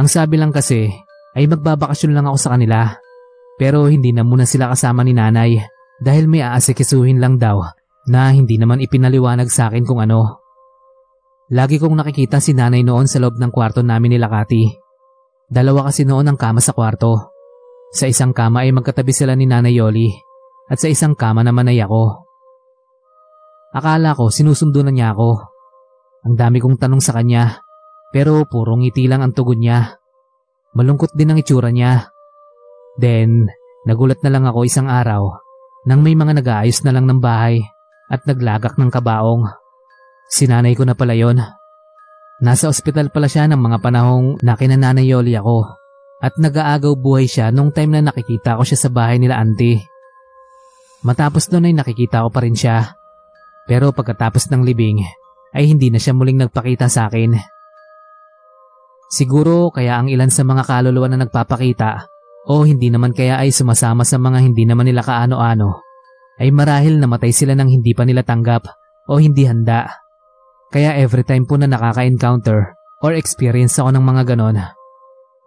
Ang sabi lang kasi ay magbabakasyon lang ako sa kanila, pero hindi na muna sila kasama ni nanay dahil may aasikisuhin lang daw na hindi naman ipinaliwanag sa akin kung ano. Lagi kong nakikita si nanay noon sa loob ng kwarto namin ni Lakati. Dalawa kasi noon ang kama sa kwarto. Sa isang kama ay magkatabi sila ni Nanay Yoli at sa isang kama naman ay ako. Akala ko sinusundo na niya ako. Ang dami kong tanong sa kanya pero puro ngiti lang ang tugon niya. Malungkot din ang itsura niya. Then, nagulat na lang ako isang araw nang may mga nag-aayos na lang ng bahay at naglagak ng kabaong. Sinanay ko na pala yon. Nasa ospital pala siya ng mga panahong nakinananayoli ako at nag-aagaw buhay siya nung time na nakikita ko siya sa bahay nila auntie. Matapos doon ay nakikita ko pa rin siya. Pero pagkatapos ng libing ay hindi na siya muling nagpakita sa akin. Siguro kaya ang ilan sa mga kaluluwa na nagpapakita o hindi naman kaya ay sumasama sa mga hindi naman nila kaano-ano ay marahil namatay sila nang hindi pa nila tanggap o hindi handa. Kaya every time po na nakaka-encounter or experience ako ng mga ganon,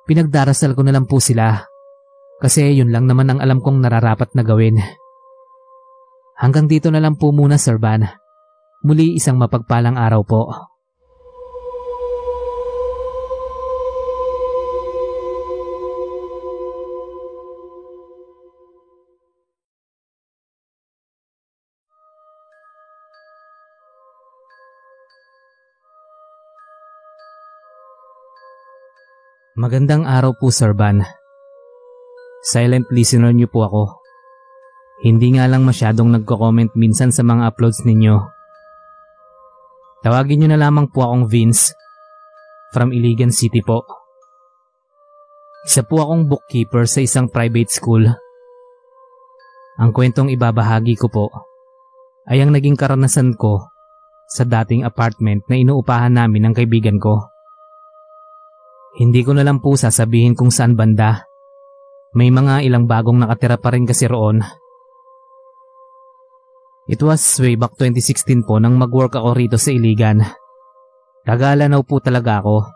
Pinagdarasal ko na lang po sila kasi yun lang naman ang alam kong nararapat na gawin. Hanggang dito na lang po muna Sir Van. Muli isang mapagpalang araw po. Magandang araw po Sir Van. Silent listener niyo po ako. Hindi nga lang masyadong nagko-comment minsan sa mga uploads ninyo. Tawagin niyo na lamang po akong Vince from Iligan City po. Isa po akong bookkeeper sa isang private school. Ang kwentong ibabahagi ko po ay ang naging karanasan ko sa dating apartment na inuupahan namin ng kaibigan ko. Hindi ko na lang po sasabihin kung saan banda. May mga ilang bagong nakatira pa rin kasi roon. It was way back 2016 po nang mag-work ako rito sa Iligan. Tagalanaw po talaga ako.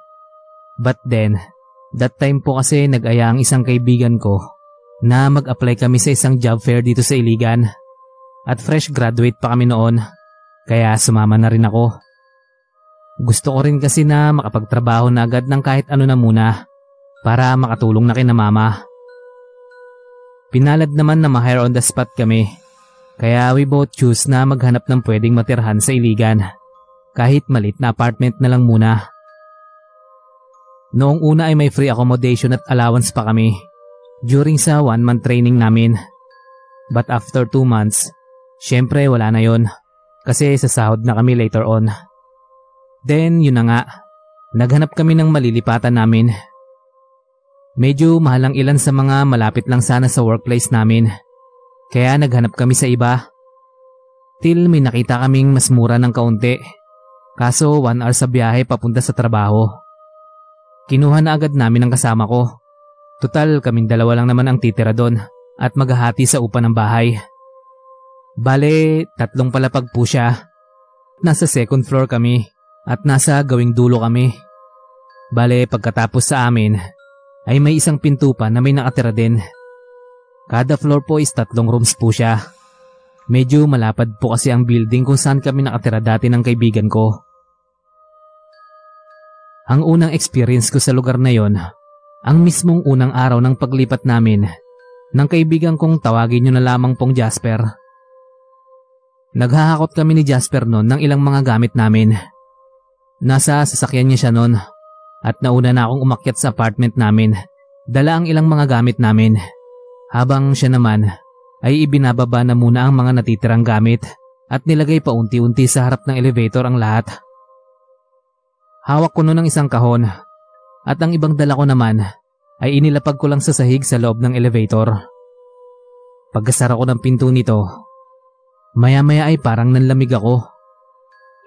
But then, that time po kasi nag-aya ang isang kaibigan ko na mag-apply kami sa isang job fair dito sa Iligan. At fresh graduate pa kami noon, kaya sumama na rin ako. Gusto ko rin kasi na makapagtrabaho na agad ng kahit ano na muna para makatulong na kina mama. Pinalad naman na ma-hire on the spot kami kaya we both choose na maghanap ng pwedeng matirhan sa Iligan kahit malit na apartment na lang muna. Noong una ay may free accommodation at allowance pa kami during sa one month training namin. But after two months, syempre wala na yon kasi sasahod na kami later on. Then yun na nga, naghanap kami ng malilipatan namin. Medyo mahal ang ilan sa mga malapit lang sana sa workplace namin. Kaya naghanap kami sa iba. Till may nakita kaming mas mura ng kaunti. Kaso one hour sa biyahe papunta sa trabaho. Kinuha na agad namin ang kasama ko. Total kaming dalawa lang naman ang titira doon at maghahati sa upa ng bahay. Bale, tatlong palapag po siya. Nasa second floor kami at nasa gawing dulo kami. Bale pagkatapos sa amin ay may isang pinto pa na may nakatira din. Kada floor po is tatlong rooms po siya. Medyo malapad po kasi ang building kung saan kami nakatira dati ng kaibigan ko. Ang unang experience ko sa lugar na yon, ang mismong unang araw ng paglipat namin, ng kaibigan kong tawagin nyo na lamang pong Jasper. Naghahakot kami ni Jasper noon ng ilang mga gamit namin. Nasa sasakyan niya siya noon. at nauna na akong umakyat sa apartment namin. Dala ang ilang mga gamit namin. Habang siya naman ay ibinababa na muna ang mga natitirang gamit at nilagay pa unti-unti sa harap ng elevator ang lahat. Hawak ko noon ng isang kahon at ang ibang dala ko naman ay inilapag ko lang sa sahig sa loob ng elevator. Pagkasara ko ng pinto nito, maya-maya ay parang nanlamig ako.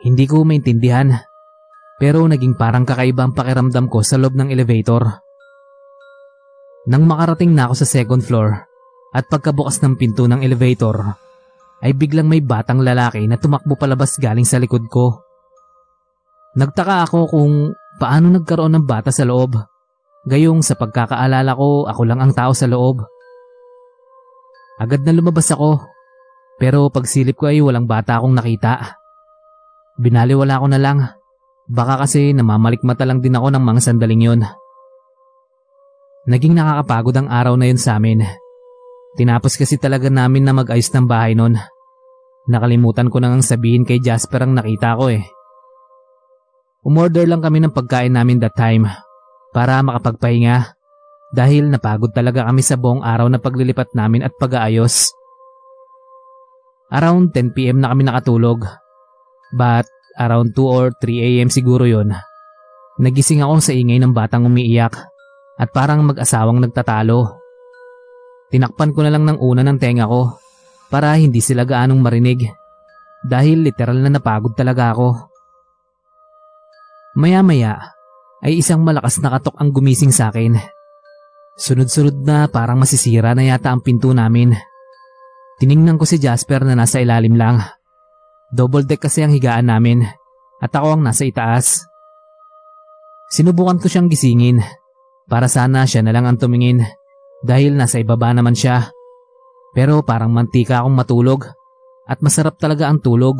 Hindi ko maintindihan pero naging parang kakaiba ang pakiramdam ko sa loob ng elevator. Nang makarating na ako sa second floor at pagkabukas ng pinto ng elevator, ay biglang may batang lalaki na tumakbo palabas galing sa likod ko. Nagtaka ako kung paano nagkaroon ng bata sa loob. Gayong sa pagkakaalala ko, ako lang ang tao sa loob. Agad na lumabas ako, pero pagsilip ko ay walang bata akong nakita. Binaliwala ko na lang Baka kasi namamalikmata lang din ako ng mga sandaling yon. Naging nakakapagod ang araw na yun sa amin. Tinapos kasi talaga namin na mag-ayos ng bahay noon. Nakalimutan ko nang sabihin kay Jasper ang nakita ko eh. Umorder lang kami ng pagkain namin that time para makapagpahinga dahil napagod talaga kami sa buong araw na paglilipat namin at pag-aayos. Around 10pm na kami nakatulog. But Around 2 or 3 a.m. siguro yon. Nagising ako sa ingay ng batang umiiyak at parang mag-asawang nagtatalo. Tinakpan ko na lang ng una ng tenga ko para hindi sila gaanong marinig dahil literal na napagod talaga ako. Maya-maya ay isang malakas na katok ang gumising sa akin. Sunod-sunod na parang masisira na yata ang pinto namin. Tiningnan ko si Jasper na nasa ilalim lang. Double deck kasi ang higaan namin at ako ang nasa itaas. Sinubukan ko siyang gisingin para sana siya na lang ang tumingin dahil nasa ibaba naman siya. Pero parang mantika akong matulog at masarap talaga ang tulog.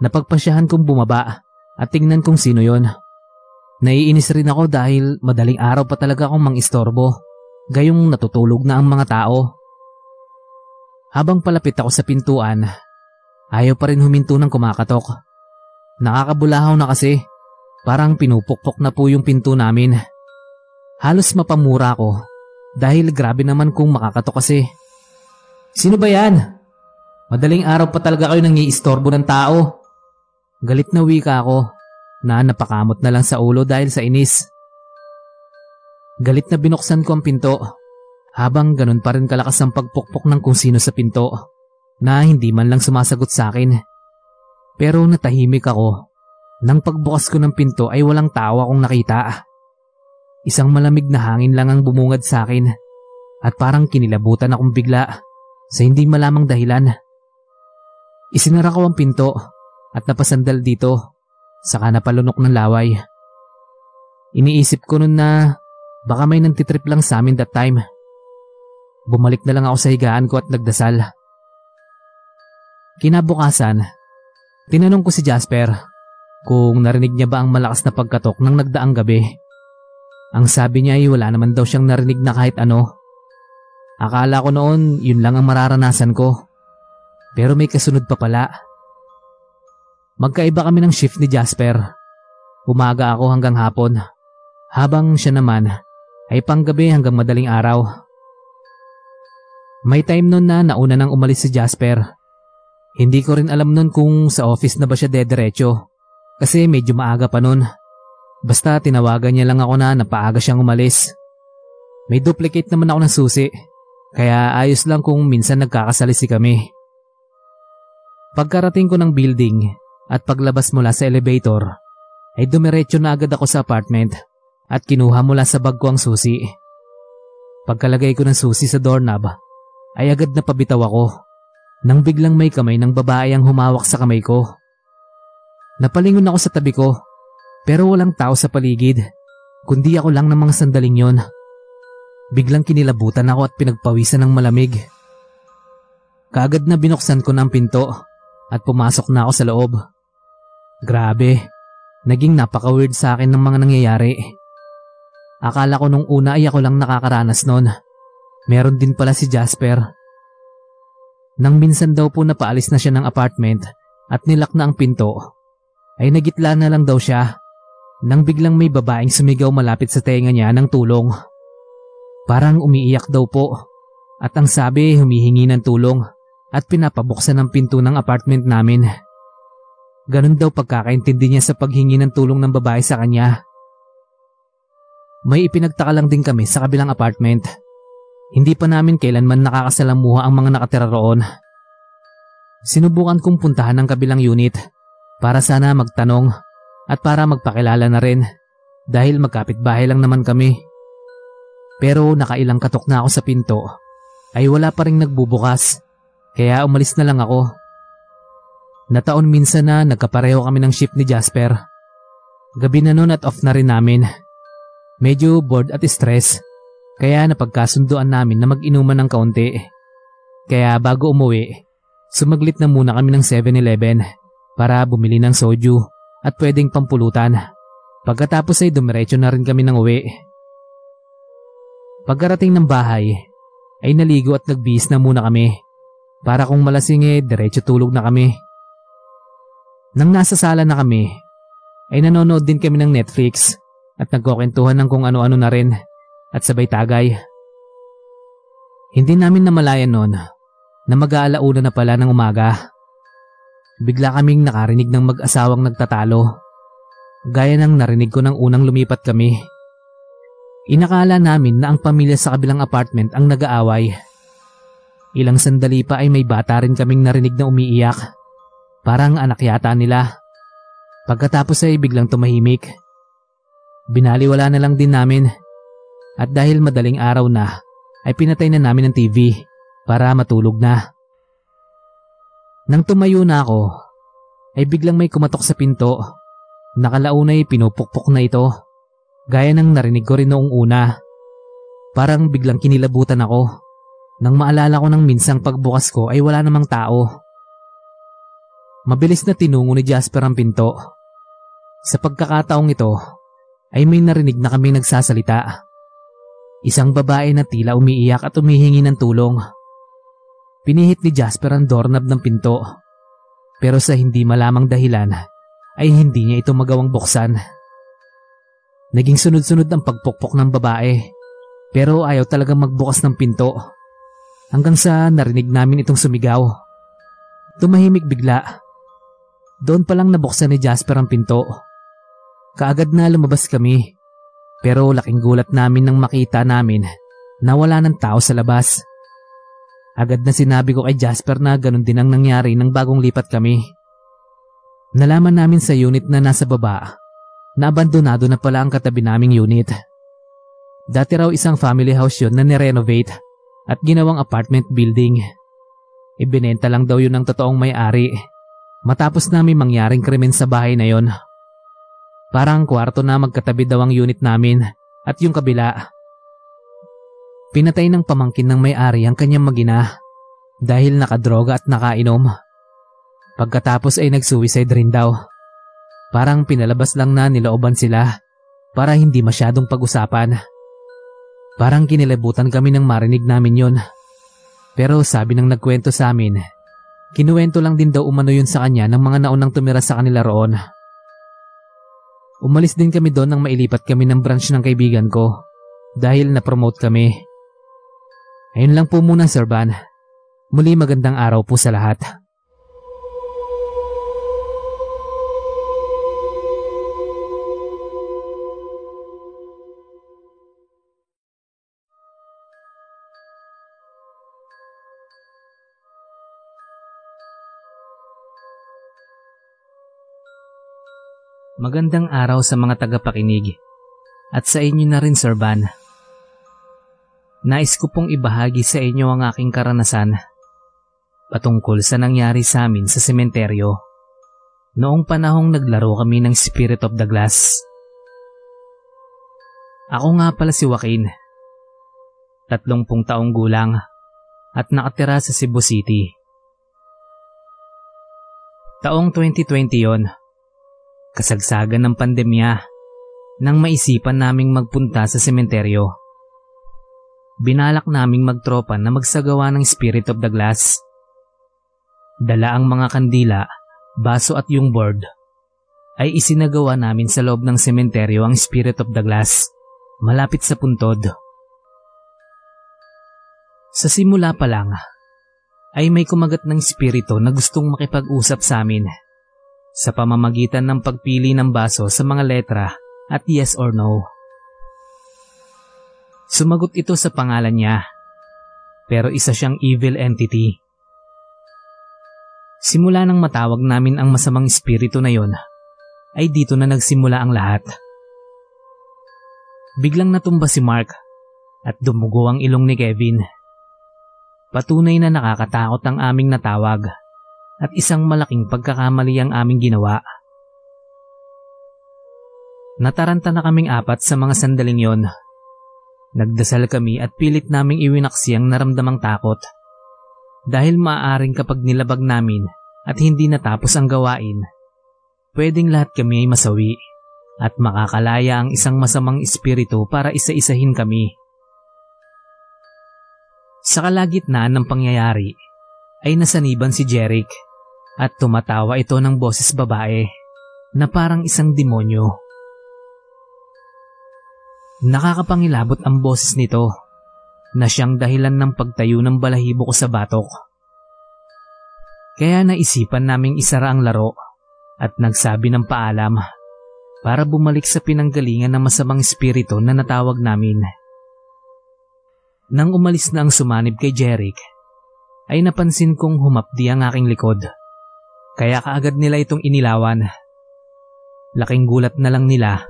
Napagpasyahan kong bumaba at tingnan kung sino yon. Naiinis rin ako dahil madaling araw pa talaga akong mangistorbo. Gayong natutulog na ang mga tao. Habang palapit ako sa pintuan, Ayaw pa rin huminto ng kumakatok. Nakakabulahaw na kasi. Parang pinupukpok na po yung pinto namin. Halos mapamura ko dahil grabe naman kung makakatok kasi. Sino ba yan? Madaling araw pa talaga kayo nang iistorbo ng tao. Galit na wika ako na napakamot na lang sa ulo dahil sa inis. Galit na binuksan ko ang pinto habang ganun pa rin kalakas ang pagpukpok ng kung sino sa pinto na hindi man lang sumasagot sa akin. Pero natahimik ako. Nang pagbukas ko ng pinto ay walang tao akong nakita. Isang malamig na hangin lang ang bumungad sa akin at parang kinilabutan akong bigla sa hindi malamang dahilan. Isinara ko ang pinto at napasandal dito saka napalunok ng laway. Iniisip ko nun na baka may nantitrip lang sa amin that time. Bumalik na lang ako sa higaan ko at nagdasal. Kinabukasan, tinanong ko si Jasper kung narinig niya ba ang malakas na pagkatok ng nagdaang gabi. Ang sabi niya ay wala naman daw siyang narinig na kahit ano. Akala ko noon yun lang ang mararanasan ko. Pero may kasunod pa pala. Magkaiba kami ng shift ni Jasper. Umaga ako hanggang hapon. Habang siya naman ay panggabi hanggang madaling araw. May time noon na nauna nang umalis si Jasper hindi ko rin alam nun kung sa office na ba siya dederecho kasi medyo maaga pa nun. Basta tinawagan niya lang ako na napaaga siyang umalis. May duplicate naman ako ng susi kaya ayos lang kung minsan nagkakasalisi kami. Pagkarating ko ng building at paglabas mula sa elevator ay dumiretso na agad ako sa apartment at kinuha mula sa bag ko ang susi. Pagkalagay ko ng susi sa doorknob ay agad na pabitaw ako nang biglang may kamay ng babae ang humawak sa kamay ko. Napalingon ako sa tabi ko pero walang tao sa paligid kundi ako lang ng mga sandaling yon. Biglang kinilabutan ako at pinagpawisan ng malamig. Kaagad na binuksan ko ng pinto at pumasok na ako sa loob. Grabe, naging napaka-weird sa akin ng mga nangyayari. Akala ko nung una ay ako lang nakakaranas nun. Meron din pala si Jasper nang minsan daw po napaalis na siya ng apartment at nilak na ang pinto, ay nagitla na lang daw siya. Nang biglang may babaeng sumigaw malapit sa tenga niya ng tulong. Parang umiiyak daw po at ang sabi humihingi ng tulong at pinapabuksan ng pinto ng apartment namin. Ganon daw pagkakaintindi niya sa paghingi ng tulong ng babae sa kanya. May ipinagtaka lang din kami sa kabilang apartment. Hindi pa namin kailanman nakakasalamuha ang mga nakatira roon. Sinubukan kong puntahan ang kabilang unit para sana magtanong at para magpakilala na rin dahil magkapit-bahay lang naman kami. Pero nakailang katok na ako sa pinto ay wala pa rin nagbubukas kaya umalis na lang ako. Nataon minsan na nagkapareho kami ng shift ni Jasper. Gabi na noon at off na rin namin. Medyo bored at stress kaya napagkasunduan namin na mag-inuman ng kaunti. Kaya bago umuwi, sumaglit na muna kami ng 7-Eleven para bumili ng soju at pwedeng pampulutan. Pagkatapos ay dumiretso na rin kami ng uwi. Pagkarating ng bahay, ay naligo at nagbihis na muna kami. Para kung malasing eh, diretso tulog na kami. Nang nasa sala na kami, ay nanonood din kami ng Netflix at nagkukwentuhan ng kung ano-ano na rin at sabay tagay. Hindi namin namalayan noon na mag-aalauna na pala ng umaga. Bigla kaming nakarinig ng mag-asawang nagtatalo. Gaya ng narinig ko nang unang lumipat kami. Inakala namin na ang pamilya sa kabilang apartment ang nag-aaway. Ilang sandali pa ay may bata rin kaming narinig na umiiyak. Parang anak yata nila. Pagkatapos ay biglang tumahimik. Binaliwala na lang din namin. At dahil madaling araw na, ay pinatay na namin ang TV para matulog na. Nang tumayo na ako, ay biglang may kumatok sa pinto. Nakalaunay pinupukpok na ito. Gaya ng narinig ko rin noong una. Parang biglang kinilabutan ako. Nang maalala ko ng minsang pagbukas ko ay wala namang tao. Mabilis na tinungo ni Jasper ang pinto. Sa pagkakataong ito, ay may narinig na kami nagsasalita. Isang babae na tila umiiyak at umihingi ng tulong. Pinihit ni Jasper ang doorknob ng pinto. Pero sa hindi malamang dahilan, ay hindi niya ito magawang buksan. Naging sunod-sunod ang pagpukpok ng babae pero ayaw talagang magbukas ng pinto. Hanggang sa narinig namin itong sumigaw. Tumahimik bigla. Doon pa lang nabuksan ni Jasper ang pinto. Kaagad na lumabas kami pero laking gulat namin nang makita namin na wala ng tao sa labas. Agad na sinabi ko kay Jasper na ganun din ang nangyari nang bagong lipat kami. Nalaman namin sa unit na nasa baba na abandonado na pala ang katabi naming unit. Dati raw isang family house yun na nirenovate at ginawang apartment building. Ibinenta lang daw yun ng totoong may-ari matapos na may mangyaring krimen sa bahay na yon. Parang kwarto na magkatabi daw ang unit namin at yung kabila. Pinatay ng pamangkin ng may-ari ang kanyang magina dahil nakadroga at nakainom. Pagkatapos ay nag-suicide rin daw. Parang pinalabas lang na nilooban sila para hindi masyadong pag-usapan. Parang kinilabutan kami nang marinig namin yon. Pero sabi ng nagkwento sa amin, kinuwento lang din daw umano yun sa kanya ng mga naunang tumira sa kanila roon. Umalis din kami doon nang mailipat kami ng branch ng kaibigan ko dahil na-promote kami. Ayun lang po muna Sir Van. Muli magandang araw po sa lahat. Magandang araw sa mga tagapakinig at sa inyo na rin Sir Van. Nais ko pong ibahagi sa inyo ang aking karanasan patungkol sa nangyari sa amin sa sementeryo noong panahong naglaro kami ng Spirit of the Glass. Ako nga pala si Joaquin, tatlongpung taong gulang at nakatira sa Cebu City. Taong 2020 yon kasagsagan ng pandemya nang maisipan naming magpunta sa sementeryo. Binalak naming magtropa na magsagawa ng Spirit of the Glass. Dala ang mga kandila, baso at yung board. ay isinagawa namin sa loob ng sementeryo ang Spirit of the Glass, malapit sa puntod. Sa simula pa lang, ay may kumagat ng spirito na gustong makipag-usap sa amin sa pamamagitan ng pagpili ng baso sa mga letra at yes or no. Sumagot ito sa pangalan niya, pero isa siyang evil entity. Simula nang matawag namin ang masamang espiritu na yon, ay dito na nagsimula ang lahat. Biglang natumba si Mark at dumugo ang ilong ni Kevin. Patunay na nakakatakot ang aming natawag at isang malaking pagkakamali ang aming ginawa. Nataranta na kaming apat sa mga sandaling yon. Nagdasal kami at pilit naming iwinaksi ang naramdamang takot. Dahil maaaring kapag nilabag namin at hindi natapos ang gawain, pwedeng lahat kami ay masawi at makakalaya ang isang masamang espiritu para isa-isahin kami. Sa kalagitnaan ng pangyayari ay nasaniban si Jeric at tumatawa ito ng boses babae na parang isang demonyo. Nakakapangilabot ang boses nito na siyang dahilan ng pagtayo ng balahibo ko sa batok. Kaya naisipan naming isara ang laro at nagsabi ng paalam para bumalik sa pinanggalingan ng masamang espiritu na natawag namin. Nang umalis na ang sumanib kay Jeric, ay napansin kong humapdi ang aking likod. Kaya kaagad nila itong inilawan. Laking gulat na lang nila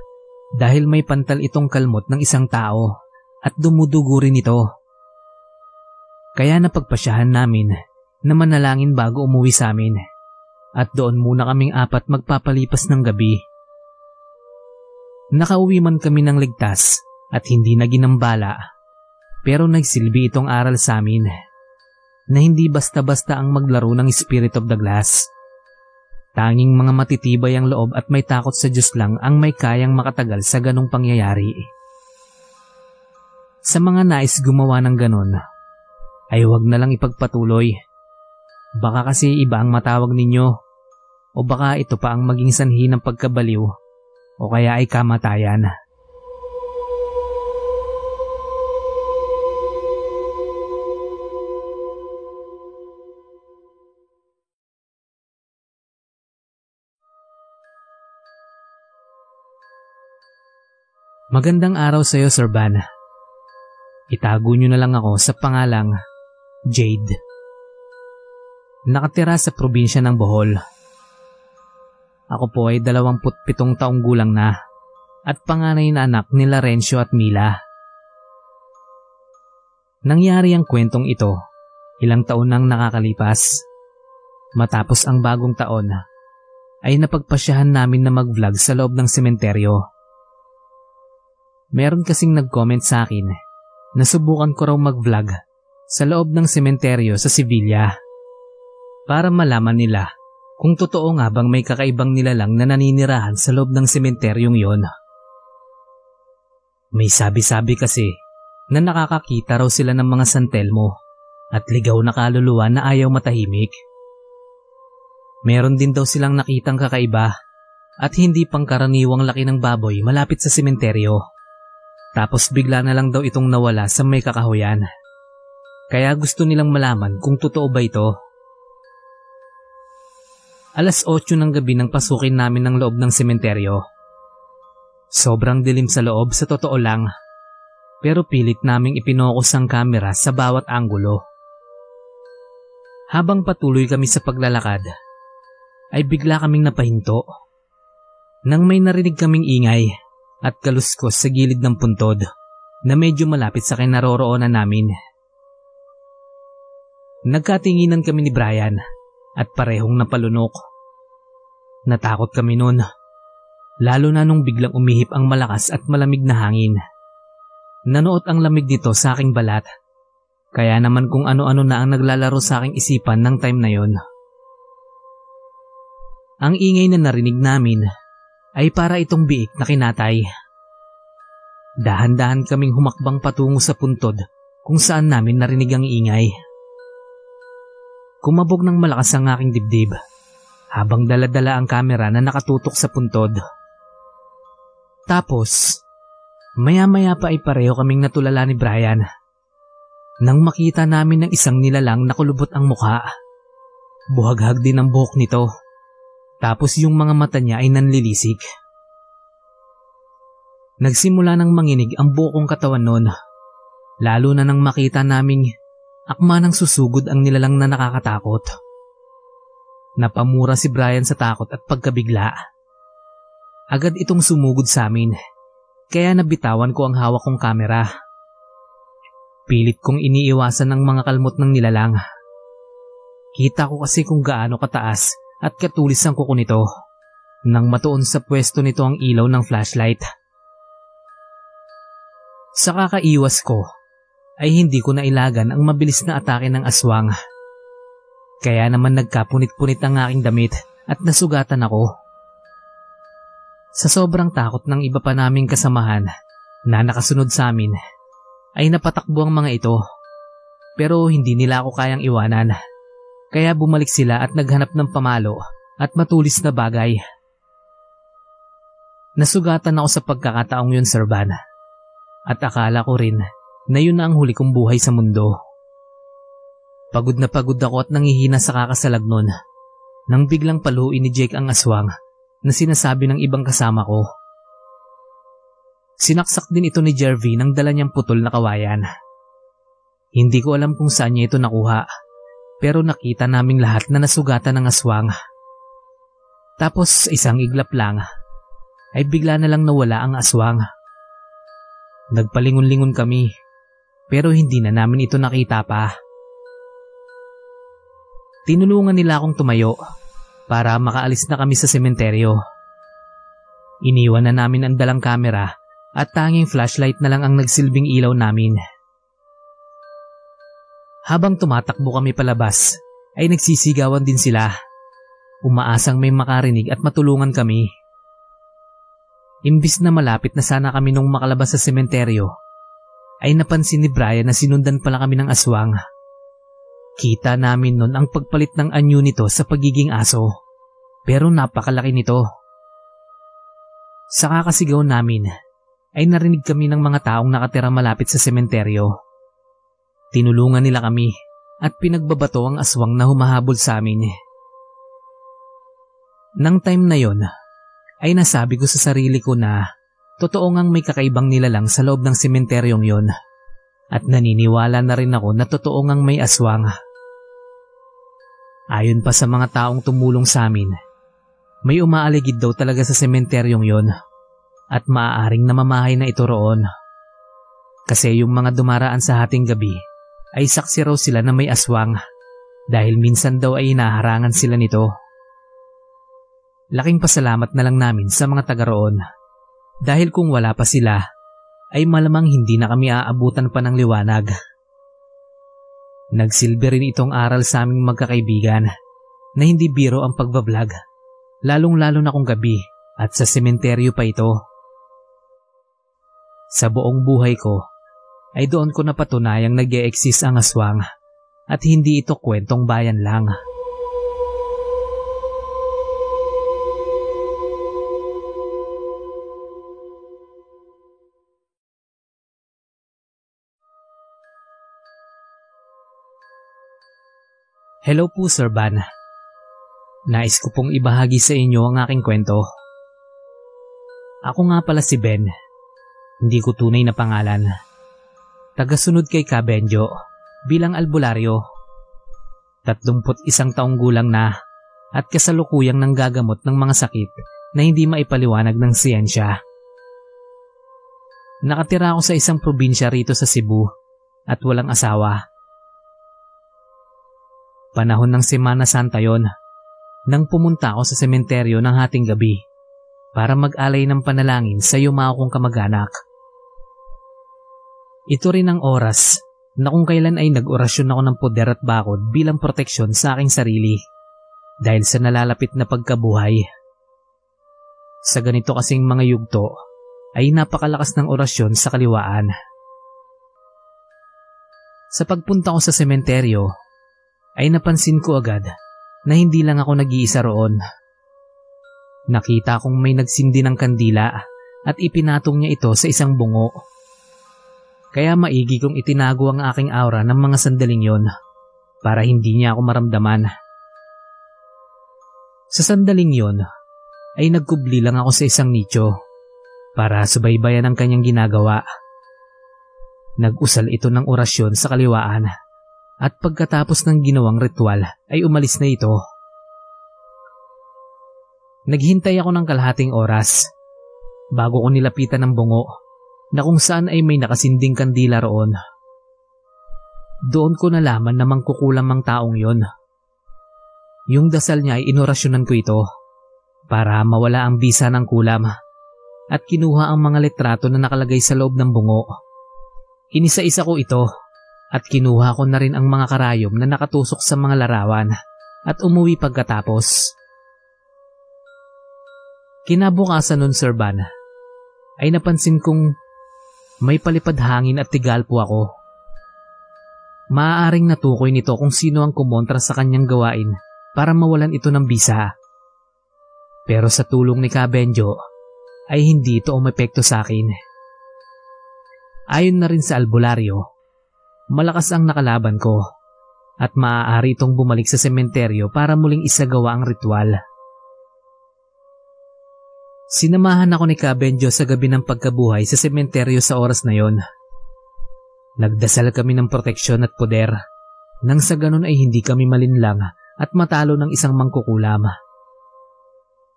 dahil may pantal itong kalmot ng isang tao at dumudugo rin ito. Kaya napagpasyahan namin na manalangin bago umuwi sa amin at doon muna kaming apat magpapalipas ng gabi. Nakauwi man kami ng ligtas at hindi na ginambala pero nagsilbi itong aral sa amin na hindi basta-basta ang maglaro ng Spirit of the Glass. Tanging mga matitibay ang loob at may takot sa Diyos lang ang may kayang makatagal sa ganong pangyayari. Sa mga nais gumawa ng ganon, ay huwag na lang ipagpatuloy. Baka kasi iba ang matawag ninyo o baka ito pa ang maging sanhi ng pagkabaliw o kaya ay kamatayan. Magandang araw sa iyo, Sir Van. Itago niyo na lang ako sa pangalang Jade. Nakatira sa probinsya ng Bohol. Ako po ay 27 taong gulang na at panganay na anak ni Larencio at Mila. Nangyari ang kwentong ito ilang taon nang nakakalipas. Matapos ang bagong taon, ay napagpasyahan namin na mag-vlog sa loob ng sementeryo. Meron kasing nag-comment sa akin na subukan ko raw mag-vlog sa loob ng sementeryo sa Sevilla para malaman nila kung totoo nga bang may kakaibang nilalang na naninirahan sa loob ng sementeryong yon. May sabi-sabi kasi na nakakakita raw sila ng mga santelmo at ligaw na kaluluwa na ayaw matahimik. Meron din daw silang nakitang kakaiba at hindi pangkaraniwang laki ng baboy malapit sa sementeryo. Tapos bigla na lang daw itong nawala sa may kakahuyan. Kaya gusto nilang malaman kung totoo ba ito. Alas 8 ng gabi nang pasukin namin ng loob ng sementeryo. Sobrang dilim sa loob sa totoo lang. Pero pilit naming ipinokus ang kamera sa bawat anggulo. Habang patuloy kami sa paglalakad, ay bigla kaming napahinto. Nang may narinig kaming ingay at kaluskos sa gilid ng puntod na medyo malapit sa kinaroroonan namin. Nagkatinginan kami ni Brian at parehong napalunok. Natakot kami noon, lalo na nung biglang umihip ang malakas at malamig na hangin. Nanuot ang lamig nito sa aking balat, kaya naman kung ano-ano na ang naglalaro sa aking isipan ng time na yon. Ang ingay na narinig namin ay para itong biik na kinatay. Dahan-dahan kaming humakbang patungo sa puntod kung saan namin narinig ang ingay. Kumabog ng malakas ang aking dibdib habang daladala ang kamera na nakatutok sa puntod. Tapos, maya-maya pa ay pareho kaming natulala ni Brian. Nang makita namin ng isang nilalang na kulubot ang mukha. Buhaghag din ang buhok nito. Tapos yung mga mata niya ay nanlilisik. Nagsimula nang manginig ang buong katawan noon. Lalo na nang makita naming akma ng susugod ang nilalang na nakakatakot. Napamura si Brian sa takot at pagkabigla. Agad itong sumugod sa amin, kaya nabitawan ko ang hawak kong kamera. Pilit kong iniiwasan ng mga kalmot ng nilalang. Kita ko kasi kung gaano kataas at katulis ang kuko nito nang matuon sa pwesto nito ang ilaw ng flashlight. Sa kakaiwas ko, ay hindi ko nailagan ang mabilis na atake ng aswang. Kaya naman nagkapunit-punit ang aking damit at nasugatan ako. Sa sobrang takot ng iba pa naming kasamahan na nakasunod sa amin, ay napatakbo ang mga ito. Pero hindi nila ako kayang iwanan. Kaya bumalik sila at naghanap ng pamalo at matulis na bagay. Nasugatan ako sa pagkakataong yun, Sir Van. At akala ko rin na yun na ang huli kong buhay sa mundo. Pagod na pagod ako at nangihina sa kakasalag nun nang biglang paluin ni Jake ang aswang na sinasabi ng ibang kasama ko. Sinaksak din ito ni Jervy nang dala niyang putol na kawayan. Hindi ko alam kung saan niya ito nakuha, pero nakita naming lahat na nasugatan ng aswang. Tapos isang iglap lang, ay bigla na lang nawala ang aswang. Nagpalingon-lingon kami, pero hindi na namin ito nakita pa. Tinulungan nila akong tumayo para makaalis na kami sa sementeryo. Iniwan na namin ang dalang kamera at tanging flashlight na lang ang nagsilbing ilaw namin. Habang tumatakbo kami palabas, ay nagsisigawan din sila. Umaasang may makarinig at matulungan kami. Imbis na malapit na sana kami nung makalabas sa sementeryo, ay napansin ni Brian na sinundan pala kami ng aswang. Kita namin nun ang pagpalit ng anyo nito sa pagiging aso, pero napakalaki nito. Sa kakasigaw namin, ay narinig kami ng mga taong nakatira malapit sa sementeryo. Tinulungan nila kami at pinagbabato ang aswang na humahabol sa amin. Nang time na yon, ay nasabi ko sa sarili ko na totoo ngang may kakaibang nilalang sa loob ng sementeryong yon at naniniwala na rin ako na totoo ngang may aswang. Ayon pa sa mga taong tumulong sa amin, may umaaligid daw talaga sa sementeryong yon at maaaring namamahay na ito roon. Kasi yung mga dumaraan sa hating gabi ay saksi raw sila na may aswang dahil minsan daw ay inaharangan sila nito. Laking pasalamat na lang namin sa mga taga roon dahil kung wala pa sila ay malamang hindi na kami aabutan pa ng liwanag. Nagsilbi rin itong aral sa aming magkakaibigan na hindi biro ang pagbablog, lalong-lalo na kung gabi at sa sementeryo pa ito. Sa buong buhay ko, ay doon ko napatunayang nag exist ang aswang at hindi ito kwentong bayan lang. Hello po Sir Van. Nais ko pong ibahagi sa inyo ang aking kwento. Ako nga pala si Ben hindi ko tunay na pangalan. Tagasunod kay Kabenjo bilang albularyo. Tatlumput isang taong gulang na at kasalukuyang nanggagamot ng mga sakit na hindi maipaliwanag ng siyensya. Nakatira ako sa isang probinsya rito sa Cebu at walang asawa. Panahon ng Semana Santa yon nang pumunta ako sa sementeryo ng hating gabi para mag-alay ng panalangin sa yumao kong kamag-anak. Ito rin ang oras na kung kailan ay nag-orasyon ako ng poder at bakod bilang proteksyon sa aking sarili dahil sa nalalapit na pagkabuhay. Sa ganito kasing mga yugto ay napakalakas ng orasyon sa kaliwaan. Sa pagpunta ko sa sementeryo ay napansin ko agad na hindi lang ako nag-iisa roon. Nakita kong may nagsindi ng kandila at ipinatong niya ito sa isang bungo. Kaya maigi kong itinago ang aking aura ng mga sandaling yon para hindi niya ako maramdaman. Sa sandaling yon ay nagkubli lang ako sa isang nicho para subaybayan ang kanyang ginagawa. Nag-usal ito ng orasyon sa kaliwaan at pagkatapos ng ginawang ritual ay umalis na ito. Naghintay ako ng kalahating oras bago ko nilapitan ng bungo na kung saan ay may nakasinding kandila roon. Doon ko nalaman na mangkukulam ang taong yon. Yung dasal niya ay inorasyonan ko ito para mawala ang bisa ng kulam at kinuha ang mga litrato na nakalagay sa loob ng bungo. Inisa-isa ko ito at kinuha ko na rin ang mga karayom na nakatusok sa mga larawan at umuwi pagkatapos. Kinabukasan nun Sir Van, ay napansin kong may palipad hangin at tigal po ako. Maaaring natukoy nito kung sino ang kumontra sa kanyang gawain para mawalan ito ng bisa. Pero sa tulong ni Kabenjo ay hindi ito umepekto sa akin. Ayon na rin sa albularyo, malakas ang nakalaban ko at maaari itong bumalik sa sementeryo para muling isagawa ang ritual. Sinamahan ako ni Kabenjo sa gabi ng pagkabuhay sa sementeryo sa oras na yon. Nagdasal kami ng proteksyon at poder nang sa ganun ay hindi kami malinlang at matalo ng isang mangkukulam.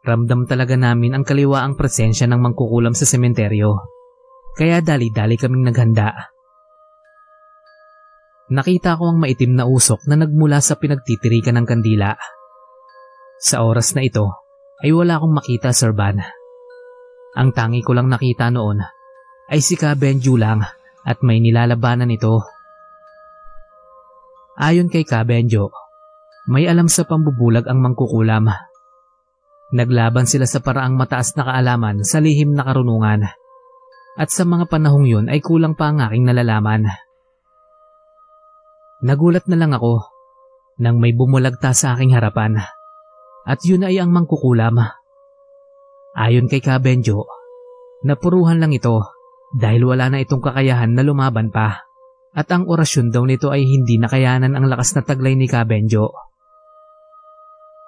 Ramdam talaga namin ang kaliwaang presensya ng mangkukulam sa sementeryo. Kaya dali-dali kaming naghanda Nakita ko ang maitim na usok na nagmula sa pinagtitirikan ng kandila. Sa oras na ito ay wala akong makita, Sir Van. Ang tangi ko lang nakita noon ay si Kabenju lang at may nilalabanan ito. Ayon kay Kabenjo, may alam sa pambubulag ang mangkukulam. Naglaban sila sa paraang mataas na kaalaman sa lihim na karunungan. At sa mga panahong yun ay kulang pa ang aking nalalaman. Nagulat na lang ako nang may bumulagta sa aking harapan at yun ay ang mangkukulam. Ayon kay Kabenjo, napuruhan lang ito dahil wala na itong kakayahan na lumaban pa at ang orasyon daw nito ay hindi nakayanan ang lakas na taglay ni Kabenjo.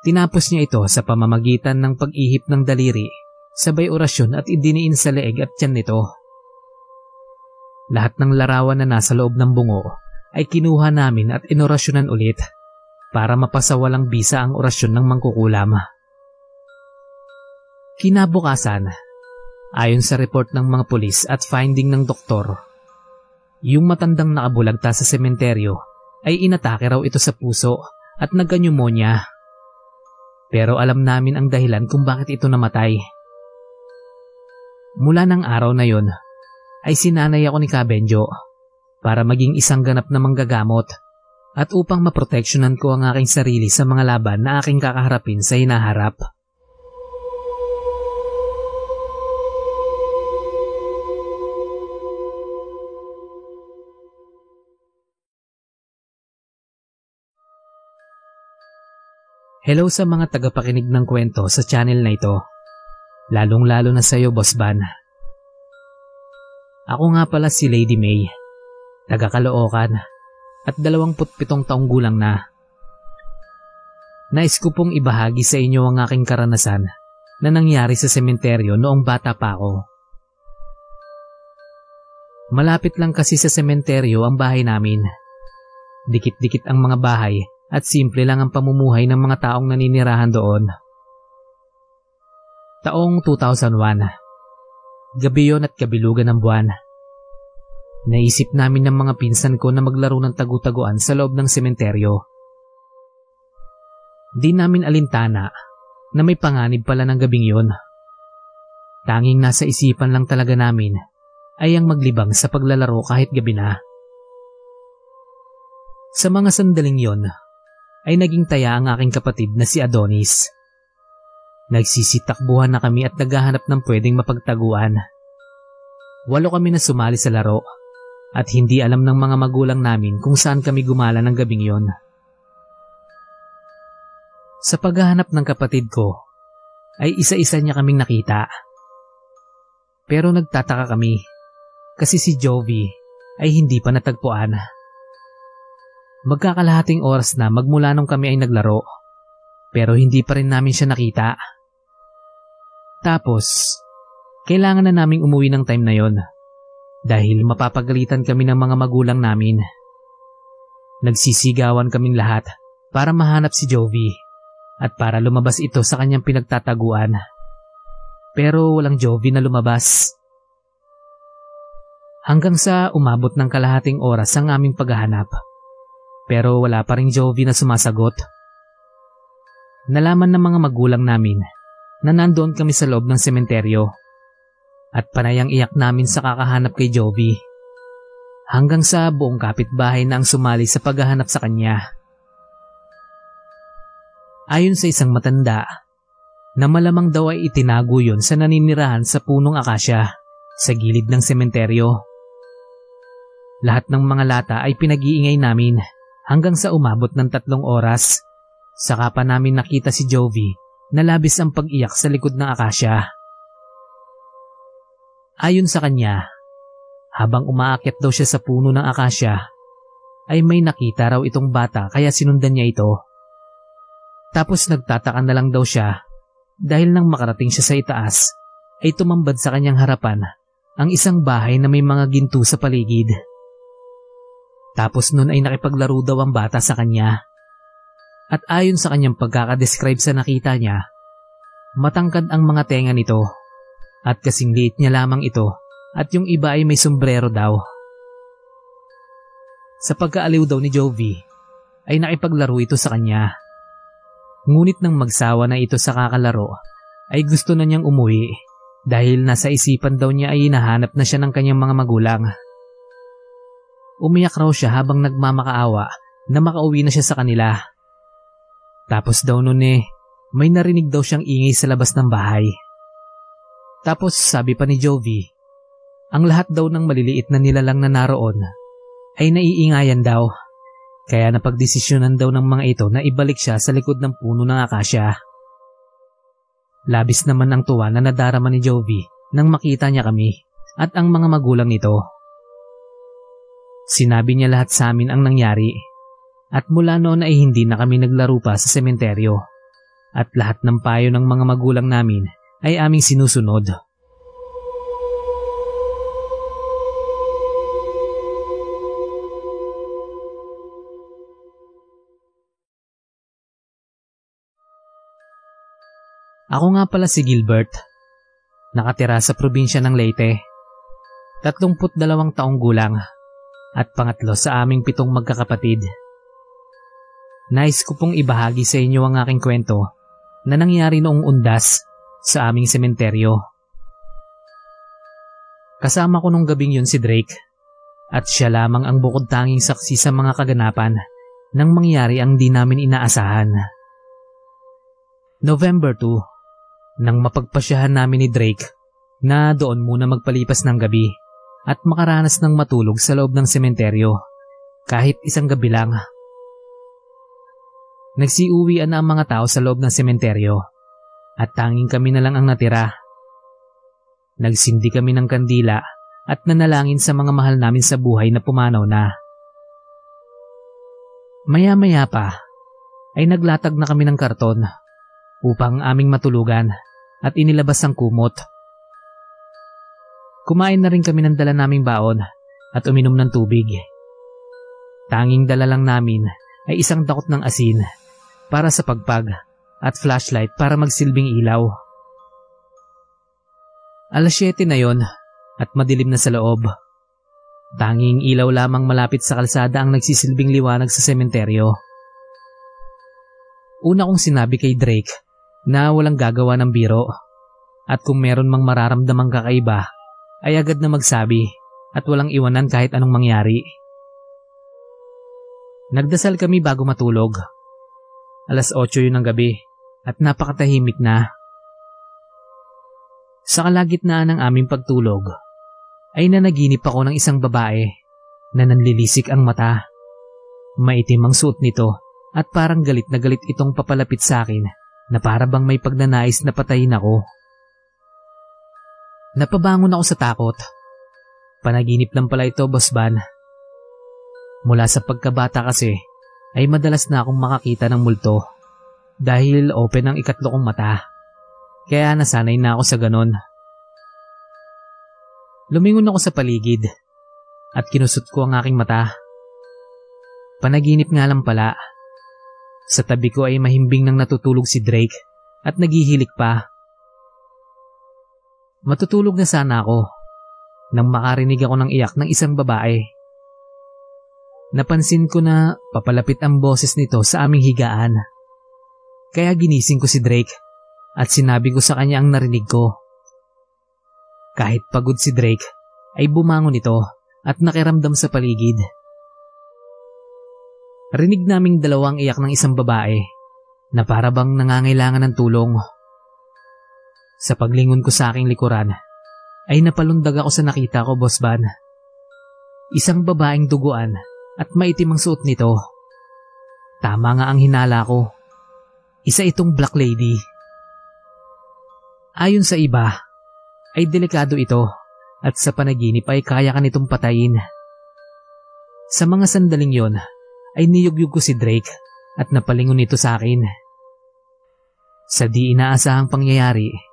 Tinapos niya ito sa pamamagitan ng pag-ihip ng daliri, sabay orasyon at idiniin sa leeg at tiyan nito. Lahat ng larawan na nasa loob ng bungo ay kinuha namin at inorasyonan ulit para mapasawalang bisa ang orasyon ng mangkukulam. Kinabukasan, ayon sa report ng mga pulis at finding ng doktor, yung matandang nakabulagta sa sementeryo ay inatake raw ito sa puso at nagkanyumonya. Pero alam namin ang dahilan kung bakit ito namatay. Mula ng araw na yon, ay sinanay ako ni Kabenjo para maging isang ganap na manggagamot at upang maproteksyonan ko ang aking sarili sa mga laban na aking kakaharapin sa hinaharap. Hello sa mga tagapakinig ng kwento sa channel na ito. Lalong-lalo na sa iyo, Boss Van. Ako nga pala si Lady May taga Caloocan at 27 taong gulang na. Nais ko pong ibahagi sa inyo ang aking karanasan na nangyari sa sementeryo noong bata pa ako. Malapit lang kasi sa sementeryo ang bahay namin. Dikit-dikit ang mga bahay at simple lang ang pamumuhay ng mga taong naninirahan doon. Taong 2001. Gabi yon at kabilugan ng buwan. Naisip namin ng mga pinsan ko na maglaro ng tagu-taguan sa loob ng sementeryo. Di namin alintana na may panganib pala ng gabing yon. Tanging nasa isipan lang talaga namin ay ang maglibang sa paglalaro kahit gabi na. Sa mga sandaling yon ay naging taya ang aking kapatid na si Adonis. Nagsisitakbuhan na kami at naghahanap ng pwedeng mapagtaguan. Walo kami na sumali sa laro at hindi alam ng mga magulang namin kung saan kami gumala ng gabing yon. Sa paghahanap ng kapatid ko, ay isa-isa niya kaming nakita. Pero nagtataka kami kasi si Jovi ay hindi pa natagpuan. Magkakalahating oras na magmula nung kami ay naglaro pero hindi pa rin namin siya nakita. Tapos, kailangan na naming umuwi ng time na yon dahil mapapagalitan kami ng mga magulang namin. Nagsisigawan kaming lahat para mahanap si Jovi at para lumabas ito sa kanyang pinagtataguan. Pero walang Jovi na lumabas. Hanggang sa umabot ng kalahating oras ang aming paghahanap. Pero wala pa rin Jovi na sumasagot. Nalaman ng mga magulang namin na nandoon kami sa loob ng sementeryo at panayang iyak namin sa kakahanap kay Jovi. Hanggang sa buong kapitbahay na ang sumali sa paghahanap sa kanya. Ayon sa isang matanda, na malamang daw ay itinago yon sa naninirahan sa punong akasya sa gilid ng sementeryo. Lahat ng mga lata ay pinag-iingay namin hanggang sa umabot ng tatlong oras. Saka pa namin nakita si Jovi na labis ang pag-iyak sa likod ng akasya. Ayon sa kanya, habang umaakyat daw siya sa puno ng akasya, ay may nakita raw itong bata kaya sinundan niya ito. Tapos nagtataka na lang daw siya dahil nang makarating siya sa itaas ay tumambad sa kanyang harapan ang isang bahay na may mga ginto sa paligid. Tapos nun ay nakipaglaro daw ang bata sa kanya. At ayon sa kanyang pagkakadescribe sa nakita niya, matangkad ang mga tenga nito at kasing liit niya lamang ito at yung iba ay may sombrero daw. Sa pagkaaliw daw ni Jovi, ay nakipaglaro ito sa kanya. Ngunit nang magsawa na ito sa kakalaro, ay gusto na niyang umuwi dahil nasa isipan daw niya ay hinahanap na siya ng kanyang mga magulang. Umiyak raw siya habang nagmamakaawa na makauwi na siya sa kanila. Tapos daw nun eh, may narinig daw siyang ingay sa labas ng bahay. Tapos sabi pa ni Jovi, ang lahat daw ng maliliit na nilalang na naroon ay naiingayan daw. Kaya napagdesisyonan daw ng mga ito na ibalik siya sa likod ng puno ng akasya. Labis naman ang tuwa na nadarama ni Jovi nang makita niya kami at ang mga magulang nito. Sinabi niya lahat sa amin ang nangyari at mula noon ay hindi na kami naglaro pa sa sementeryo at lahat ng payo ng mga magulang namin ay aming sinusunod. Ako nga pala si Gilbert. Nakatira sa probinsya ng Leyte. 32 taong gulang at pangatlo sa aming pitong magkakapatid. Nais ko pong ibahagi sa inyo ang aking kwento na nangyari noong undas sa aming sementeryo. Kasama ko nung gabing yun si Drake at siya lamang ang bukod tanging saksi sa mga kaganapan nang mangyari ang di namin inaasahan. November 2, nang mapagpasyahan namin ni Drake na doon muna magpalipas ng gabi at makaranas ng matulog sa loob ng sementeryo kahit isang gabi lang. Nagsiuwian na ang mga tao sa loob ng sementeryo at tanging kami na lang ang natira. Nagsindi kami ng kandila at nanalangin sa mga mahal namin sa buhay na pumanaw na. Maya-maya pa ay naglatag na kami ng karton upang aming matulugan at inilabas ang kumot. Kumain na rin kami ng dala naming baon at uminom ng tubig. Tanging dala lang namin ay isang dakot ng asin para sa pagpag at flashlight para magsilbing ilaw. Alas 7 na yon at madilim na sa loob. Tanging ilaw lamang malapit sa kalsada ang nagsisilbing liwanag sa sementeryo. Una kong sinabi kay Drake na walang gagawa ng biro at kung meron mang mararamdamang kakaiba ay agad na magsabi at walang iwanan kahit anong mangyari. Nagdasal kami bago matulog. Alas 8 yun ng gabi at napakatahimik na. Sa kalagitnaan ng aming pagtulog, ay nanaginip ako ng isang babae na nanlilisik ang mata. Maitim ang suot nito at parang galit na galit itong papalapit sa akin na para bang may pagnanais na patayin ako. Napabangon ako sa takot. Panaginip lang pala ito, Boss Van. Mula sa pagkabata kasi ay madalas na akong makakita ng multo dahil open ang ikatlo kong mata. Kaya nasanay na ako sa ganon. Lumingon ako sa paligid at kinusot ko ang aking mata. Panaginip nga lang pala. Sa tabi ko ay mahimbing nang natutulog si Drake at naghihilik pa. Matutulog na sana ako nang makarinig ako ng iyak ng isang babae. Napansin ko na papalapit ang boses nito sa aming higaan. Kaya ginising ko si Drake at sinabi ko sa kanya ang narinig ko. Kahit pagod si Drake, ay bumangon ito at nakiramdam sa paligid. Rinig naming dalawang iyak ng isang babae na para bang nangangailangan ng tulong. Sa paglingon ko sa aking likuran, ay napalundag ako sa nakita ko, Boss Van. Isang babaeng duguan at maitim ang suot nito. Tama nga ang hinala ko. Isa itong black lady. Ayon sa iba, ay delikado ito at sa panaginip ay kaya ka nitong patayin. Sa mga sandaling yon, ay niyugyug ko si Drake at napalingon ito sa akin. Sa di inaasahang pangyayari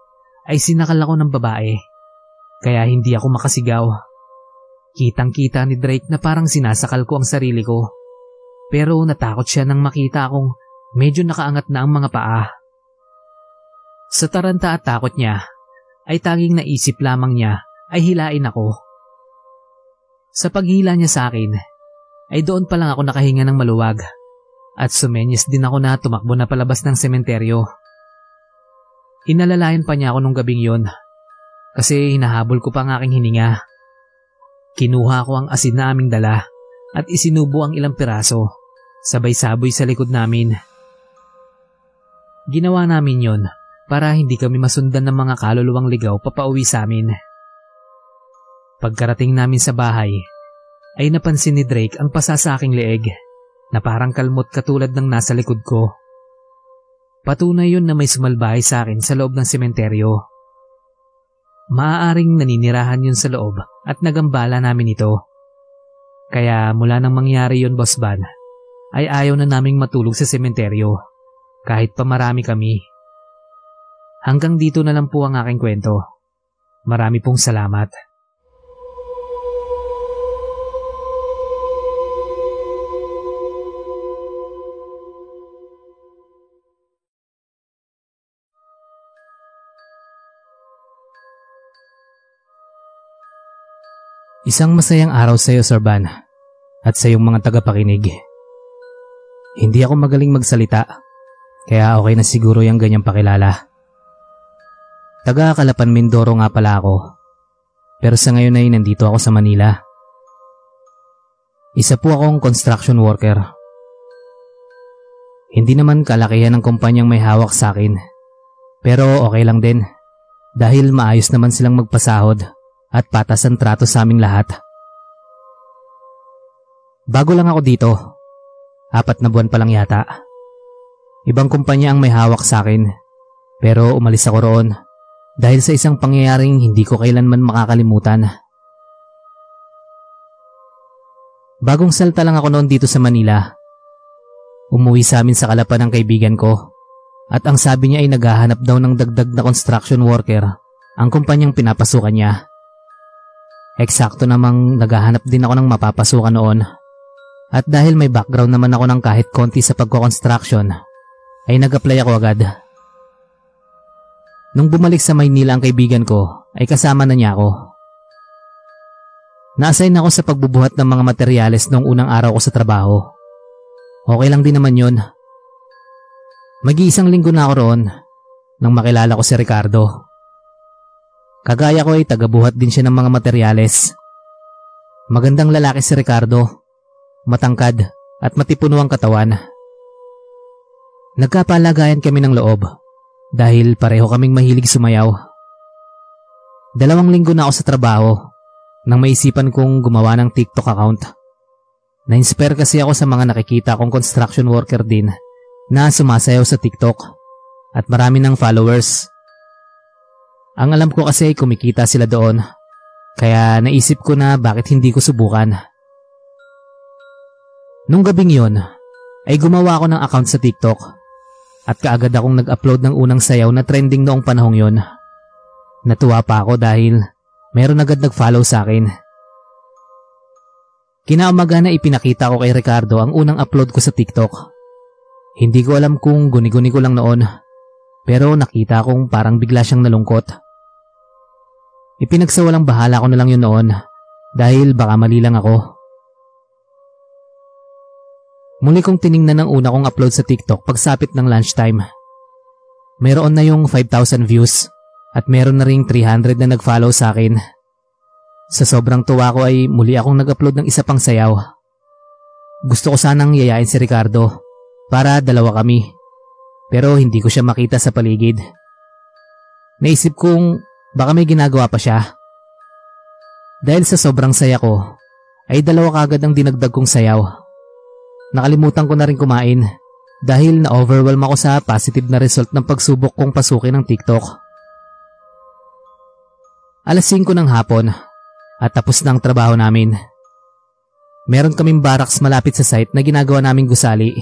ay sinakal ako ng babae kaya hindi ako makasigaw. Kitang kita ni Drake na parang sinasakal ko ang sarili ko. Pero natakot siya nang makita akong medyo nakaangat na ang mga paa. Sa taranta at takot niya, ay tanging naisip lamang niya ay hilain ako. Sa paghila niya sa akin, ay doon pa lang ako nakahinga ng maluwag at sumenyes din ako na tumakbo na palabas ng sementeryo. Inalalayan pa niya ako nung gabing yon kasi hinahabol ko pa ang aking hininga. Kinuha ko ang asin na aming dala at isinubo ang ilang piraso sabay saboy sa likod namin. Ginawa namin yon para hindi kami masundan ng mga kaluluwang ligaw papauwi sa amin. Pagkarating namin sa bahay, ay napansin ni Drake ang pasa sa aking leeg na parang kalmot katulad ng nasa likod ko. Patunay yun na may sumalbahay sa akin sa loob ng sementeryo. Maaaring naninirahan yun sa loob at nagambala namin ito. Kaya mula nang mangyari yun, Boss Van, ay ayaw na naming matulog sa sementeryo kahit pa marami kami. Hanggang dito na lang po ang aking kwento. Marami pong salamat. Isang masayang araw sa iyo, Sir Van, at sa iyong mga tagapakinig. Hindi ako magaling magsalita, kaya okay na siguro yung ganyang pakilala. Taga Kalapan Mindoro nga pala ako, pero sa ngayon ay nandito ako sa Manila. Isa po akong construction worker. Hindi naman kalakihan ng kumpanyang may hawak sa akin, pero okay lang din dahil maayos naman silang magpasahod at patas ang trato sa aming lahat. Bago lang ako dito. Apat na buwan pa lang yata. Ibang kumpanya ang may hawak sa akin. Pero umalis ako roon dahil sa isang pangyayaring hindi ko kailanman makakalimutan. Bagong salta lang ako noon dito sa Manila. Umuwi sa amin sa kalapan ng kaibigan ko at ang sabi niya ay naghahanap daw ng dagdag na construction worker ang kumpanyang pinapasukan niya. Eksakto namang naghahanap din ako ng mapapasukan noon. At dahil may background naman ako ng kahit konti sa pagko-construction, ay nag-apply ako agad. Nung bumalik sa Maynila ang kaibigan ko, ay kasama na niya ako. Na-assign ako sa pagbubuhat ng mga materyales noong unang araw ko sa trabaho. Okay lang din naman yon. Mag-iisang linggo na ako roon nang makilala ko si Ricardo. Kagaya ko ay tagabuhat din siya ng mga materyales. Magandang lalaki si Ricardo. Matangkad at matipuno ang katawan. Nagkapalagayan kami ng loob dahil pareho kaming mahilig sumayaw. Dalawang linggo na ako sa trabaho nang maisipan kong gumawa ng TikTok account. Na-inspire kasi ako sa mga nakikita kong construction worker din na sumasayaw sa TikTok at marami ng followers. Ang alam ko kasi kumikita sila doon kaya naisip ko na bakit hindi ko subukan. Nung gabing yon ay gumawa ako ng account sa TikTok at kaagad akong nag-upload ng unang sayaw na trending noong panahong yon. Natuwa pa ako dahil meron agad nag-follow sa akin. Kinaumaga na ipinakita ko kay Ricardo ang unang upload ko sa TikTok. Hindi ko alam kung guni-guni ko lang noon, pero nakita kong parang bigla siyang nalungkot. Ipinagsawalang bahala ko na lang yun noon dahil baka mali lang ako. Muli kong tiningnan ang una kong upload sa TikTok pagsapit ng lunchtime. Mayroon na yung 5,000 views at meron na ring 300 na nag-follow sa akin. Sa sobrang tuwa ko ay muli akong nag-upload ng isa pang sayaw. Gusto ko sanang yayain si Ricardo para dalawa kami pero hindi ko siya makita sa paligid. Naisip kong baka may ginagawa pa siya. Dahil sa sobrang saya ko ay dalawa kagad ang dinagdag kong sayaw. Nakalimutan ko na rin kumain dahil na-overwhelm ako sa positive na result ng pagsubok kong pasukin ng TikTok. Alas 5 ng hapon at tapos na ang trabaho namin. Meron kaming barracks malapit sa site na ginagawa naming gusali.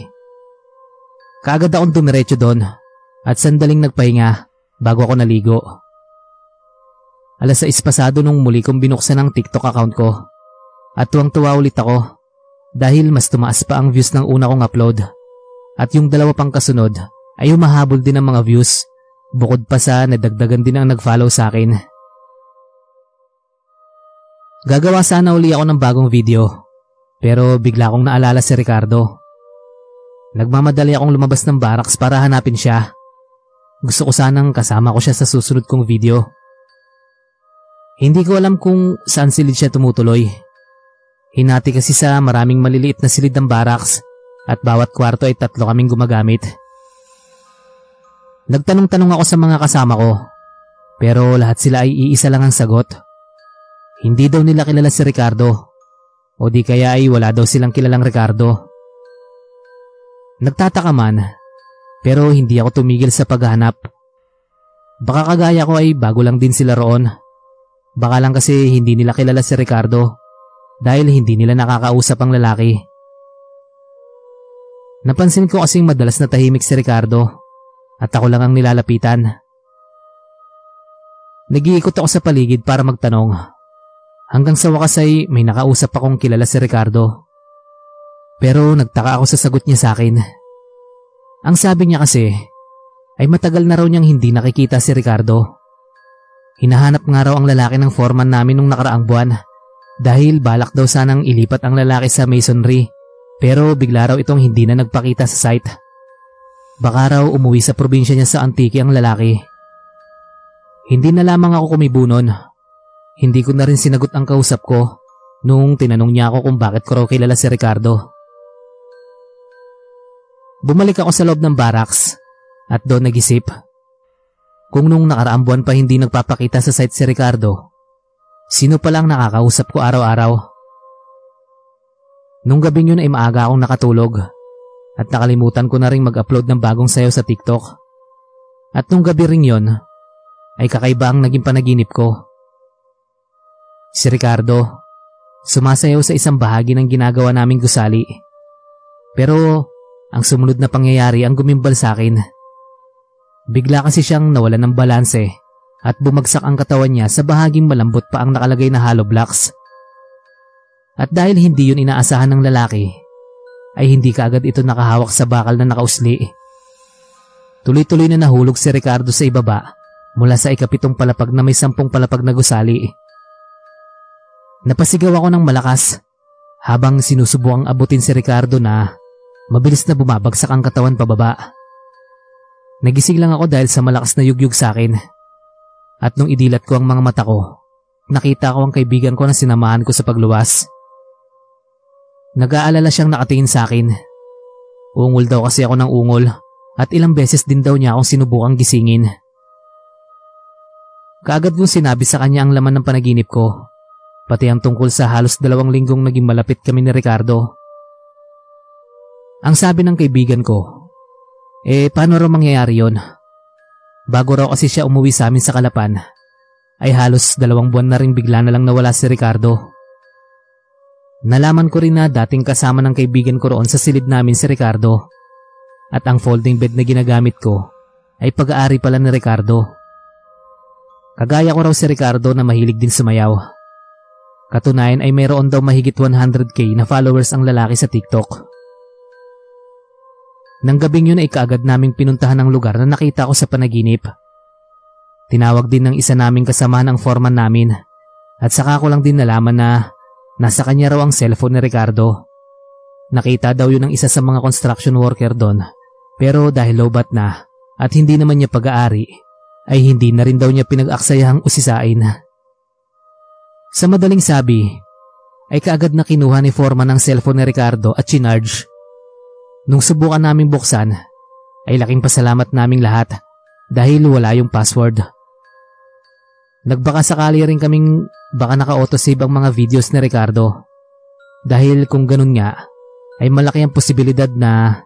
Kaagad akong dumiretso doon at sandaling nagpahinga bago ako naligo. Alas 6 pasado nung muli kong binuksan ang TikTok account ko at tuwang-tuwa ulit ako dahil mas tumaas pa ang views ng una kong upload at yung dalawa pang kasunod ay humahabol din ang mga views bukod pa sa nadagdagan din ang nag-follow sa akin. Gagawa sana uli ako ng bagong video pero bigla kong naalala si Ricardo. Nagmamadali akong lumabas ng barracks para hanapin siya. Gusto ko sanang kasama ko siya sa susunod kong video. Hindi ko alam kung saan silid siya tumutuloy. Hinati kasi sa maraming maliliit na silid ng barracks at bawat kwarto ay tatlo kaming gumagamit. Nagtanong-tanong ako sa mga kasama ko pero lahat sila ay iisa lang ang sagot. Hindi daw nila kilala si Ricardo. O di kaya ay wala daw silang kilalang Ricardo. Nagtataka man, pero hindi ako tumigil sa paghahanap. Baka kagaya ko ay bago lang din sila roon. Baka lang kasi hindi nila kilala si Ricardo dahil hindi nila nakakausap ang lalaki. Napansin ko kasing madalas na tahimik si Ricardo at ako lang ang nilalapitan. Nag-iikot ako sa paligid para magtanong Hanggang sa wakas ay may nakausap akong kilala si Ricardo. Pero nagtaka ako sa sagot niya sa akin. Ang sabi niya kasi ay matagal na raw niyang hindi nakikita si Ricardo. Hinahanap nga raw ang lalaki ng foreman namin nung nakaraang buwan dahil balak daw sanang ilipat ang lalaki sa masonry pero bigla raw itong hindi na nagpakita sa site. Baka raw umuwi sa probinsya niya sa Antique ang lalaki. Hindi na lamang ako kumibunon hindi ko na rin sinagot ang kausap ko nung tinanong niya ako kung bakit ko raw kilala si Ricardo. Bumalik ako sa loob ng barracks at doon nag-isip. Kung nung nakaraang buwan pa hindi nagpapakita sa site si Ricardo, sino pa lang nakakausap ko araw-araw? Nung gabing yun ay maaga akong nakatulog at nakalimutan ko na rin mag-upload ng bagong sayo sa TikTok. At nung gabi ring yon ay kakaiba ang naging panaginip ko. Si Ricardo, sumasayaw sa isang bahagi ng ginagawa naming gusali. Pero ang sumunod na pangyayari ang gumimbal sa akin. Bigla kasi siyang nawalan ng balanse at bumagsak ang katawan niya sa bahaging malambot pa ang nakalagay na hollow blocks. At dahil hindi yun inaasahan ng lalaki, ay hindi kaagad ito nakahawak sa bakal na nakausli. Tuloy-tuloy na nahulog si Ricardo sa ibaba mula sa ikapitong palapag na may sampung palapag na gusali. Napasigaw ako ng malakas habang sinusubuang abutin si Ricardo na mabilis na bumabagsak ang katawan pababa. Nagising lang ako dahil sa malakas na yugyug sa akin. At nung idilat ko ang mga mata ko, nakita ko ang kaibigan ko na sinamahan ko sa pagluwas. Nag-aalala siyang nakatingin sa akin. Ungol daw kasi ako ng ungol at ilang beses din daw niya akong sinubukang gisingin. Kaagad kong sinabi sa kanya ang laman ng panaginip ko Pati ang tungkol sa halos dalawang linggong naging malapit kami ni Ricardo Ang sabi ng kaibigan ko, eh paano raw mangyayari yon? Bago raw kasi siya umuwi sa amin sa Kalapan, ay halos dalawang buwan na rin bigla na lang nawala si Ricardo. Nalaman ko rin na dating kasama ng kaibigan ko roon sa silid namin si Ricardo at ang folding bed na ginagamit ko ay pag-aari pala ni Ricardo. Kagaya ko raw si Ricardo na mahilig din sumayaw. Katunayan ay mayroon daw mahigit 100k na followers ang lalaki sa TikTok. Nang gabing yun ay kaagad naming pinuntahan ang lugar na nakita ko sa panaginip. Tinawag din ng isa naming kasamahan ang foreman namin at saka ko lang din nalaman na nasa kanya raw ang cellphone ni Ricardo. Nakita daw yun ng isa sa mga construction worker doon pero dahil lobat na at hindi naman niya pag-aari ay hindi na rin daw niya pinag-aksayahang usisain. Sa madaling sabi ay kaagad na kinuha ni foreman ang cellphone ni Ricardo at chinarge Nung subukan naming buksan, ay laking pasalamat naming lahat dahil wala yung password. Nagbaka sakali rin kaming baka naka-autosave ang mga videos ni Ricardo. Dahil kung ganun nga, ay malaki ang posibilidad na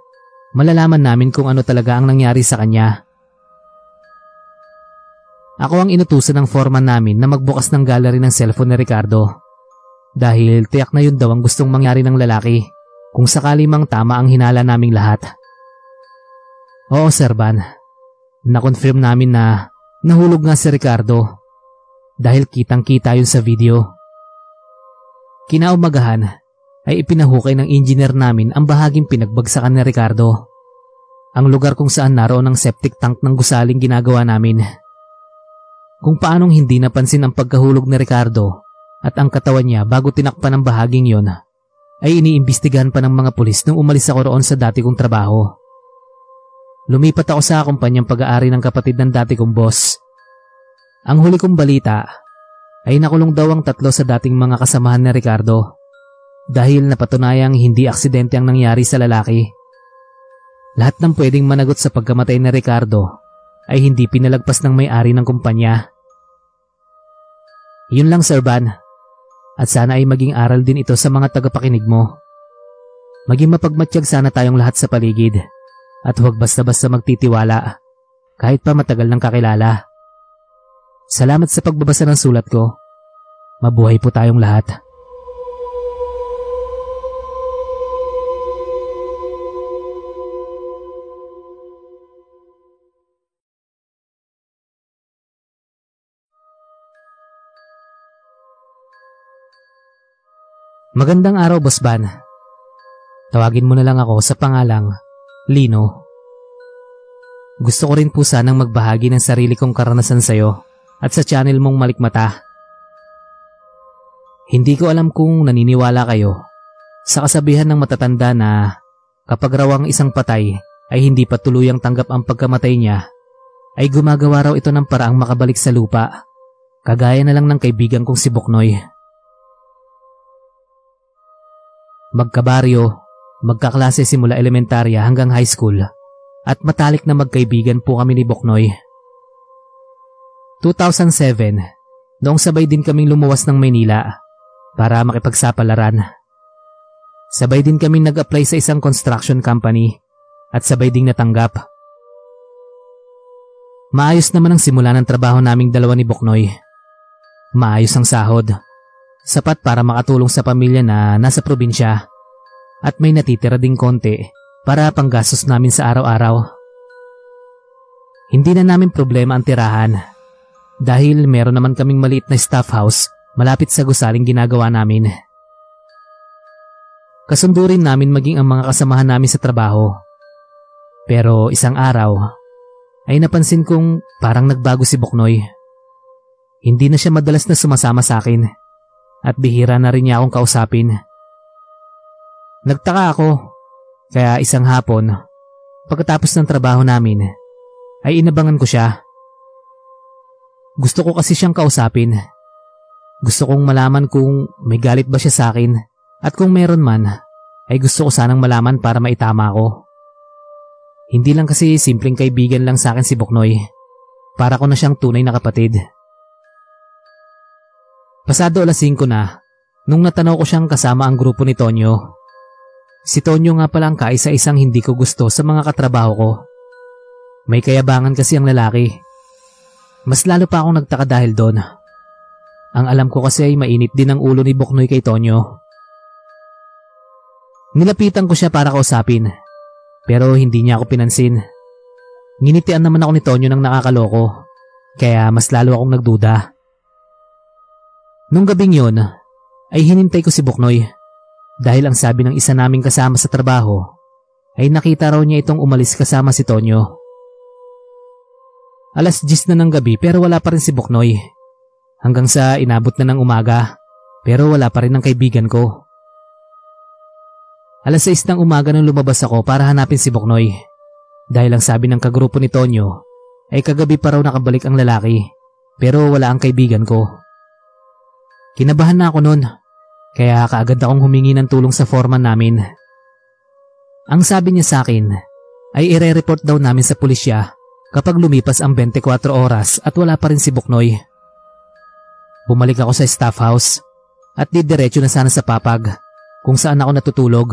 malalaman namin kung ano talaga ang nangyari sa kanya. Ako ang inutusan ng foreman namin na magbukas ng gallery ng cellphone ni Ricardo. Dahil tiyak na yun daw ang gustong mangyari ng lalaki kung sakali mang tama ang hinala naming lahat. Oo, Sir Van. Na-confirm namin na nahulog nga si Ricardo dahil kitang-kita yun sa video. Kinaumagahan ay ipinahukay ng engineer namin ang bahaging pinagbagsakan ni Ricardo. Ang lugar kung saan naroon ang septic tank ng gusaling ginagawa namin. Kung paanong hindi napansin ang pagkahulog ni Ricardo at ang katawan niya bago tinakpan ang bahaging yon ay iniimbestigahan pa ng mga pulis nung umalis ako roon sa dati kong trabaho. Lumipat ako sa kumpanyang pag-aari ng kapatid ng dati kong boss. Ang huli kong balita ay nakulong daw ang tatlo sa dating mga kasamahan ni Ricardo dahil napatunayang hindi aksidente ang nangyari sa lalaki. Lahat ng pwedeng managot sa pagkamatay ni Ricardo ay hindi pinalagpas ng may-ari ng kumpanya. Yun lang Sir Van. At sana ay maging aral din ito sa mga tagapakinig mo. Maging mapagmatsyag sana tayong lahat sa paligid at huwag basta-basta magtitiwala kahit pa matagal ng kakilala. Salamat sa pagbabasa ng sulat ko. Mabuhay po tayong lahat. Magandang araw, Boss Van. Tawagin mo na lang ako sa pangalang Lino. Gusto ko rin po sanang magbahagi ng sarili kong karanasan sa'yo at sa channel mong malikmata. Hindi ko alam kung naniniwala kayo sa kasabihan ng matatanda na kapag raw ang isang patay ay hindi pa tuluyang tanggap ang pagkamatay niya, ay gumagawa raw ito ng paraang makabalik sa lupa, kagaya na lang ng kaibigan kong si Buknoy. Magkabaryo, magkaklase simula elementarya hanggang high school at matalik na magkaibigan po kami ni Boknoy. 2007, noong sabay din kaming lumuwas ng Maynila para makipagsapalaran. Sabay din kaming nag-apply sa isang construction company at sabay ding natanggap. Maayos naman ang simula ng trabaho naming dalawa ni Boknoy. Maayos ang sahod sapat para makatulong sa pamilya na nasa probinsya at may natitira ding konti para panggastos namin sa araw-araw. Hindi na namin problema ang tirahan dahil meron naman kaming maliit na staff house malapit sa gusaling ginagawa namin. Kasundo rin namin maging ang mga kasamahan namin sa trabaho. Pero isang araw ay napansin kong parang nagbago si Boknoy. Hindi na siya madalas na sumasama sa akin at bihira na rin niya akong kausapin. Nagtaka ako, kaya isang hapon, pagkatapos ng trabaho namin, ay inabangan ko siya. Gusto ko kasi siyang kausapin. Gusto kong malaman kung may galit ba siya sa akin at kung meron man, ay gusto ko sanang malaman para maitama ko. Hindi lang kasi simpleng kaibigan lang sa akin si Boknoy. Para ko na siyang tunay na kapatid. Pasado alas 5 na nung natanaw ko siyang kasama ang grupo ni Tonyo. Si Tonyo nga pala ang kaisa-isang hindi ko gusto sa mga katrabaho ko. May kayabangan kasi ang lalaki. Mas lalo pa akong nagtaka dahil doon. Ang alam ko kasi ay mainit din ang ulo ni Boknoy kay Tonyo. Nilapitan ko siya para kausapin. Pero hindi niya ako pinansin. Nginitian naman ako ni Tonyo ng nakakaloko. Kaya mas lalo akong nagduda. Nung gabing yun, ay hinintay ko si Buknoy. Dahil ang sabi ng isa naming kasama sa trabaho, ay nakita raw niya itong umalis kasama si Tonyo. Alas 10 na ng gabi pero wala pa rin si Buknoy. Hanggang sa inabot na ng umaga, pero wala pa rin ang kaibigan ko. Alas 6 ng umaga nang lumabas ako para hanapin si Buknoy. Dahil ang sabi ng kagrupo ni Tonyo ay kagabi pa raw nakabalik ang lalaki pero wala ang kaibigan ko. Kinabahan na ako noon kaya kaagad akong humingi ng tulong sa foreman namin. Ang sabi niya sa akin ay ire-report daw namin sa pulisya kapag lumipas ang 24 oras at wala pa rin si Buknoy. Bumalik ako sa staff house at didiretso na sana sa papag kung saan ako natutulog.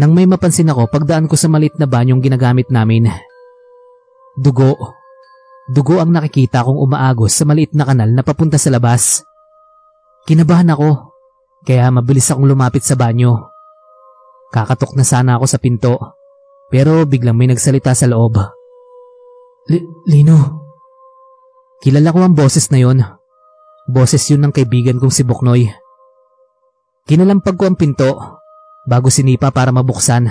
Nang may mapansin ako pagdaan ko sa malit na banyong ginagamit namin. Dugo. Dugo ang nakikita kong umaagos sa maliit na kanal na papunta sa labas. Kinabahan ako, kaya mabilis akong lumapit sa banyo. Kakatok na sana ako sa pinto, pero biglang may nagsalita sa loob. Lino. Kilala ko ang boses na yon. Boses yun ng kaibigan kong si Buknoy. Kinalampag ko ang pinto bago sinipa para mabuksan.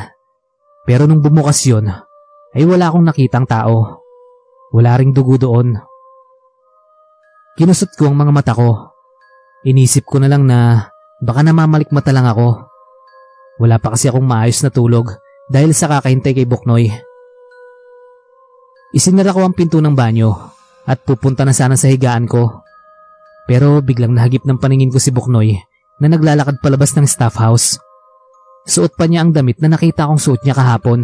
Pero nung bumukas yun, ay wala akong nakitang tao. Wala ring dugo doon. Kinusot ko ang mga mata ko. Inisip ko na lang na baka namamalikmata lang ako. Wala pa kasi akong maayos na tulog dahil sa kakahintay kay Buknoy. Isinara ko ang pinto ng banyo at pupunta na sana sa higaan ko. Pero biglang nahagip ng paningin ko si Buknoy na naglalakad palabas ng staff house. Suot pa niya ang damit na nakita kong suot niya kahapon.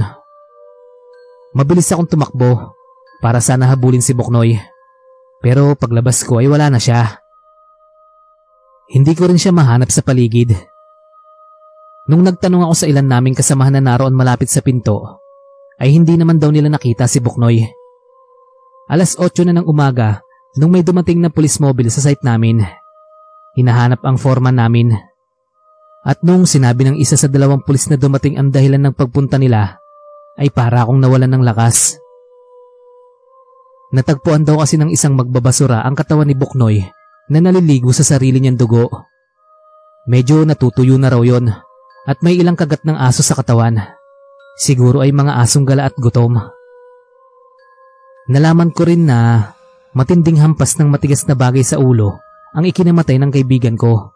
Mabilis akong tumakbo para sana habulin si Boknoy. Pero paglabas ko ay wala na siya. Hindi ko rin siya mahanap sa paligid. Nung nagtanong ako sa ilan naming kasamahan na naroon malapit sa pinto, ay hindi naman daw nila nakita si Buknoy. Alas 8 na ng umaga nung may dumating na police mobile sa site namin. Hinahanap ang foreman namin at nung sinabi ng isa sa dalawang pulis na dumating ang dahilan ng pagpunta nila, ay para akong nawalan ng lakas. Natagpuan daw kasi ng isang magbabasura ang katawan ni Buknoy na naliligo sa sarili niyang dugo. Medyo natutuyo na raw yon at may ilang kagat ng aso sa katawan. Siguro ay mga asong gala at gutom. Nalaman ko rin na matinding hampas ng matigas na bagay sa ulo ang ikinamatay ng kaibigan ko.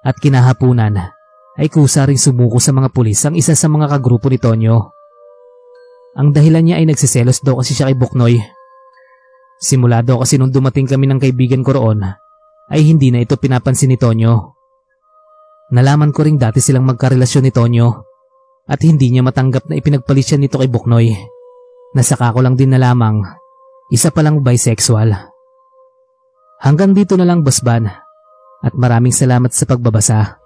At kinahapunan ay kusa rin sumuko sa mga pulis ang isa sa mga kagrupo ni Tonyo. Ang dahilan niya ay nagsiselos daw kasi siya kay Buknoy. Simula daw kasi nung dumating kami ng kaibigan ko roon ay hindi na ito pinapansin ni Tonyo. Nalaman ko ring dati silang magkarelasyon ni Tonyo at hindi niya matanggap na ipinagpalit siya nito kay Buknoy. Nasaka ko lang din na lamang, isa palang bisexual. Hanggang dito na lang, Boss Ban at maraming salamat sa pagbabasa.